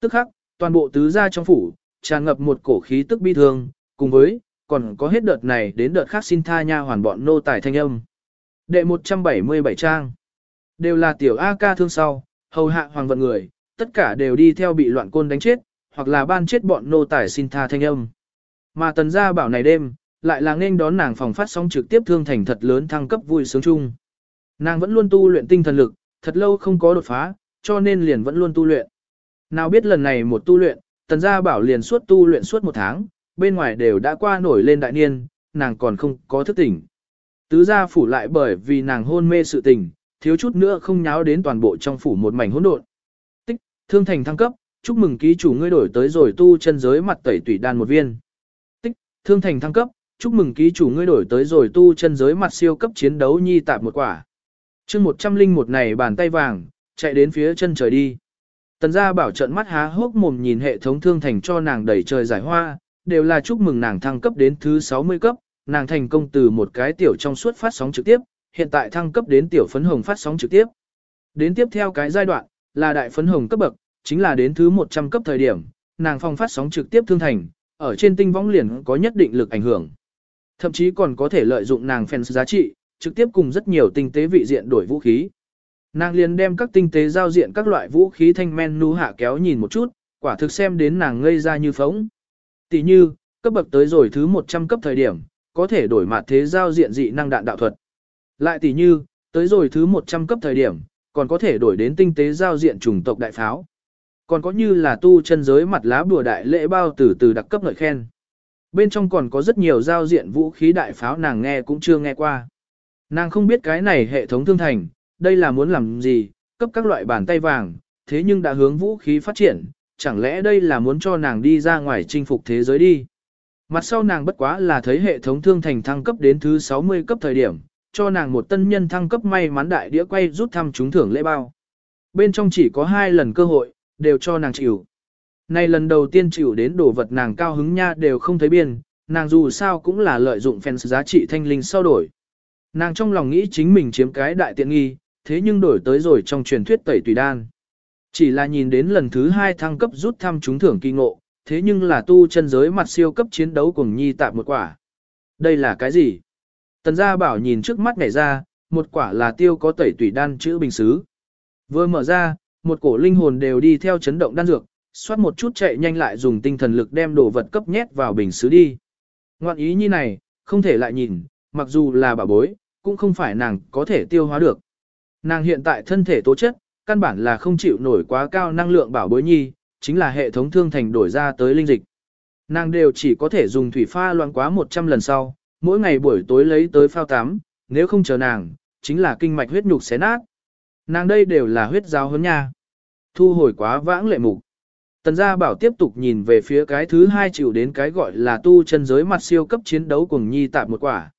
Tức khắc, toàn bộ tứ gia trong phủ, tràn ngập một cổ khí tức bi thương, cùng với, còn có hết đợt này đến đợt khác xin tha nha hoàn bọn nô tài thanh âm. Đệ 177 trang. Đều là tiểu A ca thương sau, hầu hạ hoàng vận người, tất cả đều đi theo bị loạn côn đánh chết, hoặc là ban chết bọn nô tài xin tha thanh âm. Mà tần gia bảo này đêm, lại là nên đón nàng phòng phát sóng trực tiếp thương thành thật lớn thăng cấp vui sướng chung. Nàng vẫn luôn tu luyện tinh thần lực, thật lâu không có đột phá, cho nên liền vẫn luôn tu luyện. Nào biết lần này một tu luyện, tần gia bảo liền suốt tu luyện suốt một tháng, bên ngoài đều đã qua nổi lên đại niên, nàng còn không có thức tỉnh. Tứ gia phủ lại bởi vì nàng hôn mê sự tình, thiếu chút nữa không nháo đến toàn bộ trong phủ một mảnh hỗn độn. Tích, thương thành thăng cấp, chúc mừng ký chủ ngươi đổi tới rồi tu chân giới mặt tẩy tủy đan một viên. Tích, thương thành thăng cấp, chúc mừng ký chủ ngươi đổi tới rồi tu chân giới mặt siêu cấp chiến đấu nhi tạp một quả. chương một trăm linh một này bàn tay vàng, chạy đến phía chân trời đi. Tần gia bảo trận mắt há hốc mồm nhìn hệ thống thương thành cho nàng đẩy trời giải hoa, đều là chúc mừng nàng thăng cấp đến thứ 60 cấp, nàng thành công từ một cái tiểu trong suốt phát sóng trực tiếp, hiện tại thăng cấp đến tiểu phấn hồng phát sóng trực tiếp. Đến tiếp theo cái giai đoạn, là đại phấn hồng cấp bậc, chính là đến thứ 100 cấp thời điểm, nàng phong phát sóng trực tiếp thương thành, ở trên tinh võng liền có nhất định lực ảnh hưởng. Thậm chí còn có thể lợi dụng nàng fans giá trị, trực tiếp cùng rất nhiều tinh tế vị diện đổi vũ khí. Nàng liền đem các tinh tế giao diện các loại vũ khí thanh men nu hạ kéo nhìn một chút, quả thực xem đến nàng ngây ra như phóng. Tỷ như, cấp bậc tới rồi thứ 100 cấp thời điểm, có thể đổi mặt thế giao diện dị năng đạn đạo thuật. Lại tỷ như, tới rồi thứ 100 cấp thời điểm, còn có thể đổi đến tinh tế giao diện chủng tộc đại pháo. Còn có như là tu chân giới mặt lá bùa đại lễ bao từ từ đặc cấp ngợi khen. Bên trong còn có rất nhiều giao diện vũ khí đại pháo nàng nghe cũng chưa nghe qua. Nàng không biết cái này hệ thống thương thành, đây là muốn làm gì, cấp các loại bàn tay vàng, thế nhưng đã hướng vũ khí phát triển, chẳng lẽ đây là muốn cho nàng đi ra ngoài chinh phục thế giới đi. Mặt sau nàng bất quá là thấy hệ thống thương thành thăng cấp đến thứ 60 cấp thời điểm, cho nàng một tân nhân thăng cấp may mắn đại đĩa quay rút thăm trúng thưởng lễ bao. Bên trong chỉ có hai lần cơ hội, đều cho nàng chịu. Này lần đầu tiên chịu đến đồ vật nàng cao hứng nha đều không thấy biên, nàng dù sao cũng là lợi dụng fans giá trị thanh linh sau đổi. Nàng trong lòng nghĩ chính mình chiếm cái đại tiện nghi, thế nhưng đổi tới rồi trong truyền thuyết tẩy tùy đan. Chỉ là nhìn đến lần thứ hai thăng cấp rút thăm trúng thưởng kỳ ngộ, thế nhưng là tu chân giới mặt siêu cấp chiến đấu cùng nhi tạm một quả. Đây là cái gì? Tần gia bảo nhìn trước mắt nhảy ra, một quả là tiêu có tẩy tùy đan chữ bình xứ. Vừa mở ra, một cổ linh hồn đều đi theo chấn động đan dược, xoát một chút chạy nhanh lại dùng tinh thần lực đem đồ vật cấp nhét vào bình xứ đi. Ngoạn ý như này, không thể lại nhìn, mặc dù là bà bối, cũng không phải nàng có thể tiêu hóa được. Nàng hiện tại thân thể tố chất, căn bản là không chịu nổi quá cao năng lượng bảo bối nhi, chính là hệ thống thương thành đổi ra tới linh dịch. Nàng đều chỉ có thể dùng thủy pha loãng quá 100 lần sau, mỗi ngày buổi tối lấy tới phao tắm, nếu không chờ nàng, chính là kinh mạch huyết nhục xé nát. Nàng đây đều là huyết giáo hơn nha. Thu hồi quá vãng lệ mục. Tần gia bảo tiếp tục nhìn về phía cái thứ hai chịu đến cái gọi là tu chân giới mặt siêu cấp chiến đấu cùng nhi tạp một quả.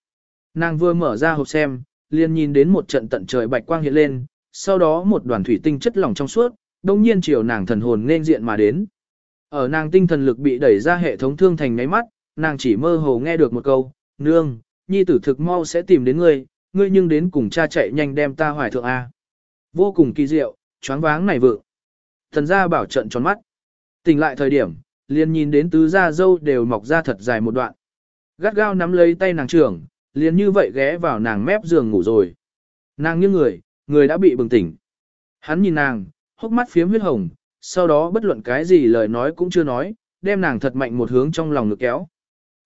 Nàng vừa mở ra hộp xem, liền nhìn đến một trận tận trời bạch quang hiện lên, sau đó một đoàn thủy tinh chất lỏng trong suốt, đông nhiên chiều nàng thần hồn nên diện mà đến. Ở nàng tinh thần lực bị đẩy ra hệ thống thương thành ngáy mắt, nàng chỉ mơ hồ nghe được một câu, nương, nhi tử thực mau sẽ tìm đến ngươi, ngươi nhưng đến cùng cha chạy nhanh đem ta hoài thượng A. Vô cùng kỳ diệu, choáng váng này vượng. Thần gia bảo trận tròn mắt. Tỉnh lại thời điểm, liền nhìn đến tứ gia dâu đều mọc ra thật dài một đoạn. Gắt gao nắm lấy tay nàng trưởng, liền như vậy ghé vào nàng mép giường ngủ rồi. Nàng như người, người đã bị bừng tỉnh. Hắn nhìn nàng, hốc mắt phiếm huyết hồng, sau đó bất luận cái gì lời nói cũng chưa nói, đem nàng thật mạnh một hướng trong lòng ngực kéo.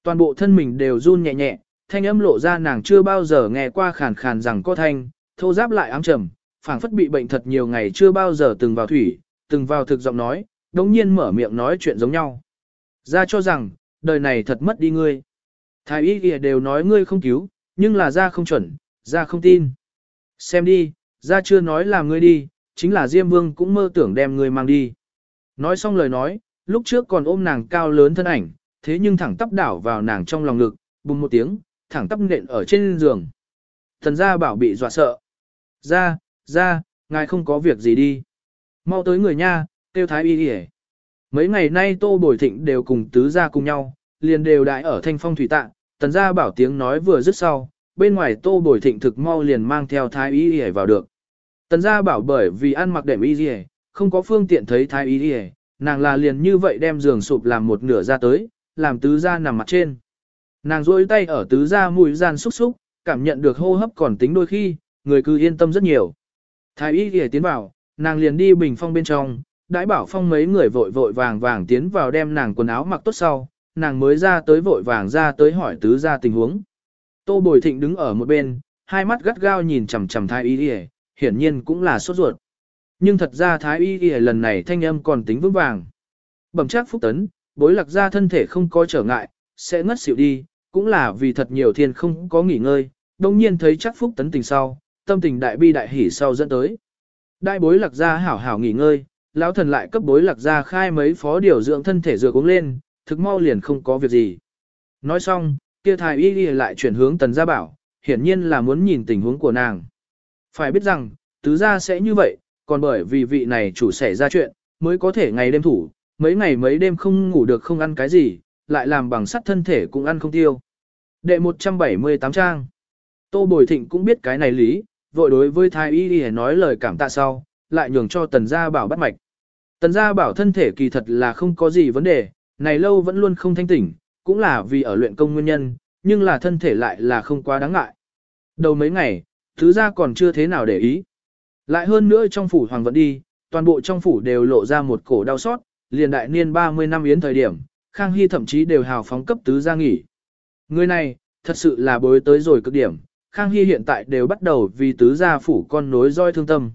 Toàn bộ thân mình đều run nhẹ nhẹ, thanh âm lộ ra nàng chưa bao giờ nghe qua khàn khàn rằng có thanh, thô giáp lại ám trầm, phảng phất bị bệnh thật nhiều ngày chưa bao giờ từng vào thủy, từng vào thực giọng nói, đống nhiên mở miệng nói chuyện giống nhau. Ra cho rằng, đời này thật mất đi ngươi. Thái y kìa đều nói ngươi không cứu, nhưng là ra không chuẩn, ra không tin. Xem đi, ra chưa nói là ngươi đi, chính là Diêm Vương cũng mơ tưởng đem ngươi mang đi. Nói xong lời nói, lúc trước còn ôm nàng cao lớn thân ảnh, thế nhưng thẳng tắp đảo vào nàng trong lòng ngực, bùng một tiếng, thẳng tắp nện ở trên giường. Thần gia bảo bị dọa sợ. Ra, ra, ngài không có việc gì đi. Mau tới người nha, tiêu thái y đi Mấy ngày nay tô bồi thịnh đều cùng tứ gia cùng nhau, liền đều đại ở thanh phong thủy tạ, tần gia bảo tiếng nói vừa dứt sau, bên ngoài tô bồi thịnh thực mau liền mang theo thái y y vào được. Tần gia bảo bởi vì ăn mặc đệm y y, không có phương tiện thấy thái y y, nàng là liền như vậy đem giường sụp làm một nửa ra tới, làm tứ gia nằm mặt trên. Nàng duỗi tay ở tứ gia mũi gian xúc xúc, cảm nhận được hô hấp còn tính đôi khi, người cứ yên tâm rất nhiều. Thái y y tiến vào, nàng liền đi bình phong bên trong, đãi bảo phong mấy người vội vội vàng vàng tiến vào đem nàng quần áo mặc tốt sau, nàng mới ra tới vội vàng ra tới hỏi tứ gia tình huống. Tô Bồi Thịnh đứng ở một bên, hai mắt gắt gao nhìn chằm chằm thái y y, hiển nhiên cũng là sốt ruột. Nhưng thật ra thái y y lần này thanh âm còn tính vững vàng. Bẩm chắc phúc tấn, bối lạc ra thân thể không có trở ngại, sẽ ngất xỉu đi, cũng là vì thật nhiều thiên không có nghỉ ngơi, đồng nhiên thấy chắc phúc tấn tình sau, tâm tình đại bi đại hỉ sau dẫn tới. Đại bối lạc ra hảo hảo nghỉ ngơi, lão thần lại cấp bối lạc ra khai mấy phó điều dưỡng thân thể dược uống lên, thực mau liền không có việc gì. Nói xong, kia thái y lại chuyển hướng tần gia bảo, hiển nhiên là muốn nhìn tình huống của nàng. Phải biết rằng, tứ gia sẽ như vậy, còn bởi vì vị này chủ xảy ra chuyện, mới có thể ngày đêm thủ, mấy ngày mấy đêm không ngủ được không ăn cái gì, lại làm bằng sắt thân thể cũng ăn không tiêu. Đệ 178 trang. Tô Bồi Thịnh cũng biết cái này lý, vội đối với thái y đi nói lời cảm tạ sau, lại nhường cho tần gia bảo bắt mạch. Tần gia bảo thân thể kỳ thật là không có gì vấn đề, này lâu vẫn luôn không thanh tỉnh, cũng là vì ở luyện công nguyên nhân, nhưng là thân thể lại là không quá đáng ngại. Đầu mấy ngày, thứ gia còn chưa thế nào để ý. Lại hơn nữa trong phủ hoàng vẫn đi, toàn bộ trong phủ đều lộ ra một cổ đau xót, liền đại niên 30 năm yến thời điểm, Khang Hy thậm chí đều hào phóng cấp tứ gia nghỉ. Người này, thật sự là bối tới rồi cực điểm, Khang Hy hiện tại đều bắt đầu vì tứ gia phủ con nối roi thương tâm.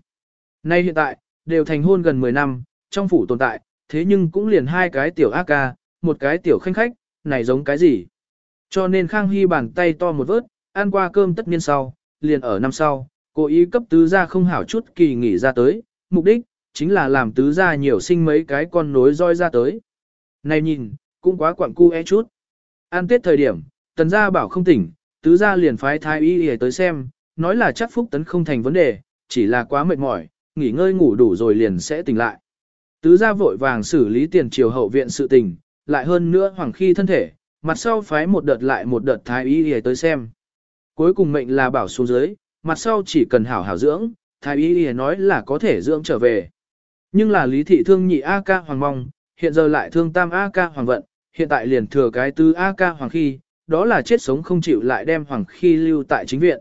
Nay hiện tại, đều thành hôn gần 10 năm, trong phủ tồn tại, thế nhưng cũng liền hai cái tiểu ác ca, một cái tiểu khanh khách, này giống cái gì. Cho nên Khang Hy bàn tay to một vớt, ăn qua cơm tất nhiên sau, liền ở năm sau, cố ý cấp tứ gia không hảo chút kỳ nghỉ ra tới, mục đích, chính là làm tứ gia nhiều sinh mấy cái con nối roi ra tới. Này nhìn, cũng quá quặng cu e chút. an tết thời điểm, tần gia bảo không tỉnh, tứ gia liền phái thái y y tới xem, nói là chắc phúc tấn không thành vấn đề, chỉ là quá mệt mỏi, nghỉ ngơi ngủ đủ rồi liền sẽ tỉnh lại. Tứ gia vội vàng xử lý tiền triều hậu viện sự tình, lại hơn nữa hoàng khi thân thể, mặt sau phái một đợt lại một đợt thái y y tới xem. Cuối cùng mệnh là bảo xuống dưới, mặt sau chỉ cần hảo hảo dưỡng, thái y y nói là có thể dưỡng trở về. Nhưng là lý thị thương nhị A ca hoàng mong, hiện giờ lại thương tam A ca hoàng vận, hiện tại liền thừa cái tứ A ca hoàng khi, đó là chết sống không chịu lại đem hoàng khi lưu tại chính viện.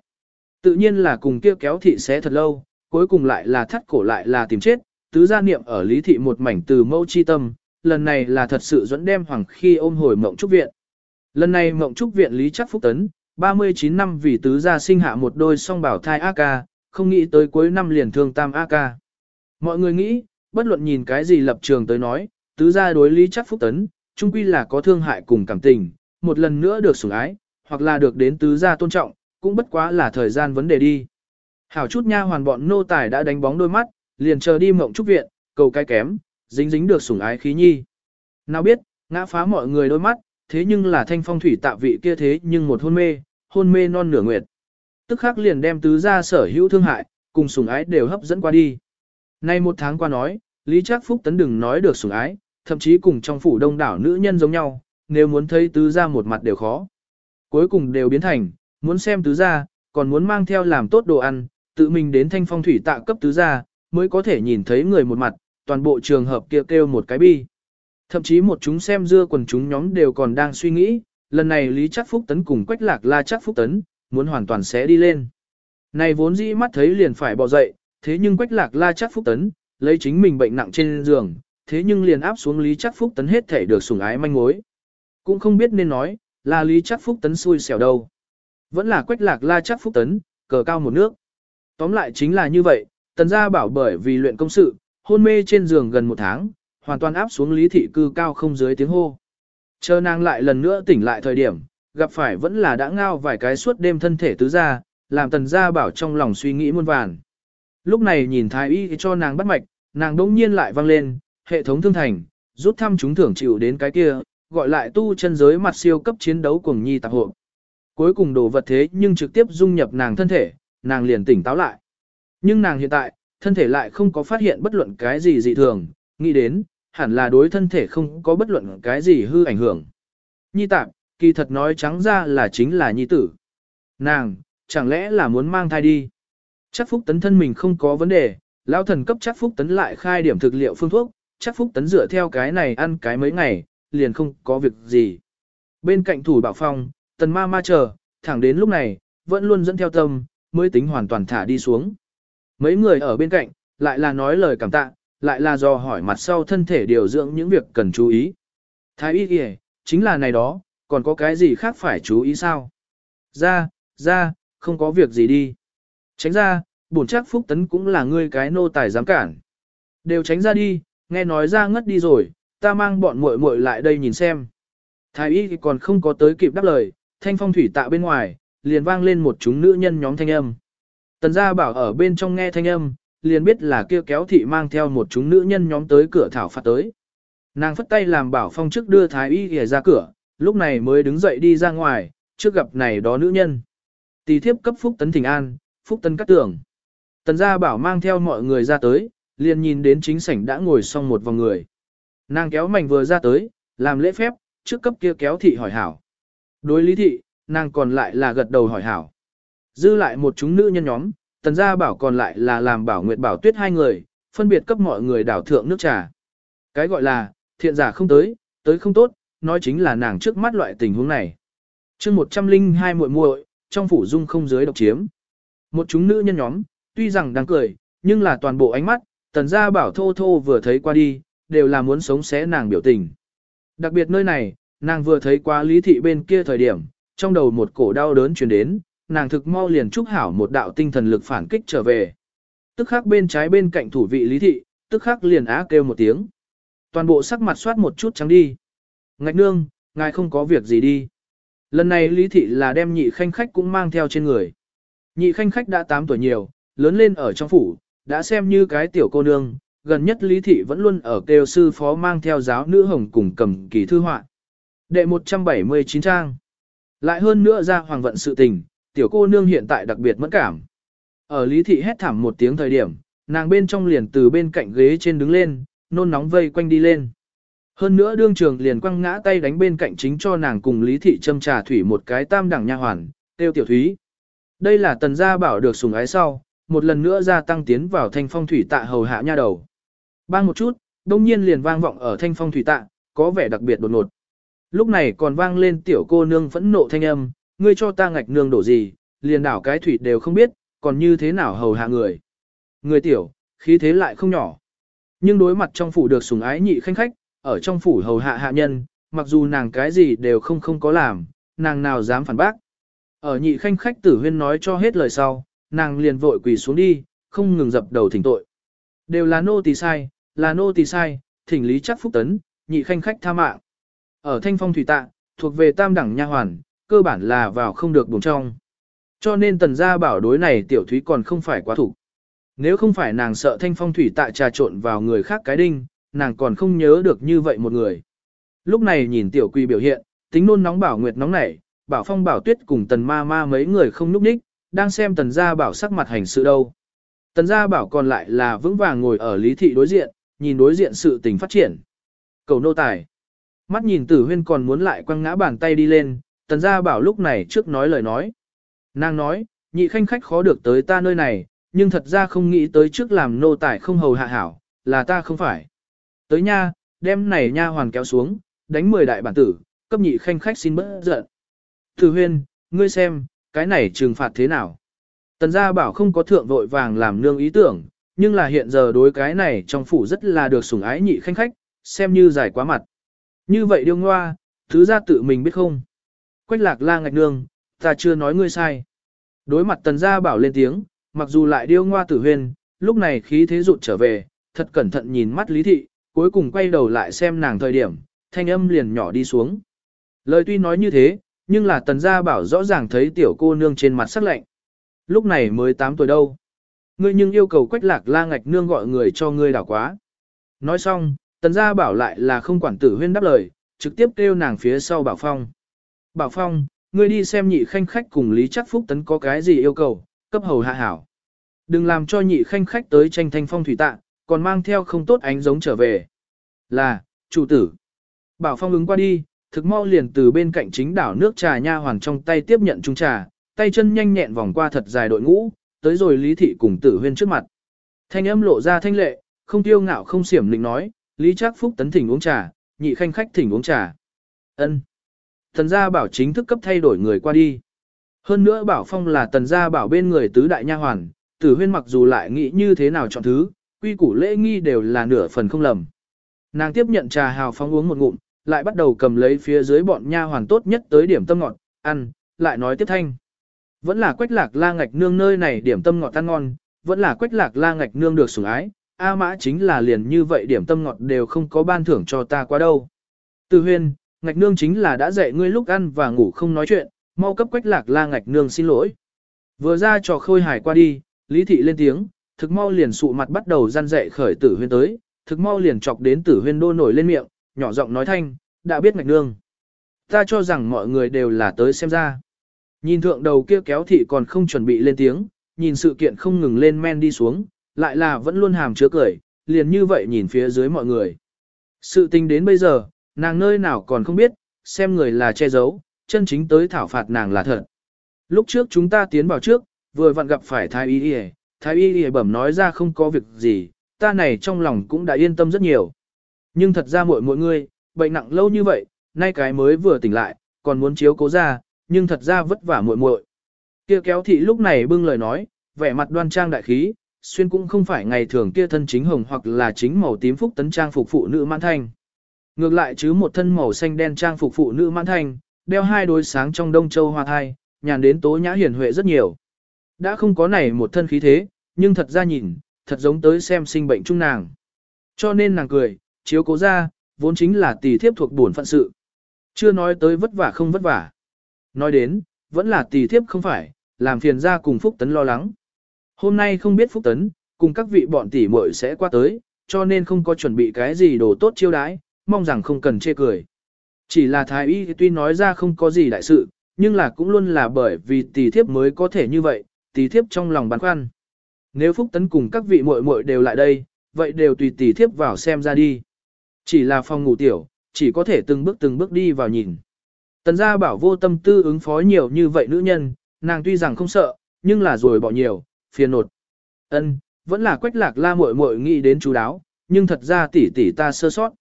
Tự nhiên là cùng kia kéo thị xé thật lâu, cuối cùng lại là thắt cổ lại là tìm chết, tứ gia niệm ở lý thị một mảnh từ mâu chi tâm, lần này là thật sự dẫn đem hoàng khi ôm hồi mộng trúc viện. Lần này mộng trúc viện lý chắc phúc tấn, 39 năm vì tứ gia sinh hạ một đôi song bảo thai A ca, không nghĩ tới cuối năm liền thương tam A ca. Mọi người nghĩ, bất luận nhìn cái gì lập trường tới nói, tứ gia đối lý chắc phúc tấn, chung quy là có thương hại cùng cảm tình, một lần nữa được sủng ái, hoặc là được đến tứ gia tôn trọng, cũng bất quá là thời gian vấn đề đi. Hảo chút nha hoàn bọn nô tài đã đánh bóng đôi mắt, liền chờ đi mộng trúc viện, cầu cái kém, dính dính được sủng ái khí nhi. Nào biết, ngã phá mọi người đôi mắt, thế nhưng là thanh phong thủy tạ vị kia thế nhưng một hôn mê, hôn mê non nửa nguyệt. Tức khắc liền đem tứ gia sở hữu thương hại, cùng sủng ái đều hấp dẫn qua đi. Nay một tháng qua nói, Lý Trác Phúc tấn đừng nói được sủng ái, thậm chí cùng trong phủ đông đảo nữ nhân giống nhau, nếu muốn thấy tứ gia một mặt đều khó. Cuối cùng đều biến thành, muốn xem tứ gia, còn muốn mang theo làm tốt đồ ăn, tự mình đến thanh phong thủy tạ cấp tứ gia, mới có thể nhìn thấy người một mặt, toàn bộ trường hợp kia kêu, kêu một cái bi. Thậm chí một chúng xem dưa quần chúng nhóm đều còn đang suy nghĩ, lần này Lý Chắc Phúc Tấn cùng Quách Lạc La Chắc Phúc Tấn, muốn hoàn toàn sẽ đi lên. Này vốn dĩ mắt thấy liền phải bỏ dậy, thế nhưng Quách Lạc La Chắc Phúc Tấn, lấy chính mình bệnh nặng trên giường, thế nhưng liền áp xuống Lý Chắc Phúc Tấn hết thể được sủng ái manh mối. Cũng không biết nên nói, là Lý Chắc Phúc Tấn xui xẻo đâu. Vẫn là Quách Lạc La Chắc Phúc Tấn, cờ cao một nước. Tóm lại chính là như vậy, Tần gia bảo bởi vì luyện công sự, hôn mê trên giường gần một tháng, hoàn toàn áp xuống Lý Thị cư cao không dưới tiếng hô. Chờ nàng lại lần nữa tỉnh lại thời điểm, gặp phải vẫn là đã ngao vài cái suốt đêm thân thể tứ gia, làm tần gia bảo trong lòng suy nghĩ muôn vàn. Lúc này nhìn thái y cho nàng bắt mạch, nàng đỗng nhiên lại vang lên, hệ thống thương thành, rút thăm chúng thưởng chịu đến cái kia, gọi lại tu chân giới mặt siêu cấp chiến đấu cùng nhi tạp hộ. Cuối cùng đồ vật thế nhưng trực tiếp dung nhập nàng thân thể, nàng liền tỉnh táo lại. Nhưng nàng hiện tại, thân thể lại không có phát hiện bất luận cái gì dị thường, nghĩ đến, hẳn là đối thân thể không có bất luận cái gì hư ảnh hưởng. Nhi tạp, kỳ thật nói trắng ra là chính là nhi tử. Nàng, chẳng lẽ là muốn mang thai đi? Chắc phúc tấn thân mình không có vấn đề, lão thần cấp chắc phúc tấn lại khai điểm thực liệu phương thuốc, chắc Phúc Tấn dựa theo cái này ăn cái mấy ngày, liền không có việc gì. Bên cạnh thủ bảo phong, tần ma ma chờ, thẳng đến lúc này, vẫn luôn dẫn theo tâm, mới tính hoàn toàn thả đi xuống. Mấy người ở bên cạnh, lại là nói lời cảm tạ, lại là do hỏi mặt sau thân thể điều dưỡng những việc cần chú ý. Thái y kìa, chính là này đó, còn có cái gì khác phải chú ý sao? Ra, ra, không có việc gì đi. Tránh ra, bổn chắc Phúc Tấn cũng là ngươi cái nô tài dám cản. Đều tránh ra đi, nghe nói ra ngất đi rồi, ta mang bọn muội muội lại đây nhìn xem. Thái y còn không có tới kịp đáp lời, thanh phong thủy tạ bên ngoài, liền vang lên một chúng nữ nhân nhóm thanh âm. Tần gia bảo ở bên trong nghe thanh âm, liền biết là kia kéo thị mang theo một chúng nữ nhân nhóm tới cửa thảo phạt tới. Nàng phất tay làm bảo phong trước đưa thái y ghề ra cửa, lúc này mới đứng dậy đi ra ngoài, trước gặp này đó nữ nhân. Tỷ thiếp cấp phúc tấn thỉnh an, phúc tấn cắt tưởng. Tần gia bảo mang theo mọi người ra tới, liền nhìn đến chính sảnh đã ngồi xong một vòng người. Nàng kéo mảnh vừa ra tới, làm lễ phép, trước cấp kia kéo thị hỏi hảo. Đối lý thị, nàng còn lại là gật đầu hỏi hảo. Dư lại một chúng nữ nhân nhóm, tần gia bảo còn lại là làm bảo nguyệt bảo tuyết hai người, phân biệt cấp mọi người đảo thượng nước trà. Cái gọi là, thiện giả không tới, tới không tốt, nói chính là nàng trước mắt loại tình huống này. chương 102 muội muội trong phủ dung không dưới độc chiếm. Một chúng nữ nhân nhóm, tuy rằng đang cười, nhưng là toàn bộ ánh mắt, tần gia bảo thô thô vừa thấy qua đi, đều là muốn sống xé nàng biểu tình. Đặc biệt nơi này, nàng vừa thấy qua lý thị bên kia thời điểm, trong đầu một cổ đau đớn truyền đến, nàng thực mau liền chúc hảo một đạo tinh thần lực phản kích trở về. Tức khắc bên trái bên cạnh thủ vị lý thị, tức khắc liền á kêu một tiếng. Toàn bộ sắc mặt soát một chút trắng đi. Ngạch nương, ngài không có việc gì đi. Lần này lý thị là đem nhị khanh khách cũng mang theo trên người. Nhị khanh khách đã 8 tuổi nhiều, lớn lên ở trong phủ, đã xem như cái tiểu cô nương, gần nhất lý thị vẫn luôn ở kêu sư phó mang theo giáo nữ hồng cùng cầm kỳ thư họa. Đệ 179 trang. Lại hơn nữa ra hoàng vận sự tình, tiểu cô nương hiện tại đặc biệt mẫn cảm. Ở lý thị hét thảm một tiếng thời điểm, nàng bên trong liền từ bên cạnh ghế trên đứng lên, nôn nóng vây quanh đi lên. Hơn nữa đương trường liền quăng ngã tay đánh bên cạnh chính cho nàng cùng lý thị châm trà thủy một cái tam đẳng nha hoàn, tiêu tiểu thúy. Đây là tần gia bảo được sùng ái sau, một lần nữa gia tăng tiến vào thanh phong thủy tạ hầu hạ nha đầu. Bang một chút, đông nhiên liền vang vọng ở thanh phong thủy tạ, có vẻ đặc biệt đột ngột. Lúc này còn vang lên tiểu cô nương phẫn nộ thanh âm, ngươi cho ta ngạch nương đổ gì, liền đảo cái thủy đều không biết, còn như thế nào hầu hạ người. Người tiểu, khí thế lại không nhỏ. Nhưng đối mặt trong phủ được sủng ái nhị khanh khách, ở trong phủ hầu hạ hạ nhân, mặc dù nàng cái gì đều không không có làm, nàng nào dám phản bác. Ở nhị khanh khách tử huyên nói cho hết lời sau, nàng liền vội quỳ xuống đi, không ngừng dập đầu thỉnh tội. Đều là nô tỳ sai, là nô tỳ sai, thỉnh lý chắc phúc tấn, nhị khanh khách tha mạng. Ở thanh phong thủy tạ, thuộc về tam đẳng nha hoàn, cơ bản là vào không được buồng trong. Cho nên tần gia bảo đối này tiểu thúy còn không phải quá thủ. Nếu không phải nàng sợ thanh phong thủy tạ trà trộn vào người khác cái đinh, nàng còn không nhớ được như vậy một người. Lúc này nhìn tiểu quỳ biểu hiện, tính nôn nóng bảo nguyệt nóng nảy, bảo phong bảo tuyết cùng tần ma ma mấy người không núp ních, đang xem tần gia bảo sắc mặt hành sự đâu. Tần gia bảo còn lại là vững vàng ngồi ở lý thị đối diện, nhìn đối diện sự tình phát triển. Cầu nô tài. Mắt nhìn tử huyên còn muốn lại quăng ngã bàn tay đi lên, tần gia bảo lúc này trước nói lời nói. Nàng nói, nhị khanh khách khó được tới ta nơi này, nhưng thật ra không nghĩ tới trước làm nô tài không hầu hạ hảo, là ta không phải. Tới nha, đem này nha hoàn kéo xuống, đánh 10 đại bản tử, cấp nhị khanh khách xin bớt giận. Tử huyên, ngươi xem, cái này trừng phạt thế nào? Tần gia bảo không có thượng vội vàng làm nương ý tưởng, nhưng là hiện giờ đối cái này trong phủ rất là được sủng ái nhị khanh khách, xem như dài quá mặt. Như vậy điêu ngoa, thứ ra tự mình biết không? Quách lạc la ngạch nương, ta chưa nói ngươi sai. Đối mặt tần gia bảo lên tiếng, mặc dù lại điêu ngoa tử huyên, lúc này khí thế rụt trở về, thật cẩn thận nhìn mắt lý thị, cuối cùng quay đầu lại xem nàng thời điểm, thanh âm liền nhỏ đi xuống. Lời tuy nói như thế, nhưng là tần gia bảo rõ ràng thấy tiểu cô nương trên mặt sắc lạnh. Lúc này mới 8 tuổi đâu. Ngươi nhưng yêu cầu quách lạc la ngạch nương gọi người cho ngươi đảo quá. Nói xong, tần gia bảo lại là không quản tử huyên đáp lời, trực tiếp kêu nàng phía sau bảo phong. Bảo phong, ngươi đi xem nhị khanh khách cùng Lý Chắc Phúc Tấn có cái gì yêu cầu, cấp hầu hạ hảo. Đừng làm cho nhị khanh khách tới tranh thanh phong thủy tạ, còn mang theo không tốt ánh giống trở về. Là, chủ tử. Bảo phong ứng qua đi, thực mau liền từ bên cạnh chính đảo nước trà nha hoàn trong tay tiếp nhận chung trà, tay chân nhanh nhẹn vòng qua thật dài đội ngũ, tới rồi lý thị cùng tử huyên trước mặt. Thanh âm lộ ra thanh lệ, không tiêu ngạo không xiểm lĩnh nói, Lý Trác Phúc tấn thỉnh uống trà, nhị khanh khách thỉnh uống trà. Ân. Tần gia bảo chính thức cấp thay đổi người qua đi. Hơn nữa bảo phong là tần gia bảo bên người tứ đại nha hoàn, tử huyên mặc dù lại nghĩ như thế nào chọn thứ, quy củ lễ nghi đều là nửa phần không lầm. Nàng tiếp nhận trà hào phóng uống một ngụm, lại bắt đầu cầm lấy phía dưới bọn nha hoàn tốt nhất tới điểm tâm ngọt, ăn, lại nói tiếp thanh. Vẫn là quách lạc la ngạch nương nơi này điểm tâm ngọt ăn ngon, vẫn là quách lạc la ngạch nương được sủng ái, A mã chính là liền như vậy điểm tâm ngọt đều không có ban thưởng cho ta quá đâu. Từ huyên, ngạch nương chính là đã dạy ngươi lúc ăn và ngủ không nói chuyện, mau cấp quách lạc la ngạch nương xin lỗi. Vừa ra trò khôi hài qua đi, lý thị lên tiếng, thực mau liền sụ mặt bắt đầu gian dạy khởi tử huyên tới, thực mau liền chọc đến tử huyên đô nổi lên miệng, nhỏ giọng nói thanh, đã biết ngạch nương. Ta cho rằng mọi người đều là tới xem ra. Nhìn thượng đầu kia kéo thị còn không chuẩn bị lên tiếng, nhìn sự kiện không ngừng lên men đi xuống, lại là vẫn luôn hàm chứa cười, liền như vậy nhìn phía dưới mọi người. Sự tình đến bây giờ, nàng nơi nào còn không biết, xem người là che giấu, chân chính tới thảo phạt nàng là thật. Lúc trước chúng ta tiến vào trước, vừa vặn gặp phải thái y y, thái y y bẩm nói ra không có việc gì, ta này trong lòng cũng đã yên tâm rất nhiều. Nhưng thật ra mỗi mỗi người, bệnh nặng lâu như vậy, nay cái mới vừa tỉnh lại, còn muốn chiếu cố ra, nhưng thật ra vất vả muội muội. Kia kéo thị lúc này bưng lời nói, vẻ mặt đoan trang đại khí, xuyên cũng không phải ngày thường kia thân chính hồng hoặc là chính màu tím phúc tấn trang phục phụ nữ mãn thanh. Ngược lại chứ một thân màu xanh đen trang phục phụ nữ mãn thành đeo hai đôi sáng trong đông châu hoa thai, nhàn đến tố nhã hiển huệ rất nhiều. Đã không có này một thân khí thế, nhưng thật ra nhìn, thật giống tới xem sinh bệnh chung nàng. Cho nên nàng cười, chiếu cố ra, vốn chính là tỷ thiếp thuộc bổn phận sự. Chưa nói tới vất vả không vất vả. Nói đến, vẫn là tỷ thiếp không phải, làm phiền ra cùng Phúc Tấn lo lắng. Hôm nay không biết Phúc Tấn, cùng các vị bọn tỷ muội sẽ qua tới, cho nên không có chuẩn bị cái gì đồ tốt chiêu đãi, mong rằng không cần chê cười. Chỉ là thái y tuy nói ra không có gì đại sự, nhưng là cũng luôn là bởi vì tỷ thiếp mới có thể như vậy, tỷ thiếp trong lòng băn khoăn. Nếu Phúc Tấn cùng các vị muội muội đều lại đây, vậy đều tùy tỷ thiếp vào xem ra đi. Chỉ là phòng ngủ tiểu, chỉ có thể từng bước từng bước đi vào nhìn. Tần gia bảo vô tâm tư ứng phó nhiều như vậy nữ nhân, nàng tuy rằng không sợ, nhưng là rồi bỏ nhiều, phiền nột. Ân, vẫn là quách lạc la muội muội nghĩ đến chú đáo, nhưng thật ra tỷ tỷ ta sơ sót.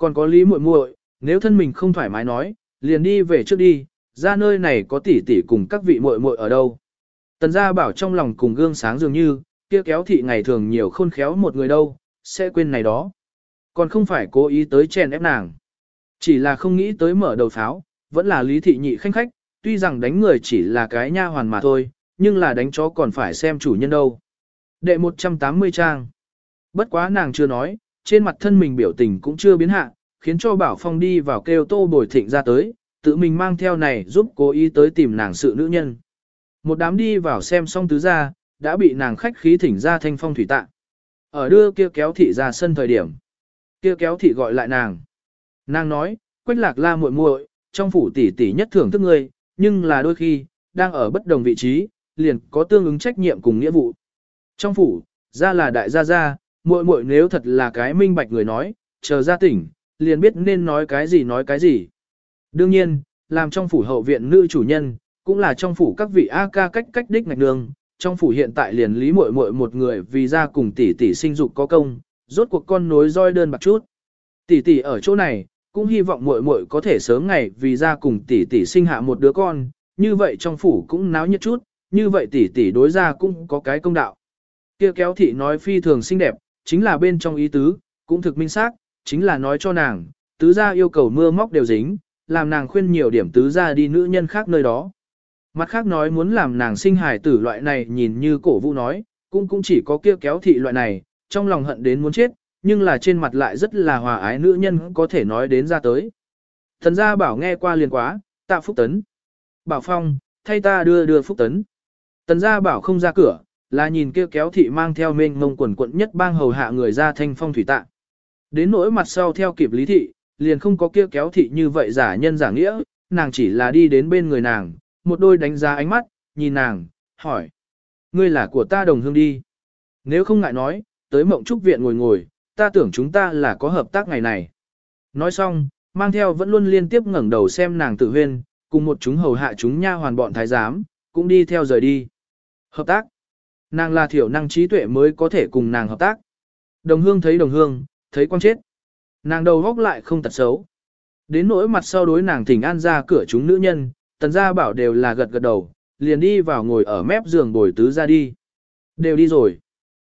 Còn có lý muội muội, nếu thân mình không thoải mái nói, liền đi về trước đi, ra nơi này có tỷ tỷ cùng các vị muội muội ở đâu. Tần gia bảo trong lòng cùng gương sáng dường như, kia kéo thị ngày thường nhiều khôn khéo một người đâu, sẽ quên này đó. Còn không phải cố ý tới chèn ép nàng. Chỉ là không nghĩ tới mở đầu pháo, vẫn là lý thị nhị khanh khách, tuy rằng đánh người chỉ là cái nha hoàn mà thôi, nhưng là đánh chó còn phải xem chủ nhân đâu. Đệ 180 trang. Bất quá nàng chưa nói, trên mặt thân mình biểu tình cũng chưa biến hạ, khiến cho Bảo Phong đi vào kêu tô bồi thịnh ra tới, tự mình mang theo này giúp cố ý tới tìm nàng sự nữ nhân. Một đám đi vào xem xong tứ ra, đã bị nàng khách khí thỉnh ra thanh phong thủy tạ. Ở đưa kia kéo thị ra sân thời điểm. Kia kéo thị gọi lại nàng. Nàng nói, quách lạc la muội muội, trong phủ tỷ tỷ nhất thưởng thức ngươi, nhưng là đôi khi, đang ở bất đồng vị trí, liền có tương ứng trách nhiệm cùng nghĩa vụ. Trong phủ, ra là đại gia gia, muội muội nếu thật là cái minh bạch người nói, chờ ra tỉnh, liền biết nên nói cái gì nói cái gì. Đương nhiên, làm trong phủ hậu viện nữ chủ nhân, cũng là trong phủ các vị A ca cách cách đích ngạch đường, trong phủ hiện tại liền lý muội muội một người vì ra cùng tỷ tỷ sinh dục có công, rốt cuộc con nối roi đơn bạc chút. Tỷ tỷ ở chỗ này, cũng hy vọng muội muội có thể sớm ngày vì ra cùng tỷ tỷ sinh hạ một đứa con, như vậy trong phủ cũng náo nhiệt chút, như vậy tỷ tỷ đối ra cũng có cái công đạo. Kia kéo thị nói phi thường xinh đẹp, chính là bên trong ý tứ, cũng thực minh xác, chính là nói cho nàng, tứ gia yêu cầu mưa móc đều dính, làm nàng khuyên nhiều điểm tứ gia đi nữ nhân khác nơi đó. Mặt khác nói muốn làm nàng sinh hài tử loại này nhìn như cổ vũ nói, cũng cũng chỉ có kia kéo thị loại này, trong lòng hận đến muốn chết, nhưng là trên mặt lại rất là hòa ái nữ nhân có thể nói đến ra tới. Thần gia bảo nghe qua liền quá, tạ phúc tấn. Bảo phong, thay ta đưa đưa phúc tấn. Tần gia bảo không ra cửa, là nhìn kia kéo thị mang theo mênh mông quần quận nhất bang hầu hạ người ra thanh phong thủy tạ. Đến nỗi mặt sau theo kịp lý thị, liền không có kia kéo thị như vậy giả nhân giả nghĩa, nàng chỉ là đi đến bên người nàng, một đôi đánh giá ánh mắt, nhìn nàng, hỏi. Ngươi là của ta đồng hương đi. Nếu không ngại nói, tới mộng trúc viện ngồi ngồi, ta tưởng chúng ta là có hợp tác ngày này. Nói xong, mang theo vẫn luôn liên tiếp ngẩng đầu xem nàng tự huyên, cùng một chúng hầu hạ chúng nha hoàn bọn thái giám, cũng đi theo rời đi. Hợp tác. Nàng là thiểu năng trí tuệ mới có thể cùng nàng hợp tác. Đồng hương thấy đồng hương, thấy quan chết. Nàng đầu góc lại không tật xấu. Đến nỗi mặt sau đối nàng thỉnh an ra cửa chúng nữ nhân, tần gia bảo đều là gật gật đầu, liền đi vào ngồi ở mép giường bồi tứ gia đi. Đều đi rồi.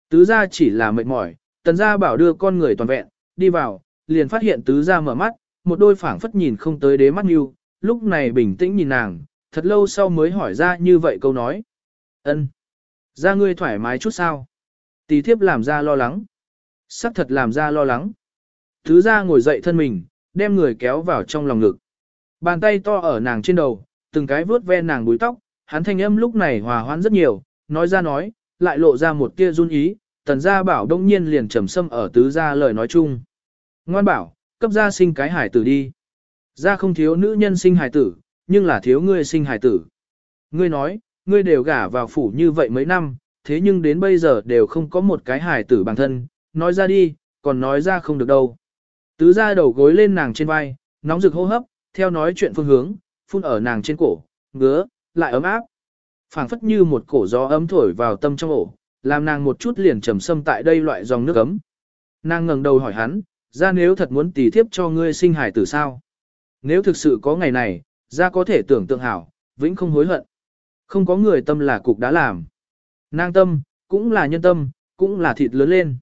Tứ gia chỉ là mệt mỏi, tần gia bảo đưa con người toàn vẹn, đi vào, liền phát hiện tứ gia mở mắt, một đôi phảng phất nhìn không tới đế mắt như, lúc này bình tĩnh nhìn nàng, thật lâu sau mới hỏi ra như vậy câu nói. ân ra ngươi thoải mái chút sao? Tỷ thiếp làm ra lo lắng. Sắc thật làm ra lo lắng. Tứ gia ngồi dậy thân mình, đem người kéo vào trong lòng ngực. Bàn tay to ở nàng trên đầu, từng cái vuốt ve nàng búi tóc, hắn thanh âm lúc này hòa hoãn rất nhiều, nói ra nói, lại lộ ra một tia run ý, tần gia bảo đông nhiên liền trầm sâm ở tứ gia lời nói chung. Ngoan bảo, cấp gia sinh cái hải tử đi. Gia không thiếu nữ nhân sinh hải tử, nhưng là thiếu ngươi sinh hải tử. Ngươi nói, ngươi đều gả vào phủ như vậy mấy năm, thế nhưng đến bây giờ đều không có một cái hải tử bằng thân, nói ra đi, còn nói ra không được đâu. Tứ gia đầu gối lên nàng trên vai, nóng rực hô hấp, theo nói chuyện phương hướng, phun ở nàng trên cổ, ngứa, lại ấm áp. phảng phất như một cổ gió ấm thổi vào tâm trong ổ, làm nàng một chút liền trầm sâm tại đây loại dòng nước ấm. Nàng ngẩng đầu hỏi hắn, ra nếu thật muốn tỉ thiếp cho ngươi sinh hải tử sao? Nếu thực sự có ngày này, ra có thể tưởng tượng hảo, vĩnh không hối hận. Không có người tâm là cục đã làm. Nàng tâm, cũng là nhân tâm, cũng là thịt lớn lên.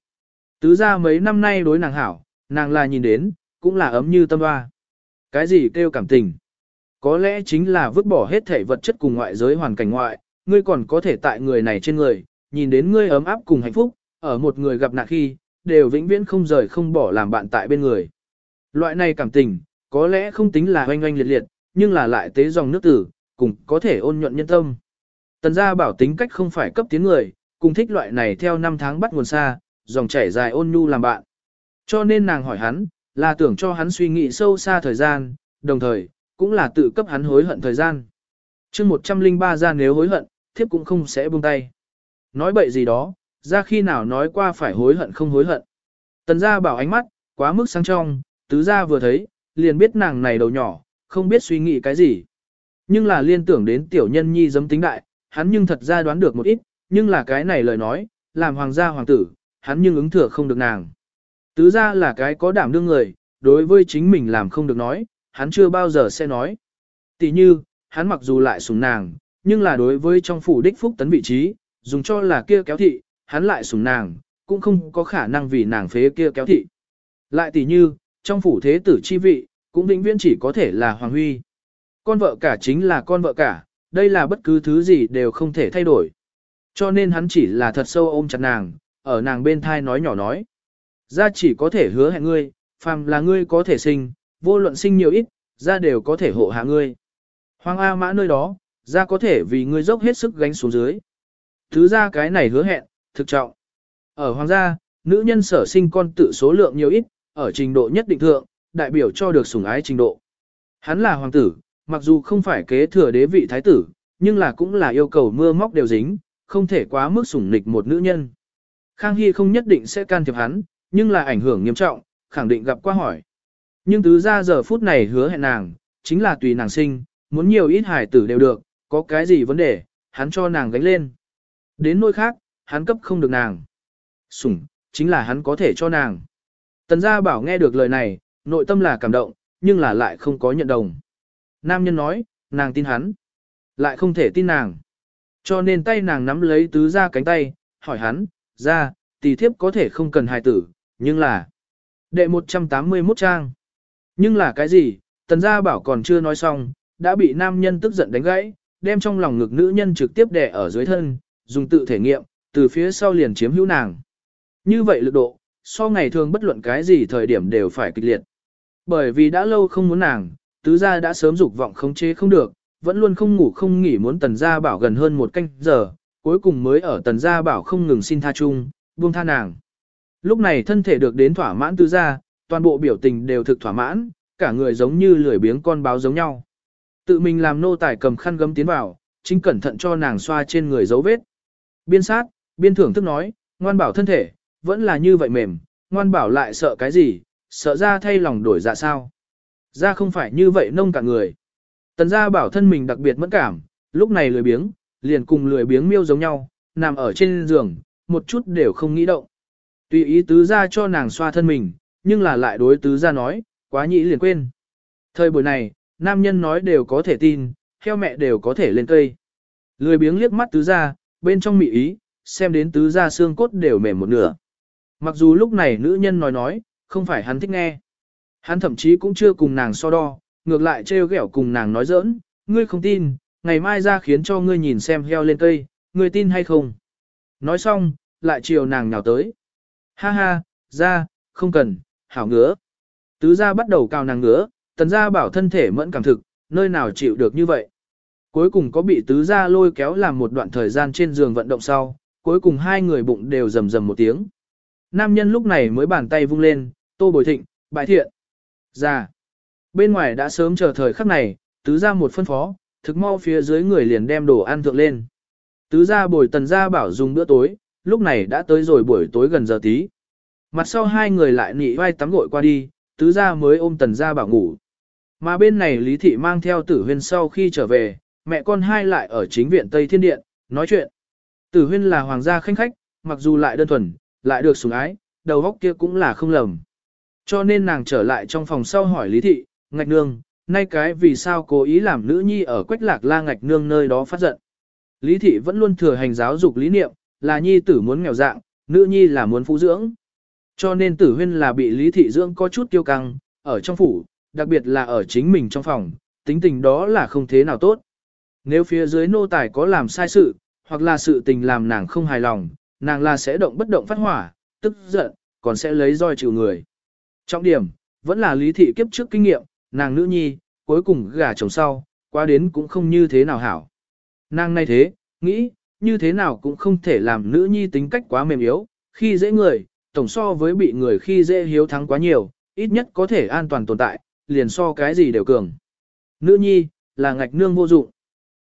Tứ ra mấy năm nay đối nàng hảo, nàng là nhìn đến, cũng là ấm như tâm hoa. Cái gì kêu cảm tình? Có lẽ chính là vứt bỏ hết thể vật chất cùng ngoại giới hoàn cảnh ngoại, ngươi còn có thể tại người này trên người, nhìn đến ngươi ấm áp cùng hạnh phúc, ở một người gặp nạn khi, đều vĩnh viễn không rời không bỏ làm bạn tại bên người. Loại này cảm tình, có lẽ không tính là oanh oanh liệt liệt, nhưng là lại tế dòng nước tử, cùng có thể ôn nhuận nhân tâm. Tần gia bảo tính cách không phải cấp tiến người, cùng thích loại này theo năm tháng bắt nguồn xa, dòng chảy dài ôn nhu làm bạn. Cho nên nàng hỏi hắn, là tưởng cho hắn suy nghĩ sâu xa thời gian, đồng thời, cũng là tự cấp hắn hối hận thời gian. chương 103 ra nếu hối hận, thiếp cũng không sẽ buông tay. Nói bậy gì đó, ra khi nào nói qua phải hối hận không hối hận. Tần gia bảo ánh mắt, quá mức sáng trong, tứ gia vừa thấy, liền biết nàng này đầu nhỏ, không biết suy nghĩ cái gì. Nhưng là liên tưởng đến tiểu nhân nhi giấm tính đại, hắn nhưng thật ra đoán được một ít, nhưng là cái này lời nói, làm hoàng gia hoàng tử, hắn nhưng ứng thừa không được nàng. Tứ gia là cái có đảm đương người, đối với chính mình làm không được nói, hắn chưa bao giờ sẽ nói. Tỷ như, hắn mặc dù lại sủng nàng, nhưng là đối với trong phủ đích phúc tấn vị trí, dùng cho là kia kéo thị, hắn lại sủng nàng, cũng không có khả năng vì nàng phế kia kéo thị. Lại tỷ như, trong phủ thế tử chi vị, cũng vĩnh viễn chỉ có thể là Hoàng Huy. Con vợ cả chính là con vợ cả, đây là bất cứ thứ gì đều không thể thay đổi. Cho nên hắn chỉ là thật sâu ôm chặt nàng, ở nàng bên thai nói nhỏ nói. Ra chỉ có thể hứa hẹn ngươi, phàm là ngươi có thể sinh, vô luận sinh nhiều ít, ra đều có thể hộ hạ ngươi. Hoàng A mã nơi đó, ra có thể vì ngươi dốc hết sức gánh xuống dưới. Thứ ra cái này hứa hẹn, thực trọng. Ở hoàng gia, nữ nhân sở sinh con tự số lượng nhiều ít, ở trình độ nhất định thượng, đại biểu cho được sủng ái trình độ. Hắn là hoàng tử, mặc dù không phải kế thừa đế vị thái tử, nhưng là cũng là yêu cầu mưa móc đều dính, không thể quá mức sủng nịch một nữ nhân. Khang Hy không nhất định sẽ can thiệp hắn, nhưng là ảnh hưởng nghiêm trọng, khẳng định gặp qua hỏi. Nhưng tứ ra giờ phút này hứa hẹn nàng, chính là tùy nàng sinh, muốn nhiều ít hải tử đều được, có cái gì vấn đề, hắn cho nàng gánh lên. Đến nơi khác, hắn cấp không được nàng. Sủng, chính là hắn có thể cho nàng. Tần gia bảo nghe được lời này, nội tâm là cảm động, nhưng là lại không có nhận đồng. Nam nhân nói, nàng tin hắn, lại không thể tin nàng. Cho nên tay nàng nắm lấy tứ ra cánh tay, hỏi hắn, ra, tỷ thiếp có thể không cần hài tử, nhưng là... Đệ 181 trang. Nhưng là cái gì, tần gia bảo còn chưa nói xong, đã bị nam nhân tức giận đánh gãy, đem trong lòng ngực nữ nhân trực tiếp đè ở dưới thân, dùng tự thể nghiệm, từ phía sau liền chiếm hữu nàng. Như vậy lực độ, so ngày thường bất luận cái gì thời điểm đều phải kịch liệt. Bởi vì đã lâu không muốn nàng, tứ gia đã sớm dục vọng khống chế không được, vẫn luôn không ngủ không nghỉ muốn tần gia bảo gần hơn một canh giờ, cuối cùng mới ở tần gia bảo không ngừng xin tha chung, buông tha nàng. Lúc này thân thể được đến thỏa mãn tứ gia, toàn bộ biểu tình đều thực thỏa mãn, cả người giống như lười biếng con báo giống nhau. Tự mình làm nô tài cầm khăn gấm tiến vào, chính cẩn thận cho nàng xoa trên người dấu vết. Biên sát, biên thưởng thức nói, ngoan bảo thân thể, vẫn là như vậy mềm, ngoan bảo lại sợ cái gì, sợ ra thay lòng đổi dạ sao. Ra không phải như vậy nông cả người. Tần gia bảo thân mình đặc biệt mẫn cảm, lúc này lười biếng, liền cùng lười biếng miêu giống nhau, nằm ở trên giường, một chút đều không nghĩ động. Tùy ý tứ gia cho nàng xoa thân mình, nhưng là lại đối tứ gia nói, quá nhĩ liền quên. Thời buổi này, nam nhân nói đều có thể tin, theo mẹ đều có thể lên cây. Lười biếng liếc mắt tứ gia, bên trong mị ý, xem đến tứ gia xương cốt đều mềm một nửa. Mặc dù lúc này nữ nhân nói nói, không phải hắn thích nghe. Hắn thậm chí cũng chưa cùng nàng so đo, ngược lại trêu ghẹo cùng nàng nói giỡn, ngươi không tin, ngày mai ra khiến cho ngươi nhìn xem heo lên cây, ngươi tin hay không. Nói xong, lại chiều nàng nhào tới. Ha ha, ra, không cần, hảo ngứa. Tứ gia bắt đầu cào nàng ngứa, tần gia bảo thân thể mẫn cảm thực, nơi nào chịu được như vậy. Cuối cùng có bị tứ gia lôi kéo làm một đoạn thời gian trên giường vận động sau, cuối cùng hai người bụng đều rầm rầm một tiếng. Nam nhân lúc này mới bàn tay vung lên, tô bồi thịnh, bại thiện. Ra. Bên ngoài đã sớm chờ thời khắc này, tứ gia một phân phó, thực mau phía dưới người liền đem đồ ăn thượng lên. Tứ gia bồi tần gia bảo dùng bữa tối, lúc này đã tới rồi buổi tối gần giờ tí. Mặt sau hai người lại nị vai tắm gội qua đi, tứ gia mới ôm tần gia bảo ngủ. Mà bên này Lý Thị mang theo tử huyên sau khi trở về, mẹ con hai lại ở chính viện Tây Thiên Điện, nói chuyện. Tử huyên là hoàng gia khanh khách, mặc dù lại đơn thuần, lại được sủng ái, đầu góc kia cũng là không lầm. Cho nên nàng trở lại trong phòng sau hỏi Lý Thị, ngạch nương, nay cái vì sao cố ý làm nữ nhi ở quách lạc la ngạch nương nơi đó phát giận. Lý Thị vẫn luôn thừa hành giáo dục lý niệm, là nhi tử muốn nghèo dạng, nữ nhi là muốn phú dưỡng. Cho nên tử huyên là bị Lý Thị dưỡng có chút tiêu căng, ở trong phủ, đặc biệt là ở chính mình trong phòng, tính tình đó là không thế nào tốt. Nếu phía dưới nô tài có làm sai sự, hoặc là sự tình làm nàng không hài lòng, nàng là sẽ động bất động phát hỏa, tức giận, còn sẽ lấy roi chịu người. Trọng điểm, vẫn là lý thị kiếp trước kinh nghiệm, nàng nữ nhi, cuối cùng gả chồng sau, qua đến cũng không như thế nào hảo. Nàng nay thế, nghĩ, như thế nào cũng không thể làm nữ nhi tính cách quá mềm yếu, khi dễ người, tổng so với bị người khi dễ hiếu thắng quá nhiều, ít nhất có thể an toàn tồn tại, liền so cái gì đều cường. Nữ nhi, là ngạch nương vô dụng.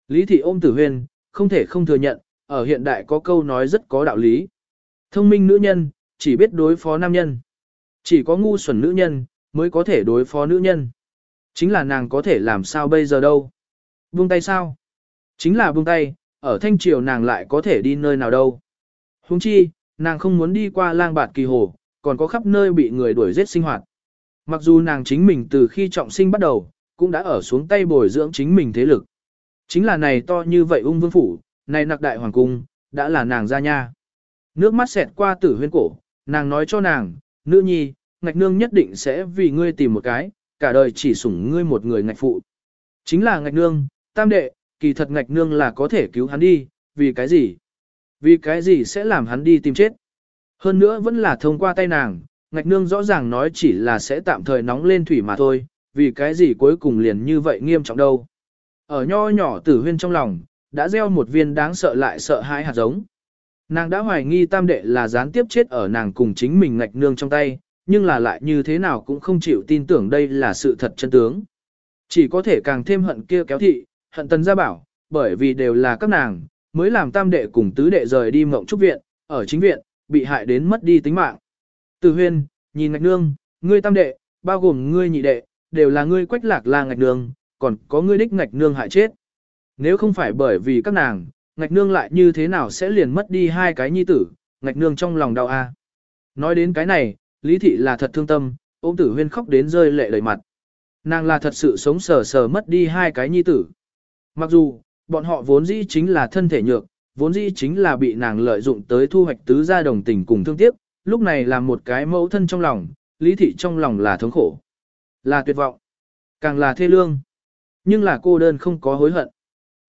Lý thị ôm tử huyền, không thể không thừa nhận, ở hiện đại có câu nói rất có đạo lý. Thông minh nữ nhân, chỉ biết đối phó nam nhân. Chỉ có ngu xuẩn nữ nhân, mới có thể đối phó nữ nhân. Chính là nàng có thể làm sao bây giờ đâu. Buông tay sao? Chính là buông tay, ở thanh triều nàng lại có thể đi nơi nào đâu. Huống chi, nàng không muốn đi qua lang bạt kỳ hồ, còn có khắp nơi bị người đuổi giết sinh hoạt. Mặc dù nàng chính mình từ khi trọng sinh bắt đầu, cũng đã ở xuống tay bồi dưỡng chính mình thế lực. Chính là này to như vậy ung vương phủ, này nặc đại hoàng cung, đã là nàng ra nha. Nước mắt xẹt qua tử huyên cổ, nàng nói cho nàng, nữ nhi, ngạch nương nhất định sẽ vì ngươi tìm một cái, cả đời chỉ sủng ngươi một người ngạch phụ. Chính là ngạch nương, tam đệ, kỳ thật ngạch nương là có thể cứu hắn đi, vì cái gì? Vì cái gì sẽ làm hắn đi tìm chết? Hơn nữa vẫn là thông qua tay nàng, ngạch nương rõ ràng nói chỉ là sẽ tạm thời nóng lên thủy mà thôi, vì cái gì cuối cùng liền như vậy nghiêm trọng đâu. Ở nho nhỏ tử huyên trong lòng, đã gieo một viên đáng sợ lại sợ hãi hạt giống. Nàng đã hoài nghi tam đệ là gián tiếp chết ở nàng cùng chính mình ngạch nương trong tay, nhưng là lại như thế nào cũng không chịu tin tưởng đây là sự thật chân tướng. Chỉ có thể càng thêm hận kia kéo thị, hận tần gia bảo, bởi vì đều là các nàng, mới làm tam đệ cùng tứ đệ rời đi mộng trúc viện, ở chính viện, bị hại đến mất đi tính mạng. Từ huyên, nhìn ngạch nương, ngươi tam đệ, bao gồm ngươi nhị đệ, đều là ngươi quách lạc la ngạch nương, còn có ngươi đích ngạch nương hại chết. Nếu không phải bởi vì các nàng, ngạch nương lại như thế nào sẽ liền mất đi hai cái nhi tử, ngạch nương trong lòng đau a. Nói đến cái này, Lý Thị là thật thương tâm, ôm tử huyên khóc đến rơi lệ đầy mặt. Nàng là thật sự sống sờ sờ mất đi hai cái nhi tử. Mặc dù, bọn họ vốn dĩ chính là thân thể nhược, vốn dĩ chính là bị nàng lợi dụng tới thu hoạch tứ gia đồng tình cùng thương tiếc, lúc này là một cái mẫu thân trong lòng, Lý Thị trong lòng là thống khổ, là tuyệt vọng, càng là thê lương. Nhưng là cô đơn không có hối hận.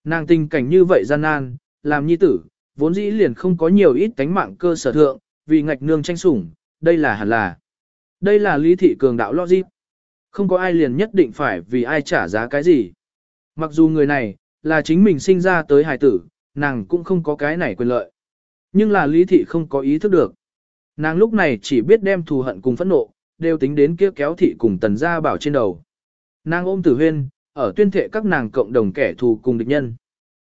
Nàng tình cảnh như vậy gian nan, làm nhi tử, vốn dĩ liền không có nhiều ít tánh mạng cơ sở thượng, vì ngạch nương tranh sủng, đây là hẳn là. Đây là lý thị cường đạo logic. Không có ai liền nhất định phải vì ai trả giá cái gì. Mặc dù người này, là chính mình sinh ra tới hài tử, nàng cũng không có cái này quyền lợi. Nhưng là lý thị không có ý thức được. Nàng lúc này chỉ biết đem thù hận cùng phẫn nộ, đều tính đến kia kéo thị cùng tần gia bảo trên đầu. Nàng ôm tử huyên, ở tuyên thệ các nàng cộng đồng kẻ thù cùng địch nhân.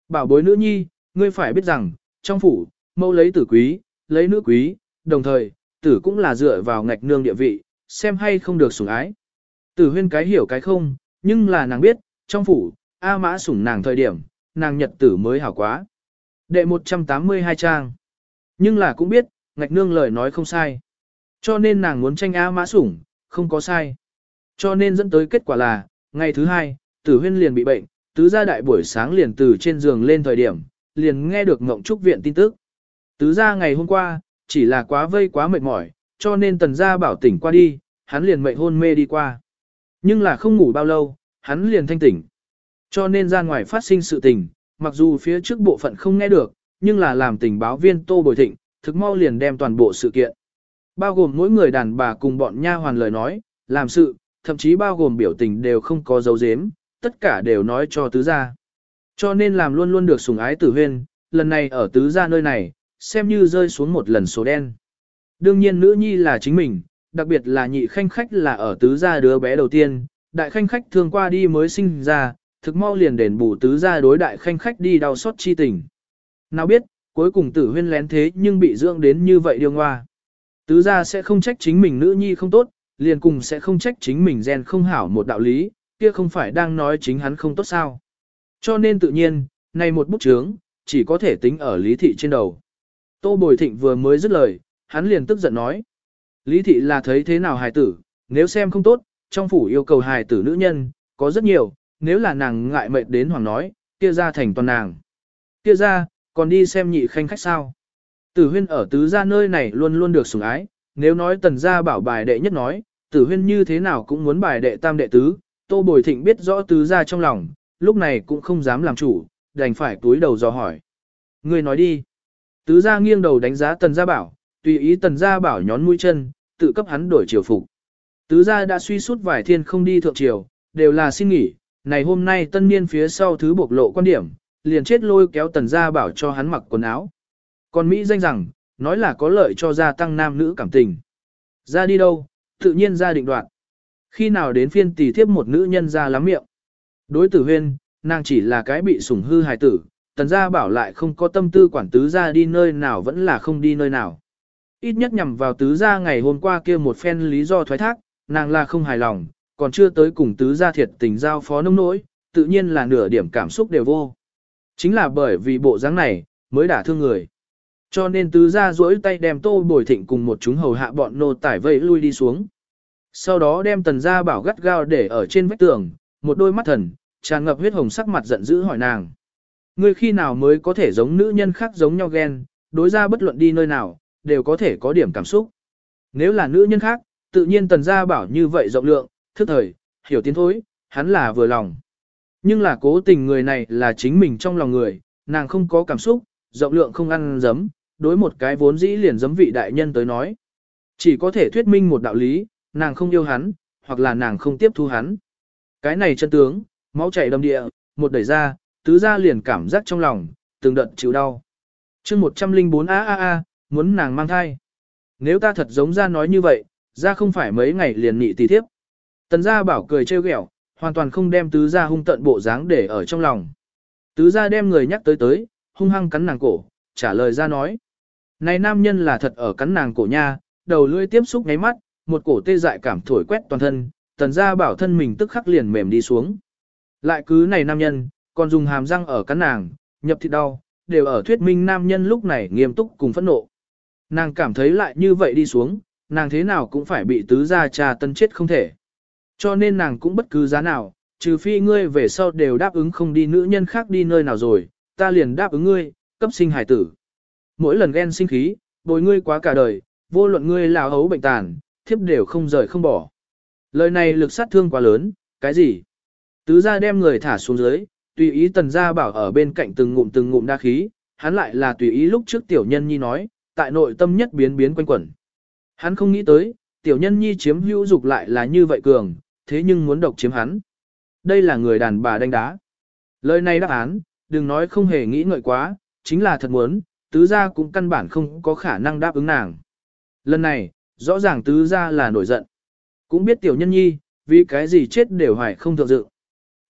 Bảo bối nữ nhi, ngươi phải biết rằng, trong phủ, mẫu lấy tử quý, lấy nữ quý, đồng thời, tử cũng là dựa vào ngạch nương địa vị, xem hay không được sủng ái. Tử huyên cái hiểu cái không, nhưng là nàng biết, trong phủ, A mã sủng nàng thời điểm, nàng nhật tử mới hảo quá. Đệ 182 trang. Nhưng là cũng biết, ngạch nương lời nói không sai. Cho nên nàng muốn tranh A mã sủng, không có sai. Cho nên dẫn tới kết quả là, ngày thứ hai, tử huyên liền bị bệnh, tứ gia đại buổi sáng liền từ trên giường lên thời điểm, liền nghe được ngộng trúc viện tin tức. Tứ gia ngày hôm qua, chỉ là quá vây quá mệt mỏi, cho nên tần gia bảo tỉnh qua đi, hắn liền mệnh hôn mê đi qua. Nhưng là không ngủ bao lâu, hắn liền thanh tỉnh. Cho nên ra ngoài phát sinh sự tình, mặc dù phía trước bộ phận không nghe được, nhưng là làm tình báo viên Tô Bồi Thịnh, thực mau liền đem toàn bộ sự kiện. Bao gồm mỗi người đàn bà cùng bọn nha hoàn lời nói, làm sự, thậm chí bao gồm biểu tình đều không có dấu dếm, tất cả đều nói cho tứ gia. Cho nên làm luôn luôn được sủng ái tử huyên, lần này ở tứ gia nơi này, xem như rơi xuống một lần số đen. Đương nhiên nữ nhi là chính mình, đặc biệt là nhị khanh khách là ở tứ gia đứa bé đầu tiên, đại khanh khách thường qua đi mới sinh ra, thực mau liền đền bù tứ gia đối đại khanh khách đi đau xót chi tình. Nào biết, cuối cùng tử huyên lén thế nhưng bị dưỡng đến như vậy điêu ngoa. Tứ gia sẽ không trách chính mình nữ nhi không tốt, liền cùng sẽ không trách chính mình gen không hảo một đạo lý, kia không phải đang nói chính hắn không tốt sao. Cho nên tự nhiên, này một bút chướng, chỉ có thể tính ở lý thị trên đầu. Tô Bồi Thịnh vừa mới dứt lời, hắn liền tức giận nói. Lý thị là thấy thế nào hài tử, nếu xem không tốt, trong phủ yêu cầu hài tử nữ nhân, có rất nhiều, nếu là nàng ngại mệt đến hoàng nói, kia ra thành toàn nàng. Kia ra, còn đi xem nhị khanh khách sao. Tử huyên ở tứ gia nơi này luôn luôn được sủng ái, nếu nói tần gia bảo bài đệ nhất nói, tử huyên như thế nào cũng muốn bài đệ tam đệ tứ, tô bồi thịnh biết rõ tứ gia trong lòng, lúc này cũng không dám làm chủ, đành phải túi đầu dò hỏi. Người nói đi. Tứ gia nghiêng đầu đánh giá tần gia bảo, tùy ý tần gia bảo nhón mũi chân, tự cấp hắn đổi chiều phục. Tứ gia đã suy suốt vài thiên không đi thượng triều, đều là xin nghỉ, này hôm nay tân niên phía sau thứ bộc lộ quan điểm, liền chết lôi kéo tần gia bảo cho hắn mặc quần áo. Còn Mỹ danh rằng, nói là có lợi cho gia tăng nam nữ cảm tình. Ra đi đâu, tự nhiên ra định đoạn. Khi nào đến phiên tỷ thiếp một nữ nhân ra lắm miệng. Đối tử huyên, nàng chỉ là cái bị sủng hư hài tử, tần gia bảo lại không có tâm tư quản tứ gia đi nơi nào vẫn là không đi nơi nào. Ít nhất nhằm vào tứ gia ngày hôm qua kia một phen lý do thoái thác, nàng là không hài lòng, còn chưa tới cùng tứ gia thiệt tình giao phó nông nỗi, tự nhiên là nửa điểm cảm xúc đều vô. Chính là bởi vì bộ dáng này, mới đả thương người. Cho nên tứ gia duỗi tay đem tô bồi thịnh cùng một chúng hầu hạ bọn nô tải vây lui đi xuống. Sau đó đem tần gia bảo gắt gao để ở trên vách tường, một đôi mắt thần, tràn ngập huyết hồng sắc mặt giận dữ hỏi nàng. Ngươi khi nào mới có thể giống nữ nhân khác giống nhau ghen, đối ra bất luận đi nơi nào, đều có thể có điểm cảm xúc. Nếu là nữ nhân khác, tự nhiên tần gia bảo như vậy rộng lượng, thức thời, hiểu tiến thối, hắn là vừa lòng. Nhưng là cố tình người này là chính mình trong lòng người, nàng không có cảm xúc, rộng lượng không ăn dấm, đối một cái vốn dĩ liền dấm vị đại nhân tới nói. Chỉ có thể thuyết minh một đạo lý, nàng không yêu hắn, hoặc là nàng không tiếp thu hắn. Cái này chân tướng, máu chảy đầm địa, một đẩy ra, tứ ra liền cảm giác trong lòng, từng đợt chịu đau. chương 104 a a a, muốn nàng mang thai. Nếu ta thật giống ra nói như vậy, ra không phải mấy ngày liền nị tỷ thiếp. Tần gia bảo cười trêu ghẹo, hoàn toàn không đem tứ gia hung tận bộ dáng để ở trong lòng. Tứ gia đem người nhắc tới tới, hung hăng cắn nàng cổ, trả lời ra nói. Này nam nhân là thật ở cắn nàng cổ nha, đầu lưỡi tiếp xúc ngáy mắt, một cổ tê dại cảm thổi quét toàn thân, tần gia bảo thân mình tức khắc liền mềm đi xuống. Lại cứ này nam nhân, còn dùng hàm răng ở cắn nàng, nhập thịt đau, đều ở thuyết minh nam nhân lúc này nghiêm túc cùng phẫn nộ. Nàng cảm thấy lại như vậy đi xuống, nàng thế nào cũng phải bị tứ gia trà tân chết không thể. Cho nên nàng cũng bất cứ giá nào, trừ phi ngươi về sau đều đáp ứng không đi nữ nhân khác đi nơi nào rồi, ta liền đáp ứng ngươi, cấp sinh hải tử. Mỗi lần ghen sinh khí, bồi ngươi quá cả đời, vô luận ngươi là hấu bệnh tàn, thiếp đều không rời không bỏ. Lời này lực sát thương quá lớn, cái gì? Tứ gia đem người thả xuống dưới, tùy ý tần gia bảo ở bên cạnh từng ngụm từng ngụm đa khí, hắn lại là tùy ý lúc trước tiểu nhân nhi nói, tại nội tâm nhất biến biến quanh quẩn. Hắn không nghĩ tới, tiểu nhân nhi chiếm hữu dục lại là như vậy cường, thế nhưng muốn độc chiếm hắn. Đây là người đàn bà đánh đá. Lời này đáp án, đừng nói không hề nghĩ ngợi quá, chính là thật muốn, tứ gia cũng căn bản không có khả năng đáp ứng nàng. Lần này, rõ ràng tứ gia là nổi giận. Cũng biết tiểu nhân nhi, vì cái gì chết đều hoài không thượng dự.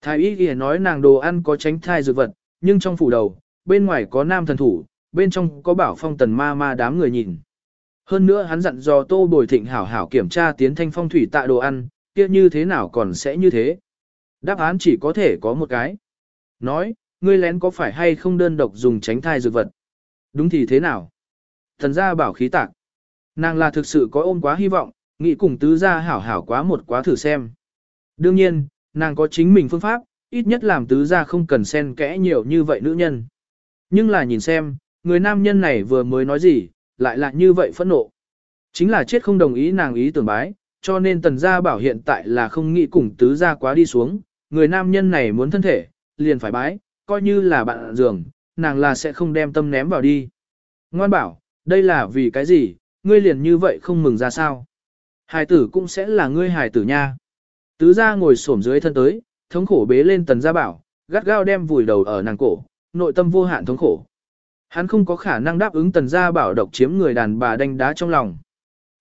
Thái y ghi nói nàng đồ ăn có tránh thai dược vật, nhưng trong phủ đầu, bên ngoài có nam thần thủ, bên trong có bảo phong tần ma ma đám người nhìn. Hơn nữa hắn dặn dò tô bồi thịnh hảo hảo kiểm tra tiến thanh phong thủy tại đồ ăn, kia như thế nào còn sẽ như thế. Đáp án chỉ có thể có một cái. Nói, ngươi lén có phải hay không đơn độc dùng tránh thai dược vật? Đúng thì thế nào? Thần gia bảo khí tạc. Nàng là thực sự có ôm quá hy vọng, nghĩ cùng tứ gia hảo hảo quá một quá thử xem. Đương nhiên, nàng có chính mình phương pháp, ít nhất làm tứ gia không cần xen kẽ nhiều như vậy nữ nhân. Nhưng là nhìn xem, người nam nhân này vừa mới nói gì, lại là như vậy phẫn nộ. Chính là chết không đồng ý nàng ý tưởng bái, cho nên tần gia bảo hiện tại là không nghĩ cùng tứ gia quá đi xuống, người nam nhân này muốn thân thể, liền phải bái, coi như là bạn giường, nàng là sẽ không đem tâm ném vào đi. Ngoan bảo, đây là vì cái gì, ngươi liền như vậy không mừng ra sao? Hài tử cũng sẽ là ngươi hài tử nha. Tứ gia ngồi xổm dưới thân tới, thống khổ bế lên tần gia bảo, gắt gao đem vùi đầu ở nàng cổ, nội tâm vô hạn thống khổ. Hắn không có khả năng đáp ứng tần gia bảo độc chiếm người đàn bà đánh đá trong lòng.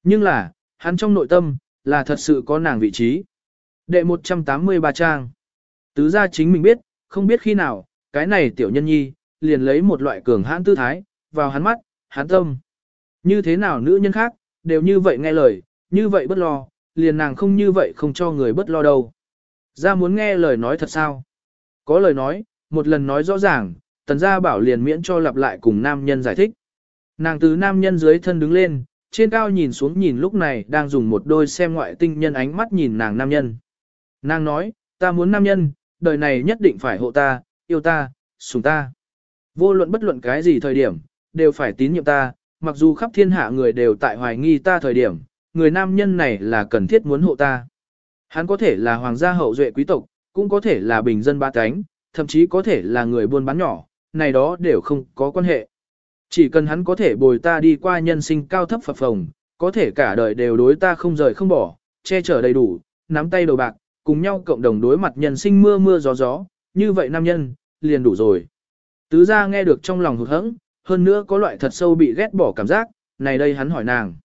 Nhưng là, hắn trong nội tâm, là thật sự có nàng vị trí. Đệ 183 trang. Tứ gia chính mình biết, không biết khi nào, cái này tiểu nhân nhi, liền lấy một loại cường hãn tư thái, vào hắn mắt, hắn tâm. Như thế nào nữ nhân khác, đều như vậy nghe lời, như vậy bất lo, liền nàng không như vậy không cho người bất lo đâu. Ra muốn nghe lời nói thật sao? Có lời nói, một lần nói rõ ràng, tần gia bảo liền miễn cho lặp lại cùng nam nhân giải thích. Nàng từ nam nhân dưới thân đứng lên, trên cao nhìn xuống nhìn lúc này đang dùng một đôi xem ngoại tinh nhân ánh mắt nhìn nàng nam nhân. Nàng nói, ta muốn nam nhân, đời này nhất định phải hộ ta, yêu ta, sủng ta. Vô luận bất luận cái gì thời điểm, đều phải tín nhiệm ta, mặc dù khắp thiên hạ người đều tại hoài nghi ta thời điểm, người nam nhân này là cần thiết muốn hộ ta. Hắn có thể là hoàng gia hậu duệ quý tộc, cũng có thể là bình dân ba cánh, thậm chí có thể là người buôn bán nhỏ, này đó đều không có quan hệ. Chỉ cần hắn có thể bồi ta đi qua nhân sinh cao thấp phập phồng, có thể cả đời đều đối ta không rời không bỏ, che chở đầy đủ, nắm tay đầu bạc, cùng nhau cộng đồng đối mặt nhân sinh mưa mưa gió gió, như vậy nam nhân, liền đủ rồi. Tứ gia nghe được trong lòng hụt hẫng, hơn nữa có loại thật sâu bị ghét bỏ cảm giác, này đây hắn hỏi nàng.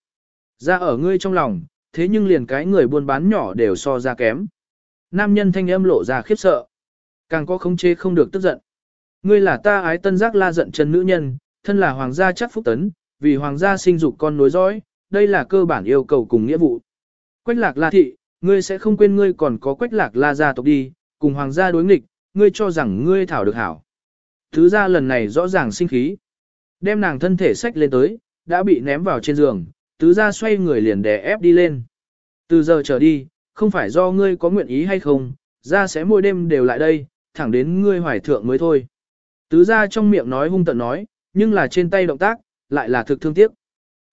Ra ở ngươi trong lòng, thế nhưng liền cái người buôn bán nhỏ đều so ra kém. Nam nhân thanh âm lộ ra khiếp sợ. Càng có khống chế không được tức giận. Ngươi là ta ái tân giác la giận chân nữ nhân, thân là hoàng gia chắc phúc tấn, vì hoàng gia sinh dục con nối dõi, đây là cơ bản yêu cầu cùng nghĩa vụ. Quách lạc la thị, ngươi sẽ không quên ngươi còn có quách lạc la gia tộc đi, cùng hoàng gia đối nghịch, ngươi cho rằng ngươi thảo được hảo. Thứ ra lần này rõ ràng sinh khí. Đem nàng thân thể sách lên tới, đã bị ném vào trên giường, tứ ra xoay người liền đè ép đi lên. Từ giờ trở đi, không phải do ngươi có nguyện ý hay không, ra sẽ mỗi đêm đều lại đây, thẳng đến ngươi hoài thượng mới thôi. Tứ ra trong miệng nói hung tận nói, nhưng là trên tay động tác, lại là thực thương tiếc.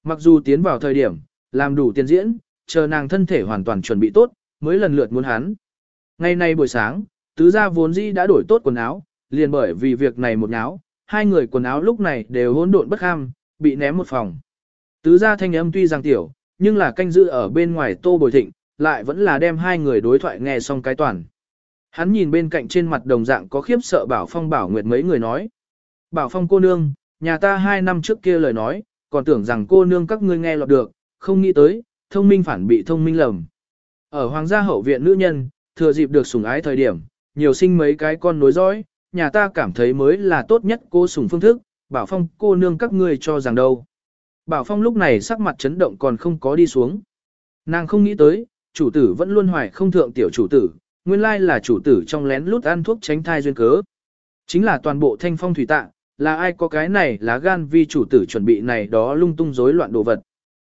Mặc dù tiến vào thời điểm, làm đủ tiền diễn, chờ nàng thân thể hoàn toàn chuẩn bị tốt, mới lần lượt muốn hắn. Ngày nay buổi sáng, tứ gia vốn dĩ đã đổi tốt quần áo, liền bởi vì việc này một áo, hai người quần áo lúc này đều hỗn độn bất ham, bị ném một phòng. Tứ gia thanh âm tuy rằng tiểu, nhưng là canh giữ ở bên ngoài tô bồi thịnh, lại vẫn là đem hai người đối thoại nghe xong cái toàn. Hắn nhìn bên cạnh trên mặt đồng dạng có khiếp sợ Bảo Phong Bảo Nguyệt mấy người nói. Bảo Phong cô nương, nhà ta hai năm trước kia lời nói, còn tưởng rằng cô nương các ngươi nghe lọt được, không nghĩ tới, thông minh phản bị thông minh lầm. Ở hoàng gia hậu viện nữ nhân, thừa dịp được sủng ái thời điểm, nhiều sinh mấy cái con nối dõi, nhà ta cảm thấy mới là tốt nhất cô sủng phương thức, Bảo Phong cô nương các ngươi cho rằng đâu. Bảo Phong lúc này sắc mặt chấn động còn không có đi xuống. Nàng không nghĩ tới, chủ tử vẫn luôn hoài không thượng tiểu chủ tử, nguyên lai là chủ tử trong lén lút ăn thuốc tránh thai duyên cớ. Chính là toàn bộ thanh phong thủy tạ, là ai có cái này lá gan vi chủ tử chuẩn bị này đó lung tung rối loạn đồ vật.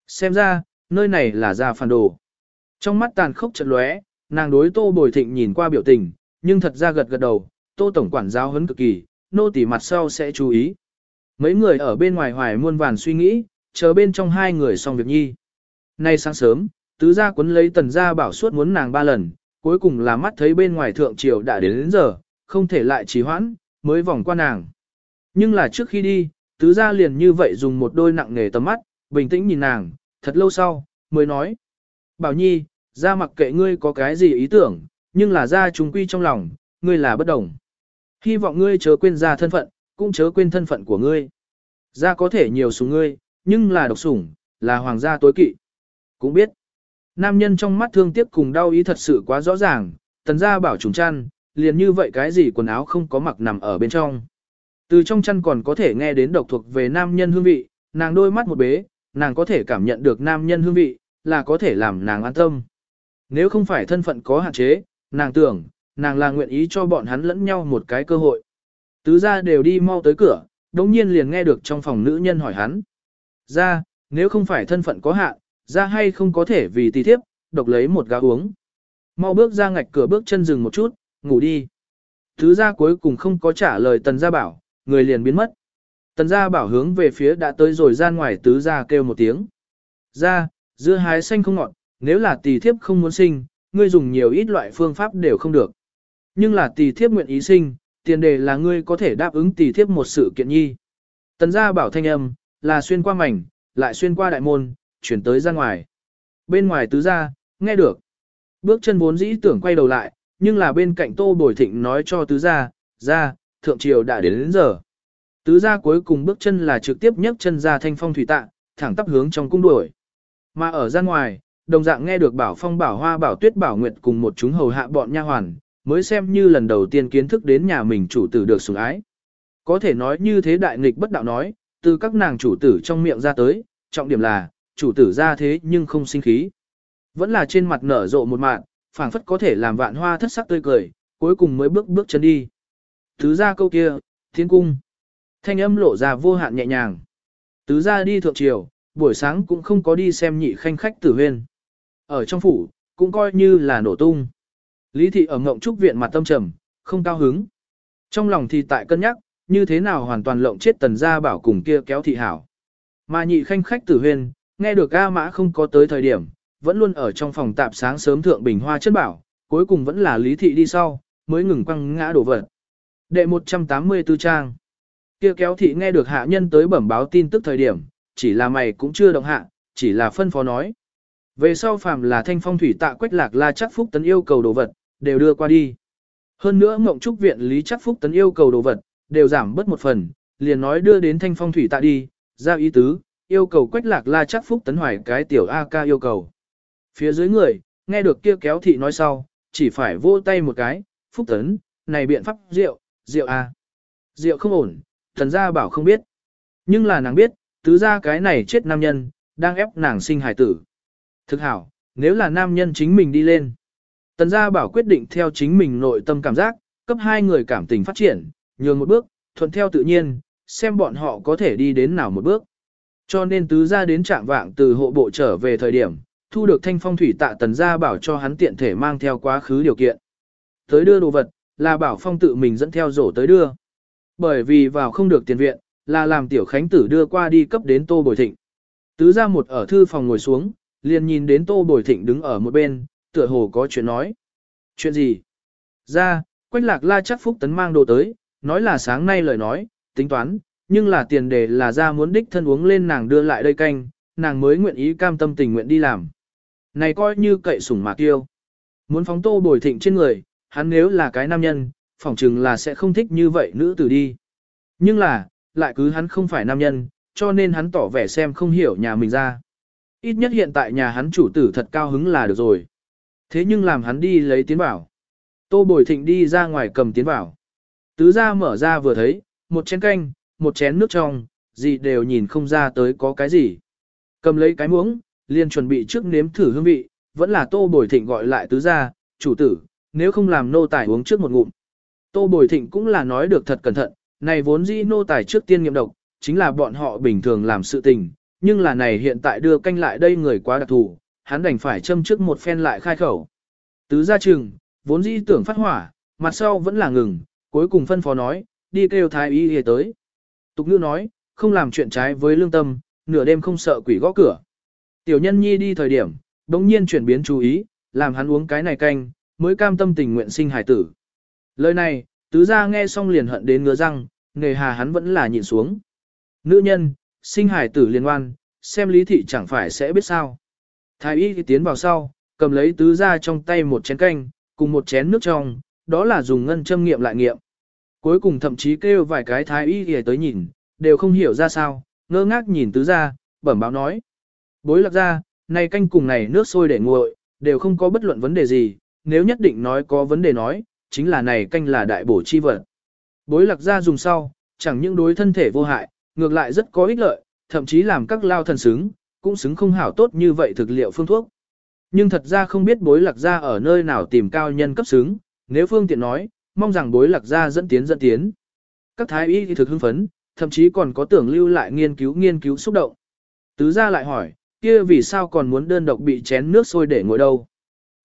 Xem ra, nơi này là ra phản đồ. Trong mắt tàn khốc chật lóe, nàng đối tô bồi thịnh nhìn qua biểu tình, nhưng thật ra gật gật đầu, tô tổng quản giáo hấn cực kỳ, nô tỉ mặt sau sẽ chú ý. Mấy người ở bên ngoài hoài muôn vàn suy nghĩ, chờ bên trong hai người xong việc nhi. Nay sáng sớm, tứ gia quấn lấy tần gia bảo suốt muốn nàng ba lần, cuối cùng là mắt thấy bên ngoài thượng triều đã đến, đến giờ, không thể lại trì hoãn, mới vòng qua nàng. Nhưng là trước khi đi, tứ gia liền như vậy dùng một đôi nặng nề tầm mắt, bình tĩnh nhìn nàng, thật lâu sau, mới nói. Bảo nhi, ra mặc kệ ngươi có cái gì ý tưởng, nhưng là ra chúng quy trong lòng, ngươi là bất đồng. Hy vọng ngươi chớ quên ra thân phận, cũng chớ quên thân phận của ngươi. Ra có thể nhiều xuống ngươi, nhưng là độc sủng, là hoàng gia tối kỵ. Cũng biết, nam nhân trong mắt thương tiếc cùng đau ý thật sự quá rõ ràng, tần gia bảo trùng chăn, liền như vậy cái gì quần áo không có mặc nằm ở bên trong. Từ trong chăn còn có thể nghe đến độc thuộc về nam nhân hương vị, nàng đôi mắt một bế, nàng có thể cảm nhận được nam nhân hương vị, là có thể làm nàng an tâm. Nếu không phải thân phận có hạn chế, nàng tưởng, nàng là nguyện ý cho bọn hắn lẫn nhau một cái cơ hội. Tứ gia đều đi mau tới cửa, đống nhiên liền nghe được trong phòng nữ nhân hỏi hắn. Ra, nếu không phải thân phận có hạn, ra hay không có thể vì tì thiếp, độc lấy một gáo uống. Mau bước ra ngạch cửa bước chân dừng một chút, ngủ đi. Thứ ra cuối cùng không có trả lời tần gia bảo, người liền biến mất. Tần gia bảo hướng về phía đã tới rồi ra ngoài tứ gia kêu một tiếng. Ra, dưa hái xanh không ngọt, nếu là tỳ thiếp không muốn sinh, ngươi dùng nhiều ít loại phương pháp đều không được. Nhưng là tỳ thiếp nguyện ý sinh, tiền đề là ngươi có thể đáp ứng tỳ thiếp một sự kiện nhi. Tần gia bảo thanh âm, là xuyên qua mảnh, lại xuyên qua đại môn, chuyển tới ra ngoài. Bên ngoài tứ gia, nghe được. Bước chân vốn dĩ tưởng quay đầu lại, nhưng là bên cạnh tô bồi thịnh nói cho tứ gia, ra, thượng triều đã đến đến giờ. Tứ gia cuối cùng bước chân là trực tiếp nhấc chân ra thanh phong thủy tạ, thẳng tắp hướng trong cung đuổi. Mà ở ra ngoài, đồng dạng nghe được bảo phong bảo hoa bảo tuyết bảo nguyệt cùng một chúng hầu hạ bọn nha hoàn, mới xem như lần đầu tiên kiến thức đến nhà mình chủ tử được sủng ái. Có thể nói như thế đại nghịch bất đạo nói, từ các nàng chủ tử trong miệng ra tới, trọng điểm là, chủ tử ra thế nhưng không sinh khí. Vẫn là trên mặt nở rộ một mạng, phảng phất có thể làm vạn hoa thất sắc tươi cười, cuối cùng mới bước bước chân đi. Thứ ra câu kia, thiên cung. Thanh âm lộ ra vô hạn nhẹ nhàng. Tứ ra đi thượng triều, buổi sáng cũng không có đi xem nhị khanh khách tử huyên. Ở trong phủ, cũng coi như là nổ tung. Lý thị ở ngộng trúc viện mặt tâm trầm, không cao hứng. Trong lòng thì tại cân nhắc, như thế nào hoàn toàn lộng chết tần gia bảo cùng kia kéo thị hảo. Mà nhị khanh khách tử huyên, nghe được A mã không có tới thời điểm, vẫn luôn ở trong phòng tạp sáng sớm thượng bình hoa chất bảo, cuối cùng vẫn là lý thị đi sau, mới ngừng quăng ngã đổ vật. Đệ 184 trang. Kia kéo thị nghe được hạ nhân tới bẩm báo tin tức thời điểm, chỉ là mày cũng chưa động hạ, chỉ là phân phó nói. Về sau phàm là thanh phong thủy tạ quách lạc la chắc phúc tấn yêu cầu đồ vật, đều đưa qua đi. Hơn nữa mộng trúc viện lý chắc phúc tấn yêu cầu đồ vật, đều giảm bớt một phần, liền nói đưa đến thanh phong thủy tạ đi, ra ý tứ, yêu cầu quách lạc la chắc phúc tấn hoài cái tiểu A ca yêu cầu. Phía dưới người, nghe được kia kéo thị nói sau, chỉ phải vô tay một cái, phúc tấn, này biện pháp rượu, rượu A. Rượu không ổn, thần gia bảo không biết. Nhưng là nàng biết, tứ ra cái này chết nam nhân, đang ép nàng sinh hải tử. Thực hảo, nếu là nam nhân chính mình đi lên. Tần gia bảo quyết định theo chính mình nội tâm cảm giác, cấp hai người cảm tình phát triển, nhường một bước, thuận theo tự nhiên, xem bọn họ có thể đi đến nào một bước. Cho nên tứ gia đến trạng vạng từ hộ bộ trở về thời điểm, thu được thanh phong thủy tạ tần gia bảo cho hắn tiện thể mang theo quá khứ điều kiện. Tới đưa đồ vật, là bảo phong tự mình dẫn theo rổ tới đưa. Bởi vì vào không được tiền viện, là làm tiểu khánh tử đưa qua đi cấp đến tô bồi thịnh. Tứ gia một ở thư phòng ngồi xuống, liền nhìn đến tô bồi thịnh đứng ở một bên, tựa hồ có chuyện nói. Chuyện gì? Ra, quách lạc la chắc phúc tấn mang đồ tới, nói là sáng nay lời nói, tính toán, nhưng là tiền đề là ra muốn đích thân uống lên nàng đưa lại đây canh, nàng mới nguyện ý cam tâm tình nguyện đi làm. Này coi như cậy sủng mạc tiêu. Muốn phóng tô bồi thịnh trên người, hắn nếu là cái nam nhân, phỏng chừng là sẽ không thích như vậy nữ tử đi. Nhưng là, lại cứ hắn không phải nam nhân, cho nên hắn tỏ vẻ xem không hiểu nhà mình ra. Ít nhất hiện tại nhà hắn chủ tử thật cao hứng là được rồi. Thế nhưng làm hắn đi lấy tiến bảo. Tô Bồi Thịnh đi ra ngoài cầm tiến bảo. Tứ ra mở ra vừa thấy, một chén canh, một chén nước trong, gì đều nhìn không ra tới có cái gì. Cầm lấy cái muỗng, liền chuẩn bị trước nếm thử hương vị, vẫn là Tô Bồi Thịnh gọi lại tứ ra, chủ tử, nếu không làm nô tài uống trước một ngụm. Tô Bồi Thịnh cũng là nói được thật cẩn thận, này vốn dĩ nô tài trước tiên nghiệm độc, chính là bọn họ bình thường làm sự tình, nhưng là này hiện tại đưa canh lại đây người quá đặc thù, hắn đành phải châm trước một phen lại khai khẩu. Tứ gia chừng, vốn dĩ tưởng phát hỏa, mặt sau vẫn là ngừng, cuối cùng phân phó nói, đi kêu thái y y tới. Tục nữ nói, không làm chuyện trái với lương tâm, nửa đêm không sợ quỷ gõ cửa. Tiểu nhân nhi đi thời điểm, đống nhiên chuyển biến chú ý, làm hắn uống cái này canh, mới cam tâm tình nguyện sinh hải tử. Lời này, tứ gia nghe xong liền hận đến ngứa răng, nghề hà hắn vẫn là nhịn xuống. Nữ nhân, sinh hải tử liên quan, xem lý thị chẳng phải sẽ biết sao. Thái y tiến vào sau, cầm lấy tứ gia trong tay một chén canh, cùng một chén nước trong, đó là dùng ngân châm nghiệm lại nghiệm. Cuối cùng thậm chí kêu vài cái thái y ghề tới nhìn, đều không hiểu ra sao, ngơ ngác nhìn tứ ra, bẩm báo nói. Bối lạc ra, này canh cùng này nước sôi để nguội, đều không có bất luận vấn đề gì, nếu nhất định nói có vấn đề nói, chính là này canh là đại bổ chi vật. Bối lạc ra dùng sau, chẳng những đối thân thể vô hại, ngược lại rất có ích lợi, thậm chí làm các lao thần xứng, cũng xứng không hảo tốt như vậy thực liệu phương thuốc. Nhưng thật ra không biết bối lạc ra ở nơi nào tìm cao nhân cấp xứng, nếu phương tiện nói, mong rằng bối lạc gia dẫn tiến dẫn tiến. Các thái y thì thực hưng phấn, thậm chí còn có tưởng lưu lại nghiên cứu nghiên cứu xúc động. Tứ gia lại hỏi, kia vì sao còn muốn đơn độc bị chén nước sôi để ngồi đâu.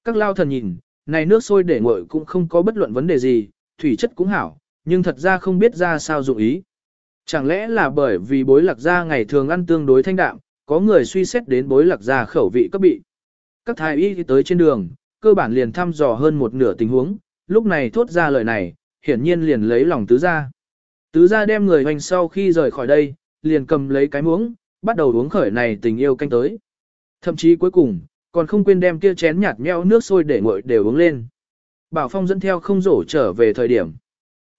Các lao thần nhìn, này nước sôi để nguội cũng không có bất luận vấn đề gì, thủy chất cũng hảo, nhưng thật ra không biết ra sao dụng ý. Chẳng lẽ là bởi vì bối lạc gia ngày thường ăn tương đối thanh đạm, có người suy xét đến bối lạc gia khẩu vị cấp bị. Các thái y tới trên đường, cơ bản liền thăm dò hơn một nửa tình huống, lúc này thốt ra lời này, hiển nhiên liền lấy lòng tứ gia. Tứ gia đem người hoành sau khi rời khỏi đây, liền cầm lấy cái muỗng, bắt đầu uống khởi này tình yêu canh tới. Thậm chí cuối cùng, còn không quên đem kia chén nhạt nhẽo nước sôi để nguội đều uống lên. Bảo Phong dẫn theo không rổ trở về thời điểm.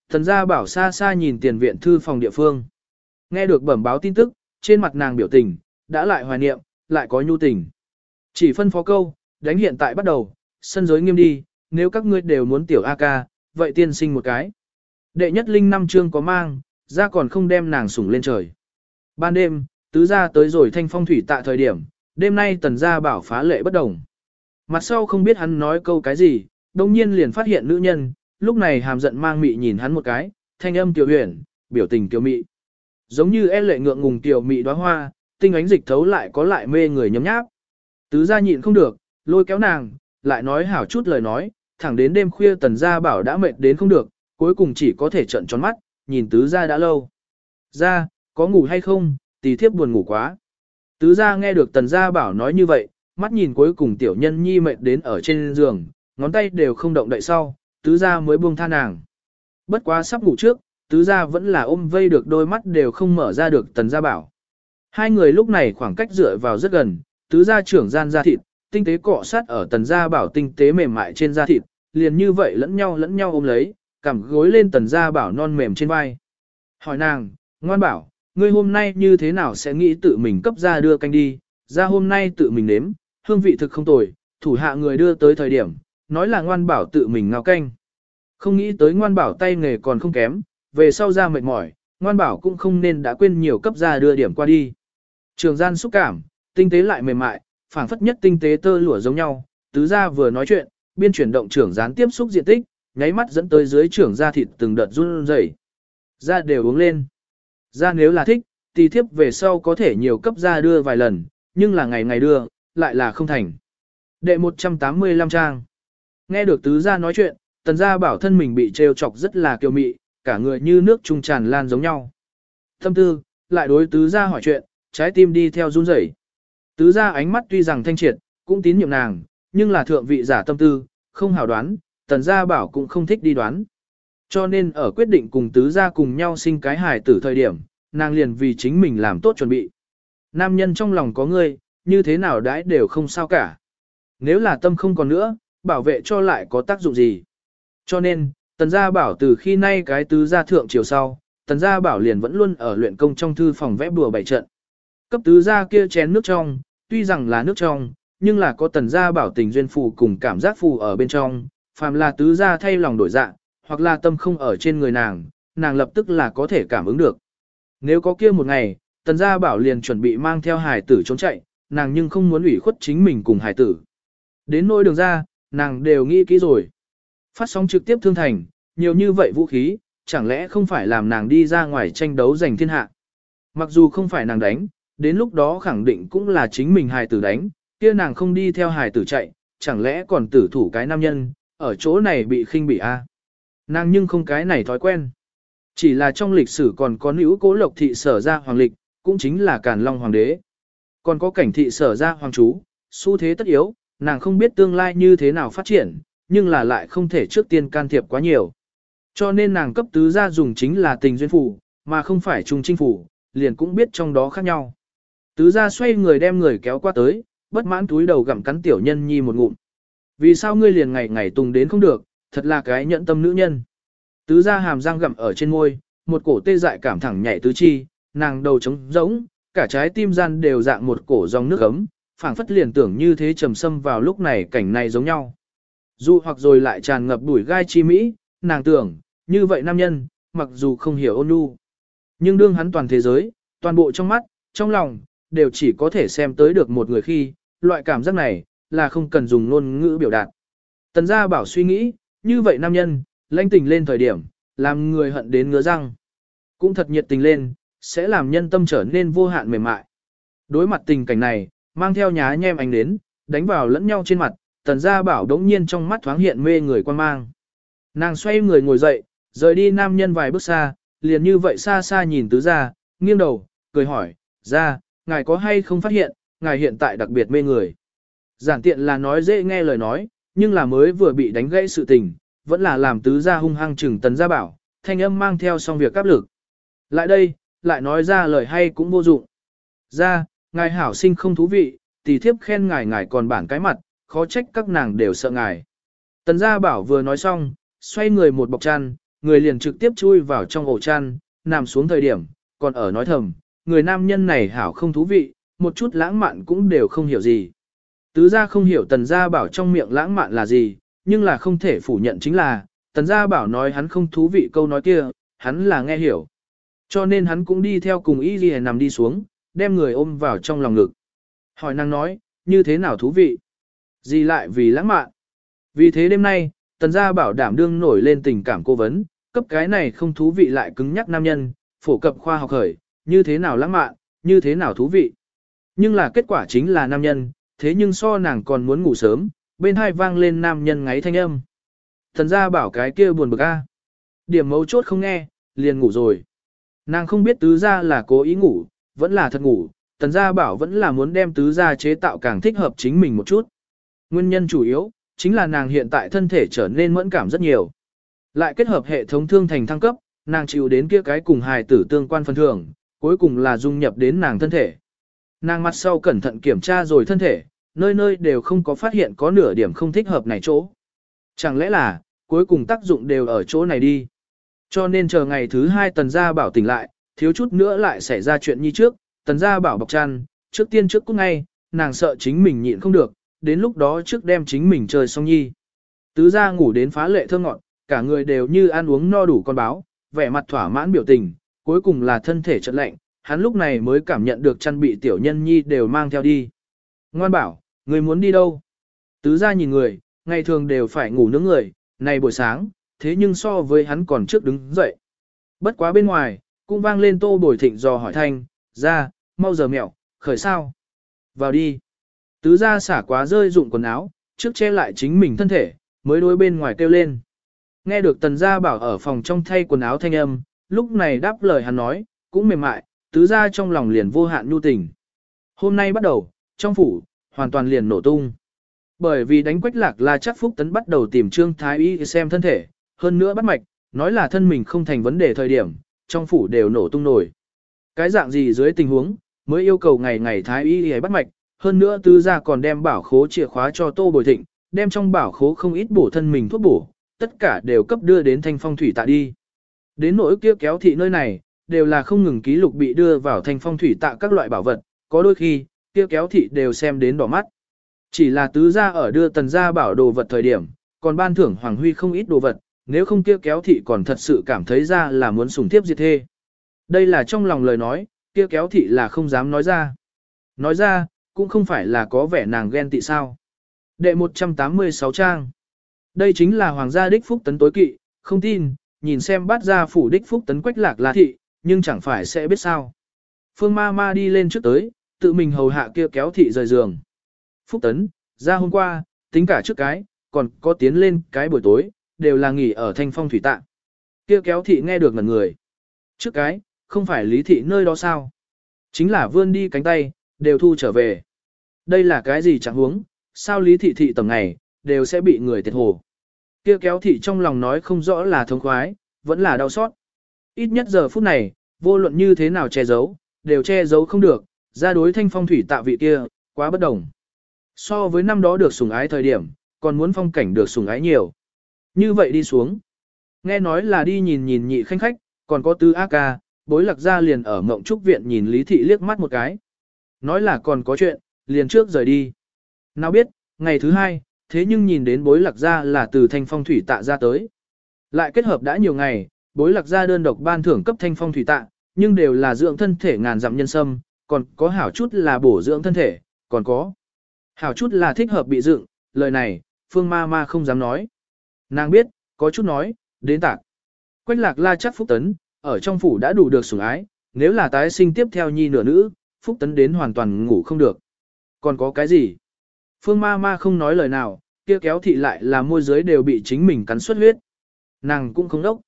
Thần gia bảo xa xa nhìn tiền viện thư phòng địa phương. Nghe được bẩm báo tin tức, trên mặt nàng biểu tình, đã lại hoài niệm, lại có nhu tình. Chỉ phân phó câu, đánh hiện tại bắt đầu, sân giới nghiêm đi, nếu các ngươi đều muốn tiểu A ca, vậy tiên sinh một cái. Đệ nhất linh năm chương có mang, ra còn không đem nàng sủng lên trời. Ban đêm, tứ gia tới rồi thanh phong thủy tại thời điểm, đêm nay tần gia bảo phá lệ bất đồng. Mặt sau không biết hắn nói câu cái gì, đồng nhiên liền phát hiện nữ nhân, lúc này hàm giận mang mị nhìn hắn một cái, thanh âm tiểu huyền, biểu tình tiểu mị. Giống như e lệ ngượng ngùng tiểu mị đóa hoa, tinh ánh dịch thấu lại có lại mê người nhấm nháp. Tứ gia nhịn không được, lôi kéo nàng, lại nói hảo chút lời nói, thẳng đến đêm khuya tần gia bảo đã mệt đến không được, cuối cùng chỉ có thể trận tròn mắt, nhìn tứ gia đã lâu. Gia, có ngủ hay không, tỷ thiếp buồn ngủ quá. Tứ gia nghe được tần gia bảo nói như vậy, mắt nhìn cuối cùng tiểu nhân nhi mệt đến ở trên giường, ngón tay đều không động đậy sau, tứ gia mới buông tha nàng. Bất quá sắp ngủ trước, tứ gia vẫn là ôm vây được đôi mắt đều không mở ra được tần gia bảo. Hai người lúc này khoảng cách dựa vào rất gần, tứ gia trưởng gian da thịt, tinh tế cọ sát ở tần gia bảo tinh tế mềm mại trên da thịt, liền như vậy lẫn nhau lẫn nhau ôm lấy, cảm gối lên tần gia bảo non mềm trên vai. Hỏi nàng, ngoan bảo, ngươi hôm nay như thế nào sẽ nghĩ tự mình cấp ra đưa canh đi, ra hôm nay tự mình nếm, hương vị thực không tồi, thủ hạ người đưa tới thời điểm, nói là ngoan bảo tự mình ngao canh. Không nghĩ tới ngoan bảo tay nghề còn không kém, về sau ra mệt mỏi, ngoan bảo cũng không nên đã quên nhiều cấp ra đưa điểm qua đi. Trường gian xúc cảm, tinh tế lại mềm mại, phảng phất nhất tinh tế tơ lụa giống nhau, tứ gia vừa nói chuyện, biên chuyển động trưởng gián tiếp xúc diện tích, nháy mắt dẫn tới dưới trưởng da thịt từng đợt run rẩy. Da đều uống lên. Da nếu là thích, thì thiếp về sau có thể nhiều cấp da đưa vài lần, nhưng là ngày ngày đưa, lại là không thành. Đệ 185 trang. Nghe được tứ gia nói chuyện, tần gia bảo thân mình bị trêu chọc rất là kiêu mị, cả người như nước trung tràn lan giống nhau. Thâm tư, lại đối tứ gia hỏi chuyện, trái tim đi theo run rẩy. Tứ gia ánh mắt tuy rằng thanh triệt, cũng tín nhiệm nàng, nhưng là thượng vị giả tâm tư, không hảo đoán, tần gia bảo cũng không thích đi đoán. Cho nên ở quyết định cùng tứ gia cùng nhau sinh cái hài tử thời điểm, nàng liền vì chính mình làm tốt chuẩn bị. Nam nhân trong lòng có ngươi, như thế nào đãi đều không sao cả. Nếu là tâm không còn nữa, bảo vệ cho lại có tác dụng gì. Cho nên, tần gia bảo từ khi nay cái tứ gia thượng chiều sau, tần gia bảo liền vẫn luôn ở luyện công trong thư phòng vẽ bùa bảy trận. Cấp tứ gia kia chén nước trong, tuy rằng là nước trong, nhưng là có tần gia bảo tình duyên phù cùng cảm giác phù ở bên trong, phàm là tứ gia thay lòng đổi dạ, hoặc là tâm không ở trên người nàng, nàng lập tức là có thể cảm ứng được. Nếu có kia một ngày, tần gia bảo liền chuẩn bị mang theo hải tử trốn chạy, nàng nhưng không muốn ủy khuất chính mình cùng hải tử. Đến nỗi đường ra, nàng đều nghĩ kỹ rồi. Phát sóng trực tiếp thương thành, nhiều như vậy vũ khí, chẳng lẽ không phải làm nàng đi ra ngoài tranh đấu giành thiên hạ. Mặc dù không phải nàng đánh, đến lúc đó khẳng định cũng là chính mình hài tử đánh, kia nàng không đi theo hài tử chạy, chẳng lẽ còn tử thủ cái nam nhân, ở chỗ này bị khinh bị a Nàng nhưng không cái này thói quen. Chỉ là trong lịch sử còn có nữ cố lộc thị sở ra hoàng lịch, cũng chính là Càn Long Hoàng đế. Còn có cảnh thị sở ra hoàng chú, xu thế tất yếu, nàng không biết tương lai như thế nào phát triển, nhưng là lại không thể trước tiên can thiệp quá nhiều. Cho nên nàng cấp tứ ra dùng chính là tình duyên phủ, mà không phải trung trinh phủ, liền cũng biết trong đó khác nhau. Tứ ra xoay người đem người kéo qua tới, bất mãn túi đầu gặm cắn tiểu nhân nhi một ngụm. Vì sao ngươi liền ngày ngày tùng đến không được, thật là cái nhẫn tâm nữ nhân. Tứ ra hàm răng gặm ở trên môi, một cổ tê dại cảm thẳng nhảy tứ chi, nàng đầu trống rỗng, cả trái tim gian đều dạng một cổ dòng nước ấm, phảng phất liền tưởng như thế trầm sâm vào lúc này cảnh này giống nhau. Dù hoặc rồi lại tràn ngập đuổi gai chi mỹ, nàng tưởng, như vậy nam nhân, mặc dù không hiểu ôn nhu, nhưng đương hắn toàn thế giới, toàn bộ trong mắt, trong lòng, đều chỉ có thể xem tới được một người khi, loại cảm giác này, là không cần dùng ngôn ngữ biểu đạt. Tần gia bảo suy nghĩ, như vậy nam nhân, lãnh tình lên thời điểm, làm người hận đến ngứa răng. Cũng thật nhiệt tình lên, sẽ làm nhân tâm trở nên vô hạn mềm mại. Đối mặt tình cảnh này, mang theo nhá nhem ánh đến, đánh vào lẫn nhau trên mặt, tần gia bảo đống nhiên trong mắt thoáng hiện mê người quan mang. Nàng xoay người ngồi dậy, rời đi nam nhân vài bước xa, liền như vậy xa xa nhìn tứ gia, nghiêng đầu, cười hỏi, ra, ngài có hay không phát hiện, ngài hiện tại đặc biệt mê người. Giản tiện là nói dễ nghe lời nói, nhưng là mới vừa bị đánh gãy sự tình, vẫn là làm tứ gia hung hăng chừng tần gia bảo, thanh âm mang theo xong việc áp lực. Lại đây, lại nói ra lời hay cũng vô dụng. Ra, ngài hảo sinh không thú vị, tỷ thiếp khen ngài ngài còn bản cái mặt, khó trách các nàng đều sợ ngài. Tần gia bảo vừa nói xong, xoay người một bọc chăn, người liền trực tiếp chui vào trong ổ chăn, nằm xuống thời điểm, còn ở nói thầm, người nam nhân này hảo không thú vị, một chút lãng mạn cũng đều không hiểu gì. Tứ gia không hiểu tần gia bảo trong miệng lãng mạn là gì, nhưng là không thể phủ nhận chính là, tần gia bảo nói hắn không thú vị câu nói kia, hắn là nghe hiểu. Cho nên hắn cũng đi theo cùng y ghi nằm đi xuống, đem người ôm vào trong lòng ngực. Hỏi năng nói, như thế nào thú vị? Gì lại vì lãng mạn? Vì thế đêm nay, tần gia bảo đảm đương nổi lên tình cảm cô vấn, cấp cái này không thú vị lại cứng nhắc nam nhân, phổ cập khoa học khởi, như thế nào lãng mạn, như thế nào thú vị. Nhưng là kết quả chính là nam nhân, thế nhưng so nàng còn muốn ngủ sớm, bên hai vang lên nam nhân ngáy thanh âm. Thần gia bảo cái kia buồn bực a. Điểm mấu chốt không nghe, liền ngủ rồi. Nàng không biết tứ gia là cố ý ngủ, vẫn là thật ngủ, tần gia bảo vẫn là muốn đem tứ gia chế tạo càng thích hợp chính mình một chút. Nguyên nhân chủ yếu, chính là nàng hiện tại thân thể trở nên mẫn cảm rất nhiều. Lại kết hợp hệ thống thương thành thăng cấp, nàng chịu đến kia cái cùng hài tử tương quan phân thưởng, cuối cùng là dung nhập đến nàng thân thể. Nàng mặt sau cẩn thận kiểm tra rồi thân thể, nơi nơi đều không có phát hiện có nửa điểm không thích hợp này chỗ. Chẳng lẽ là, cuối cùng tác dụng đều ở chỗ này đi. Cho nên chờ ngày thứ hai tần gia bảo tỉnh lại, thiếu chút nữa lại xảy ra chuyện như trước, tần gia bảo bọc chăn, trước tiên trước cũng ngay, nàng sợ chính mình nhịn không được, đến lúc đó trước đem chính mình chơi xong nhi. Tứ gia ngủ đến phá lệ thơ ngọn, cả người đều như ăn uống no đủ con báo, vẻ mặt thỏa mãn biểu tình, cuối cùng là thân thể chợt lạnh, hắn lúc này mới cảm nhận được chăn bị tiểu nhân nhi đều mang theo đi. Ngoan bảo, người muốn đi đâu? Tứ gia nhìn người, ngày thường đều phải ngủ nướng người, này buổi sáng, thế nhưng so với hắn còn trước đứng dậy. Bất quá bên ngoài, cũng vang lên tô bồi thịnh dò hỏi thanh, ra, mau giờ mẹo, khởi sao? Vào đi. Tứ gia xả quá rơi dụng quần áo, trước che lại chính mình thân thể, mới đối bên ngoài kêu lên. Nghe được tần gia bảo ở phòng trong thay quần áo thanh âm, lúc này đáp lời hắn nói, cũng mềm mại, tứ gia trong lòng liền vô hạn nhu tình. Hôm nay bắt đầu, trong phủ, hoàn toàn liền nổ tung. Bởi vì đánh quách lạc là chắc phúc tấn bắt đầu tìm trương thái y xem thân thể, hơn nữa bắt mạch, nói là thân mình không thành vấn đề thời điểm, trong phủ đều nổ tung nổi. Cái dạng gì dưới tình huống, mới yêu cầu ngày ngày thái y y bắt mạch, hơn nữa tứ gia còn đem bảo khố chìa khóa cho tô bồi thịnh, đem trong bảo khố không ít bổ thân mình thuốc bổ, tất cả đều cấp đưa đến thanh phong thủy tạ đi. Đến nỗi kia kéo thị nơi này, đều là không ngừng ký lục bị đưa vào thành phong thủy tạ các loại bảo vật, có đôi khi, kia kéo thị đều xem đến đỏ mắt. Chỉ là tứ gia ở đưa tần gia bảo đồ vật thời điểm, còn ban thưởng Hoàng Huy không ít đồ vật, nếu không kia kéo thị còn thật sự cảm thấy ra là muốn sủng tiếp diệt thê. Đây là trong lòng lời nói, kia kéo thị là không dám nói ra. Nói ra, cũng không phải là có vẻ nàng ghen tị sao. Đệ 186 trang. Đây chính là hoàng gia đích phúc tấn tối kỵ, không tin, nhìn xem bát gia phủ đích phúc tấn quách lạc la thị, nhưng chẳng phải sẽ biết sao. Phương ma ma đi lên trước tới, tự mình hầu hạ kia kéo thị rời giường. Phúc tấn, ra hôm qua, tính cả trước cái, còn có tiến lên cái buổi tối, đều là nghỉ ở thanh phong thủy tạ. Kia kéo thị nghe được ngần người. Trước cái, không phải lý thị nơi đó sao? Chính là vươn đi cánh tay, đều thu trở về. Đây là cái gì chẳng huống, sao lý thị thị tầm ngày, đều sẽ bị người tiệt hồ. Kia kéo thị trong lòng nói không rõ là thống khoái, vẫn là đau xót. Ít nhất giờ phút này, vô luận như thế nào che giấu, đều che giấu không được, ra đối thanh phong thủy tạ vị kia, quá bất đồng. So với năm đó được sủng ái thời điểm, còn muốn phong cảnh được sủng ái nhiều. Như vậy đi xuống. Nghe nói là đi nhìn nhìn nhị khanh khách, còn có tư ác ca, bối lạc ra liền ở mộng trúc viện nhìn Lý Thị liếc mắt một cái. Nói là còn có chuyện, liền trước rời đi. Nào biết, ngày thứ hai, thế nhưng nhìn đến bối lạc ra là từ thanh phong thủy tạ ra tới. Lại kết hợp đã nhiều ngày, bối lạc gia đơn độc ban thưởng cấp thanh phong thủy tạ, nhưng đều là dưỡng thân thể ngàn dặm nhân sâm, còn có hảo chút là bổ dưỡng thân thể, còn có hảo chút là thích hợp bị dựng, lời này, phương ma ma không dám nói. Nàng biết, có chút nói, đến tạc. Quách lạc la chắc phúc tấn, ở trong phủ đã đủ được sủng ái, nếu là tái sinh tiếp theo nhi nửa nữ, phúc tấn đến hoàn toàn ngủ không được. Còn có cái gì? Phương ma ma không nói lời nào, kia kéo thị lại là môi giới đều bị chính mình cắn xuất huyết. Nàng cũng không đốc.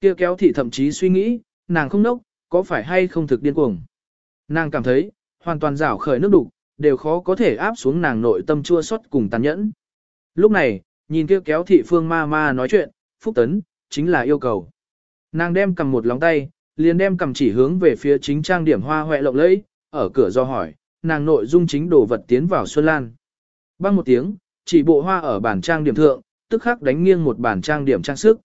Kia kéo thị thậm chí suy nghĩ, nàng không nốc, có phải hay không thực điên cuồng. Nàng cảm thấy, hoàn toàn rảo khởi nước đục, đều khó có thể áp xuống nàng nội tâm chua xót cùng tàn nhẫn. Lúc này, nhìn kia kéo thị phương ma ma nói chuyện, Phúc Tấn, chính là yêu cầu. Nàng đem cầm một lóng tay, liền đem cầm chỉ hướng về phía chính trang điểm hoa hoẹ lộng lẫy, ở cửa do hỏi, nàng nội dung chính đồ vật tiến vào Xuân Lan. Băng một tiếng, chỉ bộ hoa ở bản trang điểm thượng, tức khắc đánh nghiêng một bản trang điểm trang sức.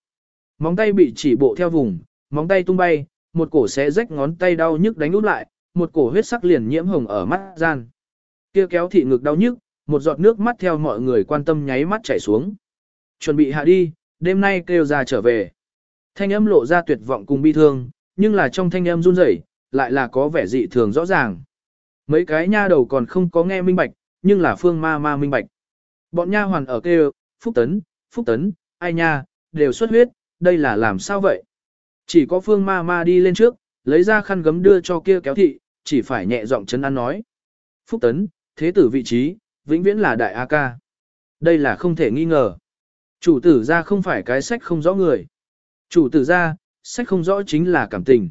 Móng tay bị chỉ bộ theo vùng, móng tay tung bay, một cổ xé rách ngón tay đau nhức đánh út lại, một cổ huyết sắc liền nhiễm hồng ở mắt gian. Kia kéo thị ngực đau nhức, một giọt nước mắt theo mọi người quan tâm nháy mắt chảy xuống. Chuẩn bị hạ đi, đêm nay kêu ra trở về. Thanh âm lộ ra tuyệt vọng cùng bi thương, nhưng là trong thanh âm run rẩy, lại là có vẻ dị thường rõ ràng. Mấy cái nha đầu còn không có nghe minh bạch, nhưng là phương ma ma minh bạch. Bọn nha hoàn ở kêu, phúc tấn, phúc tấn, ai nha, đều xuất huyết, đây là làm sao vậy? Chỉ có phương ma ma đi lên trước, lấy ra khăn gấm đưa cho kia kéo thị, chỉ phải nhẹ giọng chấn an nói. Phúc tấn, thế tử vị trí, vĩnh viễn là đại A ca. Đây là không thể nghi ngờ. Chủ tử ra không phải cái sách không rõ người. Chủ tử ra, sách không rõ chính là cảm tình.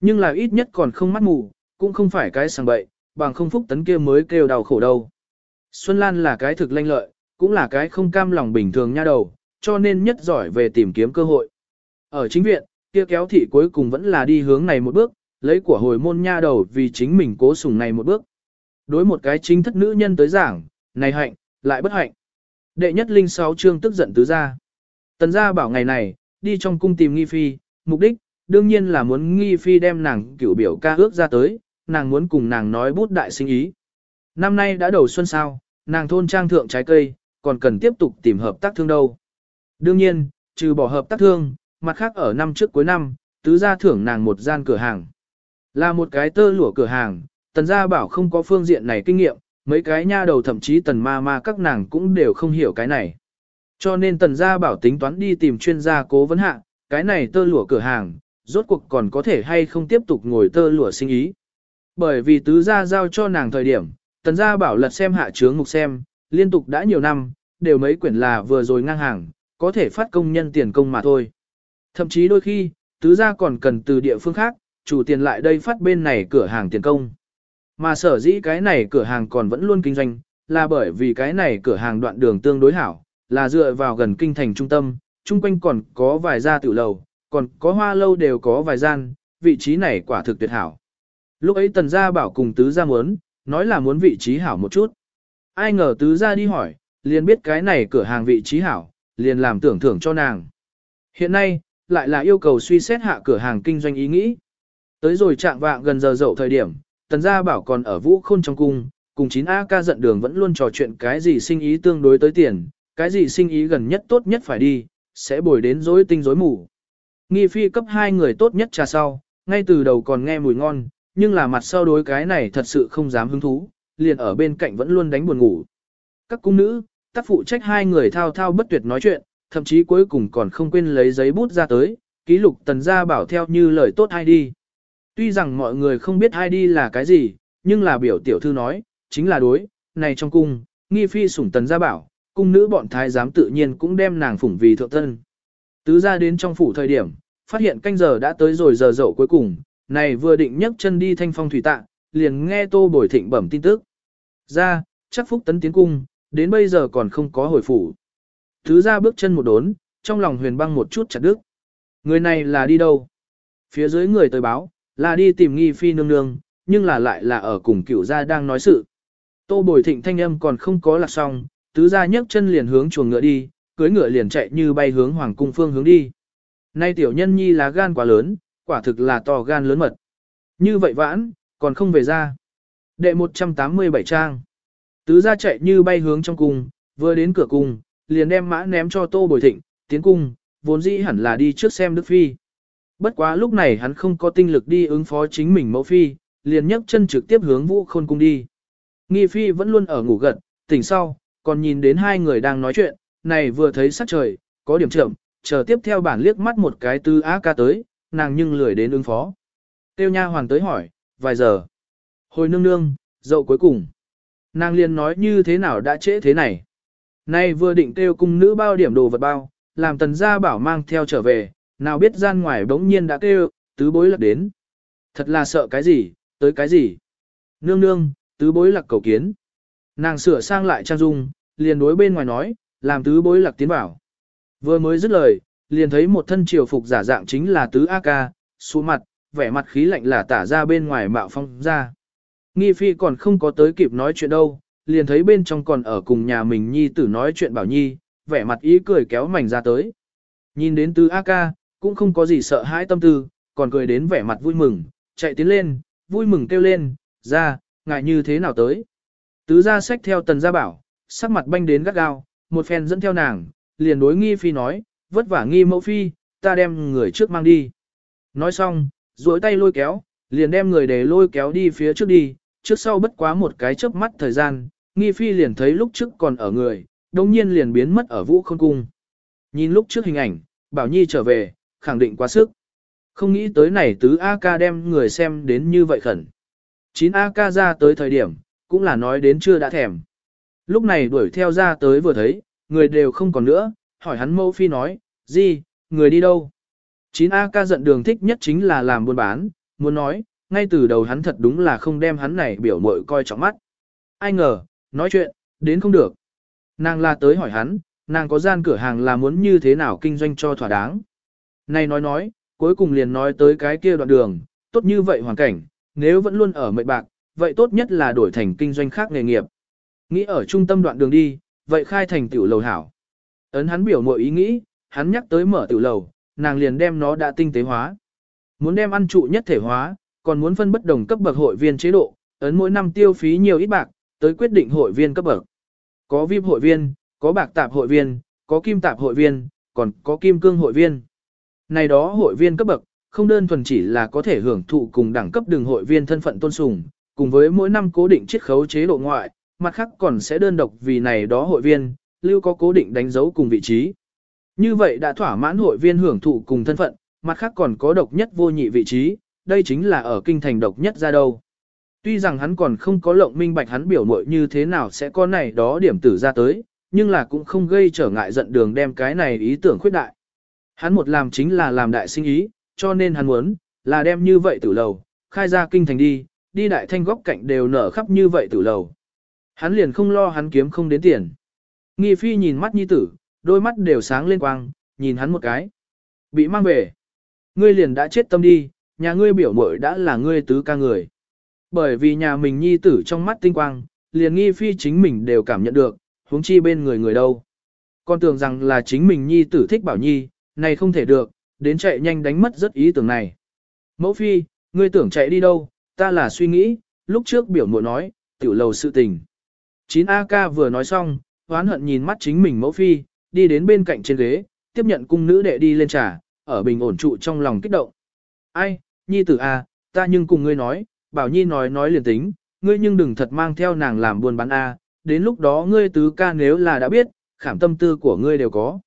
Nhưng là ít nhất còn không mắt mù, cũng không phải cái sàng bậy, bằng không phúc tấn kia mới kêu đau khổ đâu. Xuân Lan là cái thực lanh lợi, cũng là cái không cam lòng bình thường nha đầu, cho nên nhất giỏi về tìm kiếm cơ hội. Ở chính viện, kia kéo thị cuối cùng vẫn là đi hướng này một bước, lấy của hồi môn nha đầu vì chính mình cố sùng này một bước. Đối một cái chính thất nữ nhân tới giảng, này hạnh, lại bất hạnh. Đệ nhất linh sáu chương tức giận tứ gia. Tần gia bảo ngày này, đi trong cung tìm nghi phi, mục đích, đương nhiên là muốn nghi phi đem nàng cửu biểu ca ước ra tới, nàng muốn cùng nàng nói bút đại sinh ý. Năm nay đã đầu xuân sao, nàng thôn trang thượng trái cây, còn cần tiếp tục tìm hợp tác thương đâu. Đương nhiên, trừ bỏ hợp tác thương, mặt khác ở năm trước cuối năm, tứ gia thưởng nàng một gian cửa hàng. Là một cái tơ lụa cửa hàng, tần gia bảo không có phương diện này kinh nghiệm, mấy cái nha đầu thậm chí tần ma ma các nàng cũng đều không hiểu cái này. Cho nên tần gia bảo tính toán đi tìm chuyên gia cố vấn hạ, cái này tơ lụa cửa hàng, rốt cuộc còn có thể hay không tiếp tục ngồi tơ lụa sinh ý. Bởi vì tứ gia giao cho nàng thời điểm, tần gia bảo lật xem hạ chướng mục xem, liên tục đã nhiều năm, đều mấy quyển là vừa rồi ngang hàng, có thể phát công nhân tiền công mà thôi. Thậm chí đôi khi, tứ gia còn cần từ địa phương khác, chủ tiền lại đây phát bên này cửa hàng tiền công. Mà sở dĩ cái này cửa hàng còn vẫn luôn kinh doanh, là bởi vì cái này cửa hàng đoạn đường tương đối hảo, là dựa vào gần kinh thành trung tâm, chung quanh còn có vài gia tiểu lầu, còn có hoa lâu đều có vài gian, vị trí này quả thực tuyệt hảo. Lúc ấy tần gia bảo cùng tứ gia muốn, nói là muốn vị trí hảo một chút. Ai ngờ tứ gia đi hỏi, liền biết cái này cửa hàng vị trí hảo, liền làm tưởng thưởng cho nàng. Hiện nay, lại là yêu cầu suy xét hạ cửa hàng kinh doanh ý nghĩ. Tới rồi trạng vạng gần giờ dậu thời điểm, tần gia bảo còn ở vũ khôn trong cung, cùng 9A ca giận đường vẫn luôn trò chuyện cái gì sinh ý tương đối tới tiền, cái gì sinh ý gần nhất tốt nhất phải đi, sẽ bồi đến rối tinh rối mù. Nghi phi cấp hai người tốt nhất trà sau, ngay từ đầu còn nghe mùi ngon, nhưng là mặt sau đối cái này thật sự không dám hứng thú, liền ở bên cạnh vẫn luôn đánh buồn ngủ. Các cung nữ, tác phụ trách hai người thao thao bất tuyệt nói chuyện, thậm chí cuối cùng còn không quên lấy giấy bút ra tới, ký lục tần gia bảo theo như lời tốt ID. đi. Tuy rằng mọi người không biết ID đi là cái gì, nhưng là biểu tiểu thư nói, chính là đối, này trong cung, nghi phi sủng tần gia bảo, cung nữ bọn thái giám tự nhiên cũng đem nàng phủng vì thượng thân. Tứ ra đến trong phủ thời điểm, phát hiện canh giờ đã tới rồi giờ dậu cuối cùng, này vừa định nhấc chân đi thanh phong thủy tạ, liền nghe tô bồi thịnh bẩm tin tức. Ra, chắc phúc tấn tiến cung, đến bây giờ còn không có hồi phủ. Thứ ra bước chân một đốn, trong lòng huyền băng một chút chặt đứt. Người này là đi đâu? Phía dưới người tới báo, là đi tìm nghi phi nương nương, nhưng là lại là ở cùng cửu gia đang nói sự. Tô bồi thịnh thanh âm còn không có lạc xong, tứ gia nhấc chân liền hướng chuồng ngựa đi, cưới ngựa liền chạy như bay hướng hoàng cung phương hướng đi. Nay tiểu nhân nhi là gan quá lớn, quả thực là to gan lớn mật. Như vậy vãn, còn không về ra. Đệ 187 trang. Tứ gia chạy như bay hướng trong cung, vừa đến cửa cung, liền đem mã ném cho tô bồi thịnh, tiến cung, vốn dĩ hẳn là đi trước xem Đức Phi. Bất quá lúc này hắn không có tinh lực đi ứng phó chính mình mẫu Phi, liền nhấc chân trực tiếp hướng vũ khôn cung đi. Nghi Phi vẫn luôn ở ngủ gật, tỉnh sau, còn nhìn đến hai người đang nói chuyện, này vừa thấy sắc trời, có điểm chậm, chờ tiếp theo bản liếc mắt một cái tư á ca tới, nàng nhưng lười đến ứng phó. Tiêu nha hoàng tới hỏi, vài giờ. Hồi nương nương, dậu cuối cùng. Nàng liền nói như thế nào đã trễ thế này. Nay vừa định kêu cung nữ bao điểm đồ vật bao, làm tần gia bảo mang theo trở về, nào biết gian ngoài bỗng nhiên đã kêu, tứ bối lạc đến. Thật là sợ cái gì, tới cái gì. Nương nương, tứ bối lạc cầu kiến. Nàng sửa sang lại trang dung, liền đối bên ngoài nói, làm tứ bối lạc tiến bảo. Vừa mới dứt lời, liền thấy một thân triều phục giả dạng chính là tứ A ca, xuống mặt, vẻ mặt khí lạnh là tả ra bên ngoài mạo phong ra. Nghi phi còn không có tới kịp nói chuyện đâu, liền thấy bên trong còn ở cùng nhà mình nhi tử nói chuyện bảo nhi, vẻ mặt ý cười kéo mảnh ra tới. Nhìn đến Tư A ca, cũng không có gì sợ hãi tâm tư, còn cười đến vẻ mặt vui mừng, chạy tiến lên, vui mừng kêu lên, ra, ngại như thế nào tới. Tứ ra sách theo tần gia bảo, sắc mặt banh đến gắt gao, một phen dẫn theo nàng, liền đối nghi phi nói, vất vả nghi mẫu phi, ta đem người trước mang đi. Nói xong, duỗi tay lôi kéo, liền đem người để lôi kéo đi phía trước đi, trước sau bất quá một cái chớp mắt thời gian, nghi phi liền thấy lúc trước còn ở người, đồng nhiên liền biến mất ở vũ khôn cung. Nhìn lúc trước hình ảnh, bảo nhi trở về, khẳng định quá sức. Không nghĩ tới này tứ A ca đem người xem đến như vậy khẩn. 9 A ca ra tới thời điểm, cũng là nói đến chưa đã thèm. Lúc này đuổi theo ra tới vừa thấy, người đều không còn nữa, hỏi hắn mẫu phi nói, gì, người đi đâu? 9A ca giận đường thích nhất chính là làm buôn bán, muốn nói, ngay từ đầu hắn thật đúng là không đem hắn này biểu mội coi trọng mắt. Ai ngờ, nói chuyện, đến không được. Nàng la tới hỏi hắn, nàng có gian cửa hàng là muốn như thế nào kinh doanh cho thỏa đáng. Này nói nói, cuối cùng liền nói tới cái kia đoạn đường, tốt như vậy hoàn cảnh, nếu vẫn luôn ở mệnh bạc, vậy tốt nhất là đổi thành kinh doanh khác nghề nghiệp. Nghĩ ở trung tâm đoạn đường đi, vậy khai thành tiểu lầu hảo. Ấn hắn biểu mọi ý nghĩ, hắn nhắc tới mở tiểu lầu, nàng liền đem nó đã tinh tế hóa. Muốn đem ăn trụ nhất thể hóa, còn muốn phân bất đồng cấp bậc hội viên chế độ, ấn mỗi năm tiêu phí nhiều ít bạc, tới quyết định hội viên cấp bậc. Có VIP hội viên, có bạc tạp hội viên, có kim tạp hội viên, còn có kim cương hội viên. Này đó hội viên cấp bậc, không đơn thuần chỉ là có thể hưởng thụ cùng đẳng cấp đường hội viên thân phận tôn sùng, cùng với mỗi năm cố định chiết khấu chế độ ngoại, mặt khác còn sẽ đơn độc vì này đó hội viên, lưu có cố định đánh dấu cùng vị trí. Như vậy đã thỏa mãn hội viên hưởng thụ cùng thân phận, mặt khác còn có độc nhất vô nhị vị trí, đây chính là ở kinh thành độc nhất ra đâu. Tuy rằng hắn còn không có lộng minh bạch hắn biểu mội như thế nào sẽ có này đó điểm tử ra tới, nhưng là cũng không gây trở ngại giận đường đem cái này ý tưởng khuyết đại. Hắn một làm chính là làm đại sinh ý, cho nên hắn muốn, là đem như vậy tử lầu, khai ra kinh thành đi, đi đại thanh góc cạnh đều nở khắp như vậy tử lầu. Hắn liền không lo hắn kiếm không đến tiền. Nghi phi nhìn mắt nhi tử, đôi mắt đều sáng lên quang, nhìn hắn một cái. Bị mang về. Ngươi liền đã chết tâm đi, nhà ngươi biểu muội đã là ngươi tứ ca người. Bởi vì nhà mình nhi tử trong mắt tinh quang, liền nghi phi chính mình đều cảm nhận được, huống chi bên người người đâu. Con tưởng rằng là chính mình nhi tử thích bảo nhi, này không thể được, đến chạy nhanh đánh mất rất ý tưởng này. Mẫu phi, ngươi tưởng chạy đi đâu, ta là suy nghĩ, lúc trước biểu muội nói, tiểu lầu sự tình. 9AK vừa nói xong, hoán hận nhìn mắt chính mình mẫu phi, đi đến bên cạnh trên ghế, tiếp nhận cung nữ đệ đi lên trà, ở bình ổn trụ trong lòng kích động. Ai, nhi tử à? ta nhưng cùng ngươi nói, bảo nhi nói nói liền tính, ngươi nhưng đừng thật mang theo nàng làm buôn bán a, đến lúc đó ngươi tứ ca nếu là đã biết, khảm tâm tư của ngươi đều có.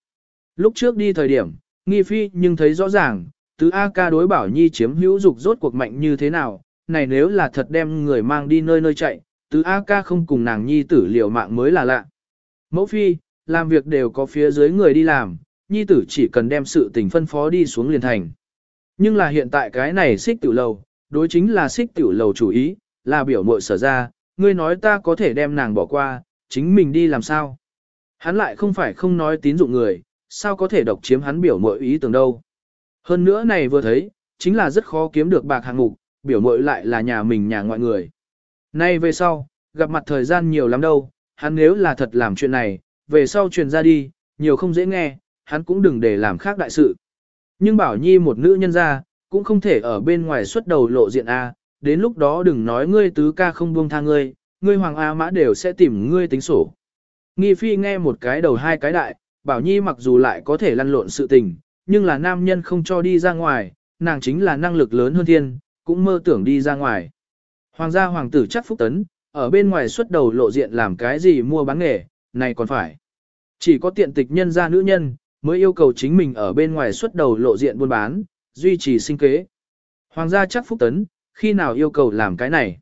Lúc trước đi thời điểm, nghi phi nhưng thấy rõ ràng, tứ A ca đối bảo nhi chiếm hữu dục rốt cuộc mạnh như thế nào, này nếu là thật đem người mang đi nơi nơi chạy, tứ A ca không cùng nàng nhi tử liều mạng mới là lạ. Mẫu phi, làm việc đều có phía dưới người đi làm, nhi tử chỉ cần đem sự tình phân phó đi xuống liền thành. Nhưng là hiện tại cái này xích tiểu lầu, đối chính là xích tiểu lầu chủ ý, là biểu muội sở ra, ngươi nói ta có thể đem nàng bỏ qua, chính mình đi làm sao. Hắn lại không phải không nói tín dụng người, sao có thể độc chiếm hắn biểu muội ý tưởng đâu. Hơn nữa này vừa thấy, chính là rất khó kiếm được bạc hàng ngục, biểu muội lại là nhà mình nhà ngoại người. Nay về sau, gặp mặt thời gian nhiều lắm đâu, hắn nếu là thật làm chuyện này, về sau truyền ra đi, nhiều không dễ nghe, hắn cũng đừng để làm khác đại sự. Nhưng bảo nhi một nữ nhân ra, cũng không thể ở bên ngoài xuất đầu lộ diện A, đến lúc đó đừng nói ngươi tứ ca không buông tha ngươi, ngươi hoàng A mã đều sẽ tìm ngươi tính sổ. Nghi phi nghe một cái đầu hai cái đại, bảo nhi mặc dù lại có thể lăn lộn sự tình, nhưng là nam nhân không cho đi ra ngoài, nàng chính là năng lực lớn hơn thiên, cũng mơ tưởng đi ra ngoài. Hoàng gia hoàng tử chắc phúc tấn, ở bên ngoài xuất đầu lộ diện làm cái gì mua bán nghề, này còn phải. Chỉ có tiện tịch nhân gia nữ nhân, mới yêu cầu chính mình ở bên ngoài xuất đầu lộ diện buôn bán, duy trì sinh kế. Hoàng gia chắc phúc tấn, khi nào yêu cầu làm cái này?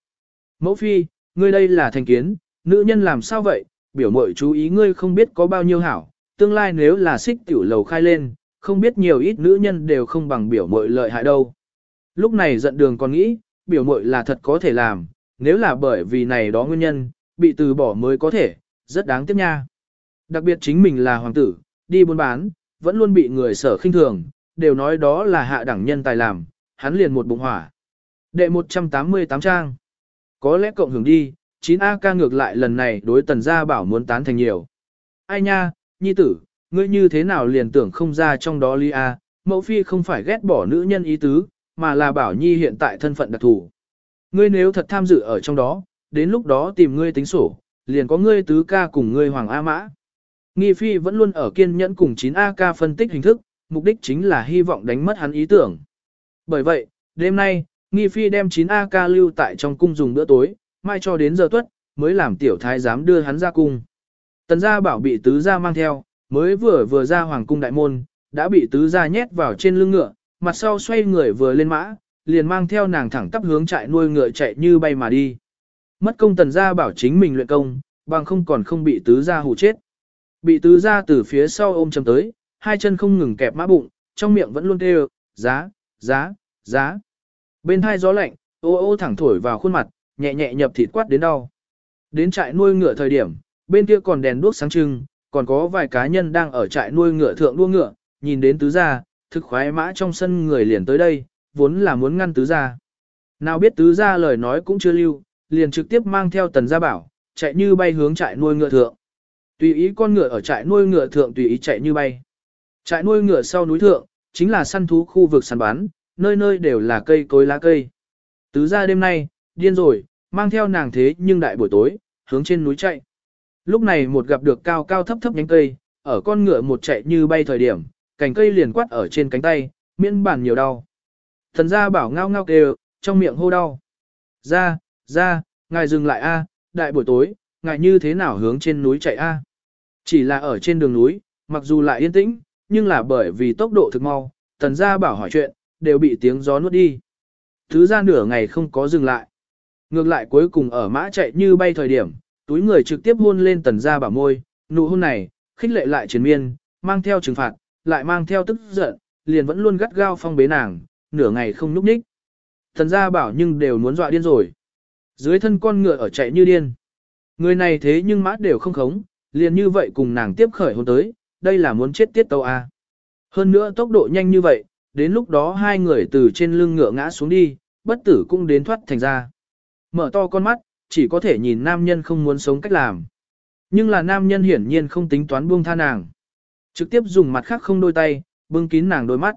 Mẫu phi, ngươi đây là thành kiến, nữ nhân làm sao vậy, biểu mội chú ý ngươi không biết có bao nhiêu hảo, tương lai nếu là xích tiểu lầu khai lên, không biết nhiều ít nữ nhân đều không bằng biểu mội lợi hại đâu. Lúc này giận đường còn nghĩ, biểu mội là thật có thể làm, nếu là bởi vì này đó nguyên nhân, bị từ bỏ mới có thể, rất đáng tiếc nha. Đặc biệt chính mình là hoàng tử, đi buôn bán, vẫn luôn bị người sở khinh thường, đều nói đó là hạ đẳng nhân tài làm, hắn liền một bụng hỏa. Đệ 188 trang. Có lẽ cộng hưởng đi, 9A ca ngược lại lần này đối tần gia bảo muốn tán thành nhiều. Ai nha, nhi tử, ngươi như thế nào liền tưởng không ra trong đó ly A, mẫu phi không phải ghét bỏ nữ nhân ý tứ, mà là bảo nhi hiện tại thân phận đặc thù. Ngươi nếu thật tham dự ở trong đó, đến lúc đó tìm ngươi tính sổ, liền có ngươi tứ ca cùng ngươi hoàng A mã. Nghi phi vẫn luôn ở kiên nhẫn cùng 9A ca phân tích hình thức, mục đích chính là hy vọng đánh mất hắn ý tưởng. Bởi vậy, đêm nay, Nghi phi đem 9A ca lưu tại trong cung dùng bữa tối, mai cho đến giờ tuất, mới làm tiểu thái giám đưa hắn ra cung. Tần gia bảo bị tứ gia mang theo, mới vừa vừa ra hoàng cung đại môn, đã bị tứ gia nhét vào trên lưng ngựa, mặt sau xoay người vừa lên mã, liền mang theo nàng thẳng tắp hướng trại nuôi ngựa chạy như bay mà đi. Mất công tần gia bảo chính mình luyện công, bằng không còn không bị tứ gia hù chết. Bị tứ gia từ phía sau ôm chầm tới, hai chân không ngừng kẹp mã bụng, trong miệng vẫn luôn kêu, giá, giá, giá. Bên hai gió lạnh, ô ô thẳng thổi vào khuôn mặt, nhẹ nhẹ nhập thịt quát đến đau. Đến trại nuôi ngựa thời điểm, bên kia còn đèn đuốc sáng trưng, còn có vài cá nhân đang ở trại nuôi ngựa thượng đua ngựa, nhìn đến tứ gia, thực khoái mã trong sân người liền tới đây, vốn là muốn ngăn tứ gia. Nào biết tứ gia lời nói cũng chưa lưu, liền trực tiếp mang theo tần gia bảo, chạy như bay hướng trại nuôi ngựa thượng. Tùy ý con ngựa ở trại nuôi ngựa thượng tùy ý chạy như bay. Trại nuôi ngựa sau núi thượng, chính là săn thú khu vực săn bán, nơi nơi đều là cây cối lá cây. Tứ gia đêm nay, điên rồi, mang theo nàng thế nhưng đại buổi tối, hướng trên núi chạy. Lúc này một gặp được cao cao thấp thấp nhánh cây, ở con ngựa một chạy như bay thời điểm, cành cây liền quát ở trên cánh tay, miễn bản nhiều đau. Thần gia bảo ngao ngao kêu, trong miệng hô đau. Ra, ra, ngài dừng lại a, đại buổi tối, ngại như thế nào hướng trên núi chạy a? Chỉ là ở trên đường núi, mặc dù lại yên tĩnh, nhưng là bởi vì tốc độ thực mau, tần gia bảo hỏi chuyện, đều bị tiếng gió nuốt đi. Thứ ra nửa ngày không có dừng lại. Ngược lại cuối cùng ở mã chạy như bay thời điểm, túi người trực tiếp hôn lên tần gia bảo môi, nụ hôn này, khích lệ lại chiến miên, mang theo trừng phạt, lại mang theo tức giận, liền vẫn luôn gắt gao phong bế nàng, nửa ngày không núp ních. Tần gia bảo nhưng đều muốn dọa điên rồi. Dưới thân con ngựa ở chạy như điên. Người này thế nhưng mã đều không khống, liền như vậy cùng nàng tiếp khởi hôn tới, đây là muốn chết tiết tâu a. Hơn nữa tốc độ nhanh như vậy, đến lúc đó hai người từ trên lưng ngựa ngã xuống đi, bất tử cũng đến thoát thành ra. Mở to con mắt, chỉ có thể nhìn nam nhân không muốn sống cách làm. Nhưng là nam nhân hiển nhiên không tính toán buông tha nàng. Trực tiếp dùng mặt khác không đôi tay, bưng kín nàng đôi mắt.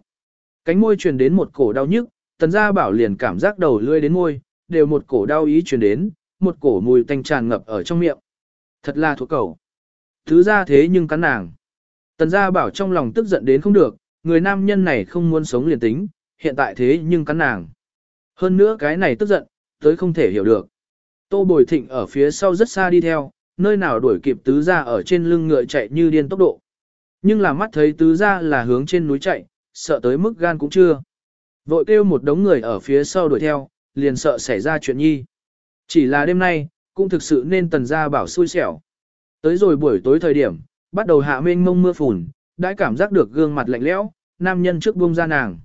Cánh môi truyền đến một cổ đau nhức, tần gia bảo liền cảm giác đầu lưỡi đến môi, đều một cổ đau ý truyền đến, một cổ mùi tanh tràn ngập ở trong miệng. Thật là thuộc cầu. Thứ ra thế nhưng cắn nàng. Tần gia bảo trong lòng tức giận đến không được, người nam nhân này không muốn sống liền tính, hiện tại thế nhưng cắn nàng. Hơn nữa cái này tức giận, tới không thể hiểu được. Tô Bồi Thịnh ở phía sau rất xa đi theo, nơi nào đuổi kịp tứ gia ở trên lưng ngựa chạy như điên tốc độ. Nhưng là mắt thấy tứ gia là hướng trên núi chạy, sợ tới mức gan cũng chưa. Vội kêu một đống người ở phía sau đuổi theo, liền sợ xảy ra chuyện nhi. Chỉ là đêm nay, cũng thực sự nên tần gia bảo xui xẻo. Tới rồi buổi tối thời điểm, bắt đầu hạ mênh mông mưa phùn, đã cảm giác được gương mặt lạnh lẽo, nam nhân trước buông ra nàng.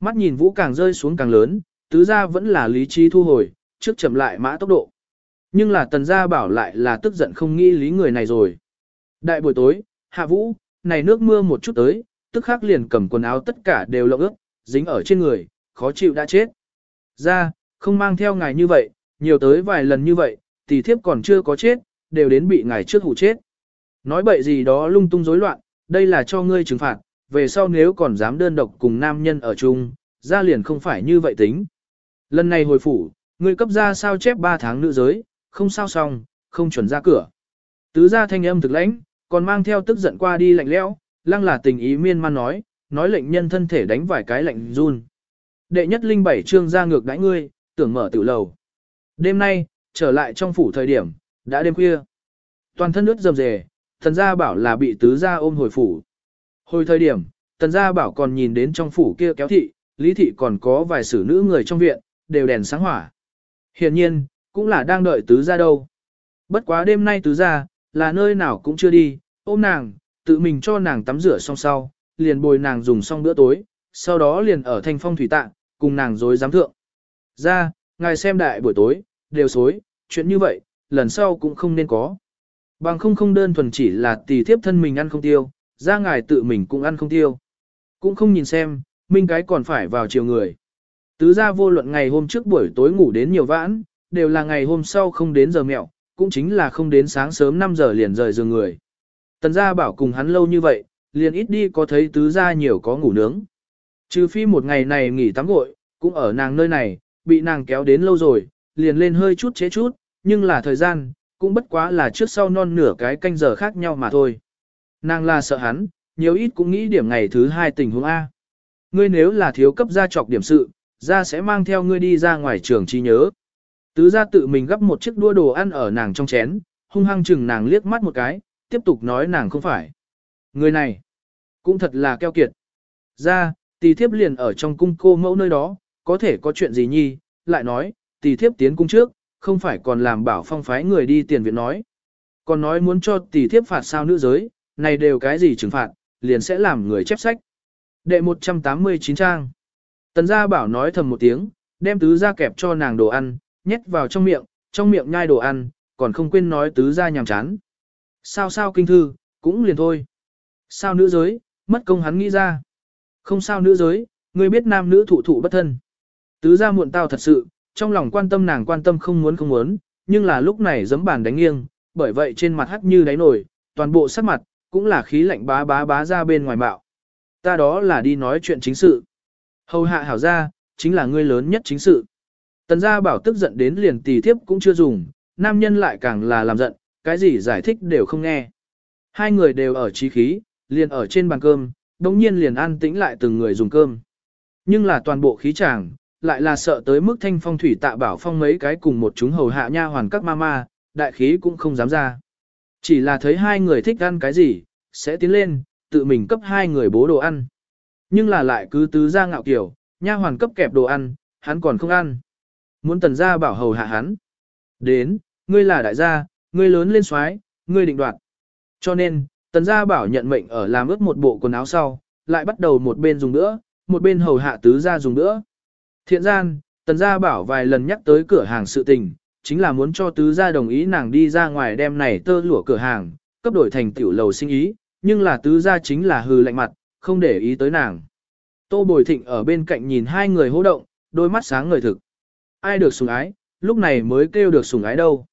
Mắt nhìn vũ càng rơi xuống càng lớn, tứ gia vẫn là lý trí thu hồi, trước chậm lại mã tốc độ. Nhưng là tần gia bảo lại là tức giận không nghĩ lý người này rồi. Đại buổi tối, hạ vũ, này nước mưa một chút tới, tức khắc liền cầm quần áo tất cả đều lộng ướt, dính ở trên người, khó chịu đã chết. Ra, không mang theo ngài như vậy, nhiều tới vài lần như vậy, tỷ thiếp còn chưa có chết, đều đến bị ngài trước hủ chết. Nói bậy gì đó lung tung rối loạn, đây là cho ngươi trừng phạt, về sau nếu còn dám đơn độc cùng nam nhân ở chung, ra liền không phải như vậy tính. Lần này hồi phủ, ngươi cấp ra sao chép 3 tháng nữ giới, không sao xong, không chuẩn ra cửa. Tứ gia thanh âm thực lãnh, còn mang theo tức giận qua đi lạnh lẽo, lăng là tình ý miên man nói, nói lệnh nhân thân thể đánh vài cái lạnh run. Đệ nhất linh bảy trương ra ngược đãi ngươi, tưởng mở tiểu lầu. Đêm nay, trở lại trong phủ thời điểm, đã đêm khuya. Toàn thân ướt rầm rề, thần gia bảo là bị tứ gia ôm hồi phủ. Hồi thời điểm, thần gia bảo còn nhìn đến trong phủ kia kéo thị, lý thị còn có vài xử nữ người trong viện, đều đèn sáng hỏa. Hiển nhiên, cũng là đang đợi tứ gia đâu. Bất quá đêm nay tứ gia là nơi nào cũng chưa đi, ôm nàng, tự mình cho nàng tắm rửa xong sau, liền bồi nàng dùng xong bữa tối, sau đó liền ở thanh phong thủy tạng cùng nàng dối giám thượng. Ra, ngài xem đại buổi tối, đều xối, chuyện như vậy, lần sau cũng không nên có. Bằng không không đơn thuần chỉ là tỷ thiếp thân mình ăn không tiêu, ra ngài tự mình cũng ăn không tiêu. Cũng không nhìn xem, minh cái còn phải vào chiều người. Tứ ra vô luận ngày hôm trước buổi tối ngủ đến nhiều vãn, đều là ngày hôm sau không đến giờ mẹo, cũng chính là không đến sáng sớm 5 giờ liền rời giường người. Tần gia bảo cùng hắn lâu như vậy, liền ít đi có thấy tứ gia nhiều có ngủ nướng. Trừ phi một ngày này nghỉ tắm gội, cũng ở nàng nơi này, bị nàng kéo đến lâu rồi, liền lên hơi chút chế chút, nhưng là thời gian, cũng bất quá là trước sau non nửa cái canh giờ khác nhau mà thôi. Nàng là sợ hắn, nhiều ít cũng nghĩ điểm ngày thứ hai tình huống A. Ngươi nếu là thiếu cấp gia trọc điểm sự, gia sẽ mang theo ngươi đi ra ngoài trường chi nhớ. Tứ gia tự mình gấp một chiếc đua đồ ăn ở nàng trong chén, hung hăng chừng nàng liếc mắt một cái, tiếp tục nói nàng không phải. Người này, cũng thật là keo kiệt. Ra, tỷ thiếp liền ở trong cung cô mẫu nơi đó, có thể có chuyện gì nhi, lại nói, tỷ thiếp tiến cung trước, không phải còn làm bảo phong phái người đi tiền viện nói. Còn nói muốn cho tỷ thiếp phạt sao nữ giới, này đều cái gì trừng phạt, liền sẽ làm người chép sách. Đệ 189 trang. Tần gia bảo nói thầm một tiếng, đem tứ gia kẹp cho nàng đồ ăn, nhét vào trong miệng, trong miệng nhai đồ ăn, còn không quên nói tứ gia nhàm chán. Sao sao kinh thư, cũng liền thôi. Sao nữ giới, mất công hắn nghĩ ra. Không sao nữ giới, người biết nam nữ thụ thụ bất thân. Tứ gia muộn tao thật sự, trong lòng quan tâm nàng quan tâm không muốn không muốn, nhưng là lúc này giấm bàn đánh nghiêng, bởi vậy trên mặt hắt như đáy nổi, toàn bộ sắc mặt, cũng là khí lạnh bá bá bá ra bên ngoài bạo. Ta đó là đi nói chuyện chính sự. Hầu hạ hảo ra, chính là ngươi lớn nhất chính sự. Tần gia bảo tức giận đến liền tỳ thiếp cũng chưa dùng, nam nhân lại càng là làm giận, cái gì giải thích đều không nghe. Hai người đều ở trí khí, liền ở trên bàn cơm, đồng nhiên liền an tĩnh lại từng người dùng cơm. Nhưng là toàn bộ khí chàng, lại là sợ tới mức thanh phong thủy tạ bảo phong mấy cái cùng một chúng hầu hạ nha hoàn các ma đại khí cũng không dám ra. Chỉ là thấy hai người thích ăn cái gì, sẽ tiến lên, tự mình cấp hai người bố đồ ăn. Nhưng là lại cứ tứ ra ngạo kiểu, nha hoàn cấp kẹp đồ ăn, hắn còn không ăn. Muốn tần gia bảo hầu hạ hắn. Đến, ngươi là đại gia, ngươi lớn lên xoái, ngươi định đoạt. Cho nên, tần gia bảo nhận mệnh ở làm ướt một bộ quần áo sau, lại bắt đầu một bên dùng nữa, một bên hầu hạ tứ gia dùng nữa. Thiện gian, tần gia bảo vài lần nhắc tới cửa hàng sự tình, chính là muốn cho tứ gia đồng ý nàng đi ra ngoài đem này tơ lụa cửa hàng, cấp đổi thành tiểu lầu sinh ý, nhưng là tứ gia chính là hừ lạnh mặt, không để ý tới nàng. Tô Bồi Thịnh ở bên cạnh nhìn hai người hô động, đôi mắt sáng ngời thực. Ai được sủng ái, lúc này mới kêu được sủng ái đâu.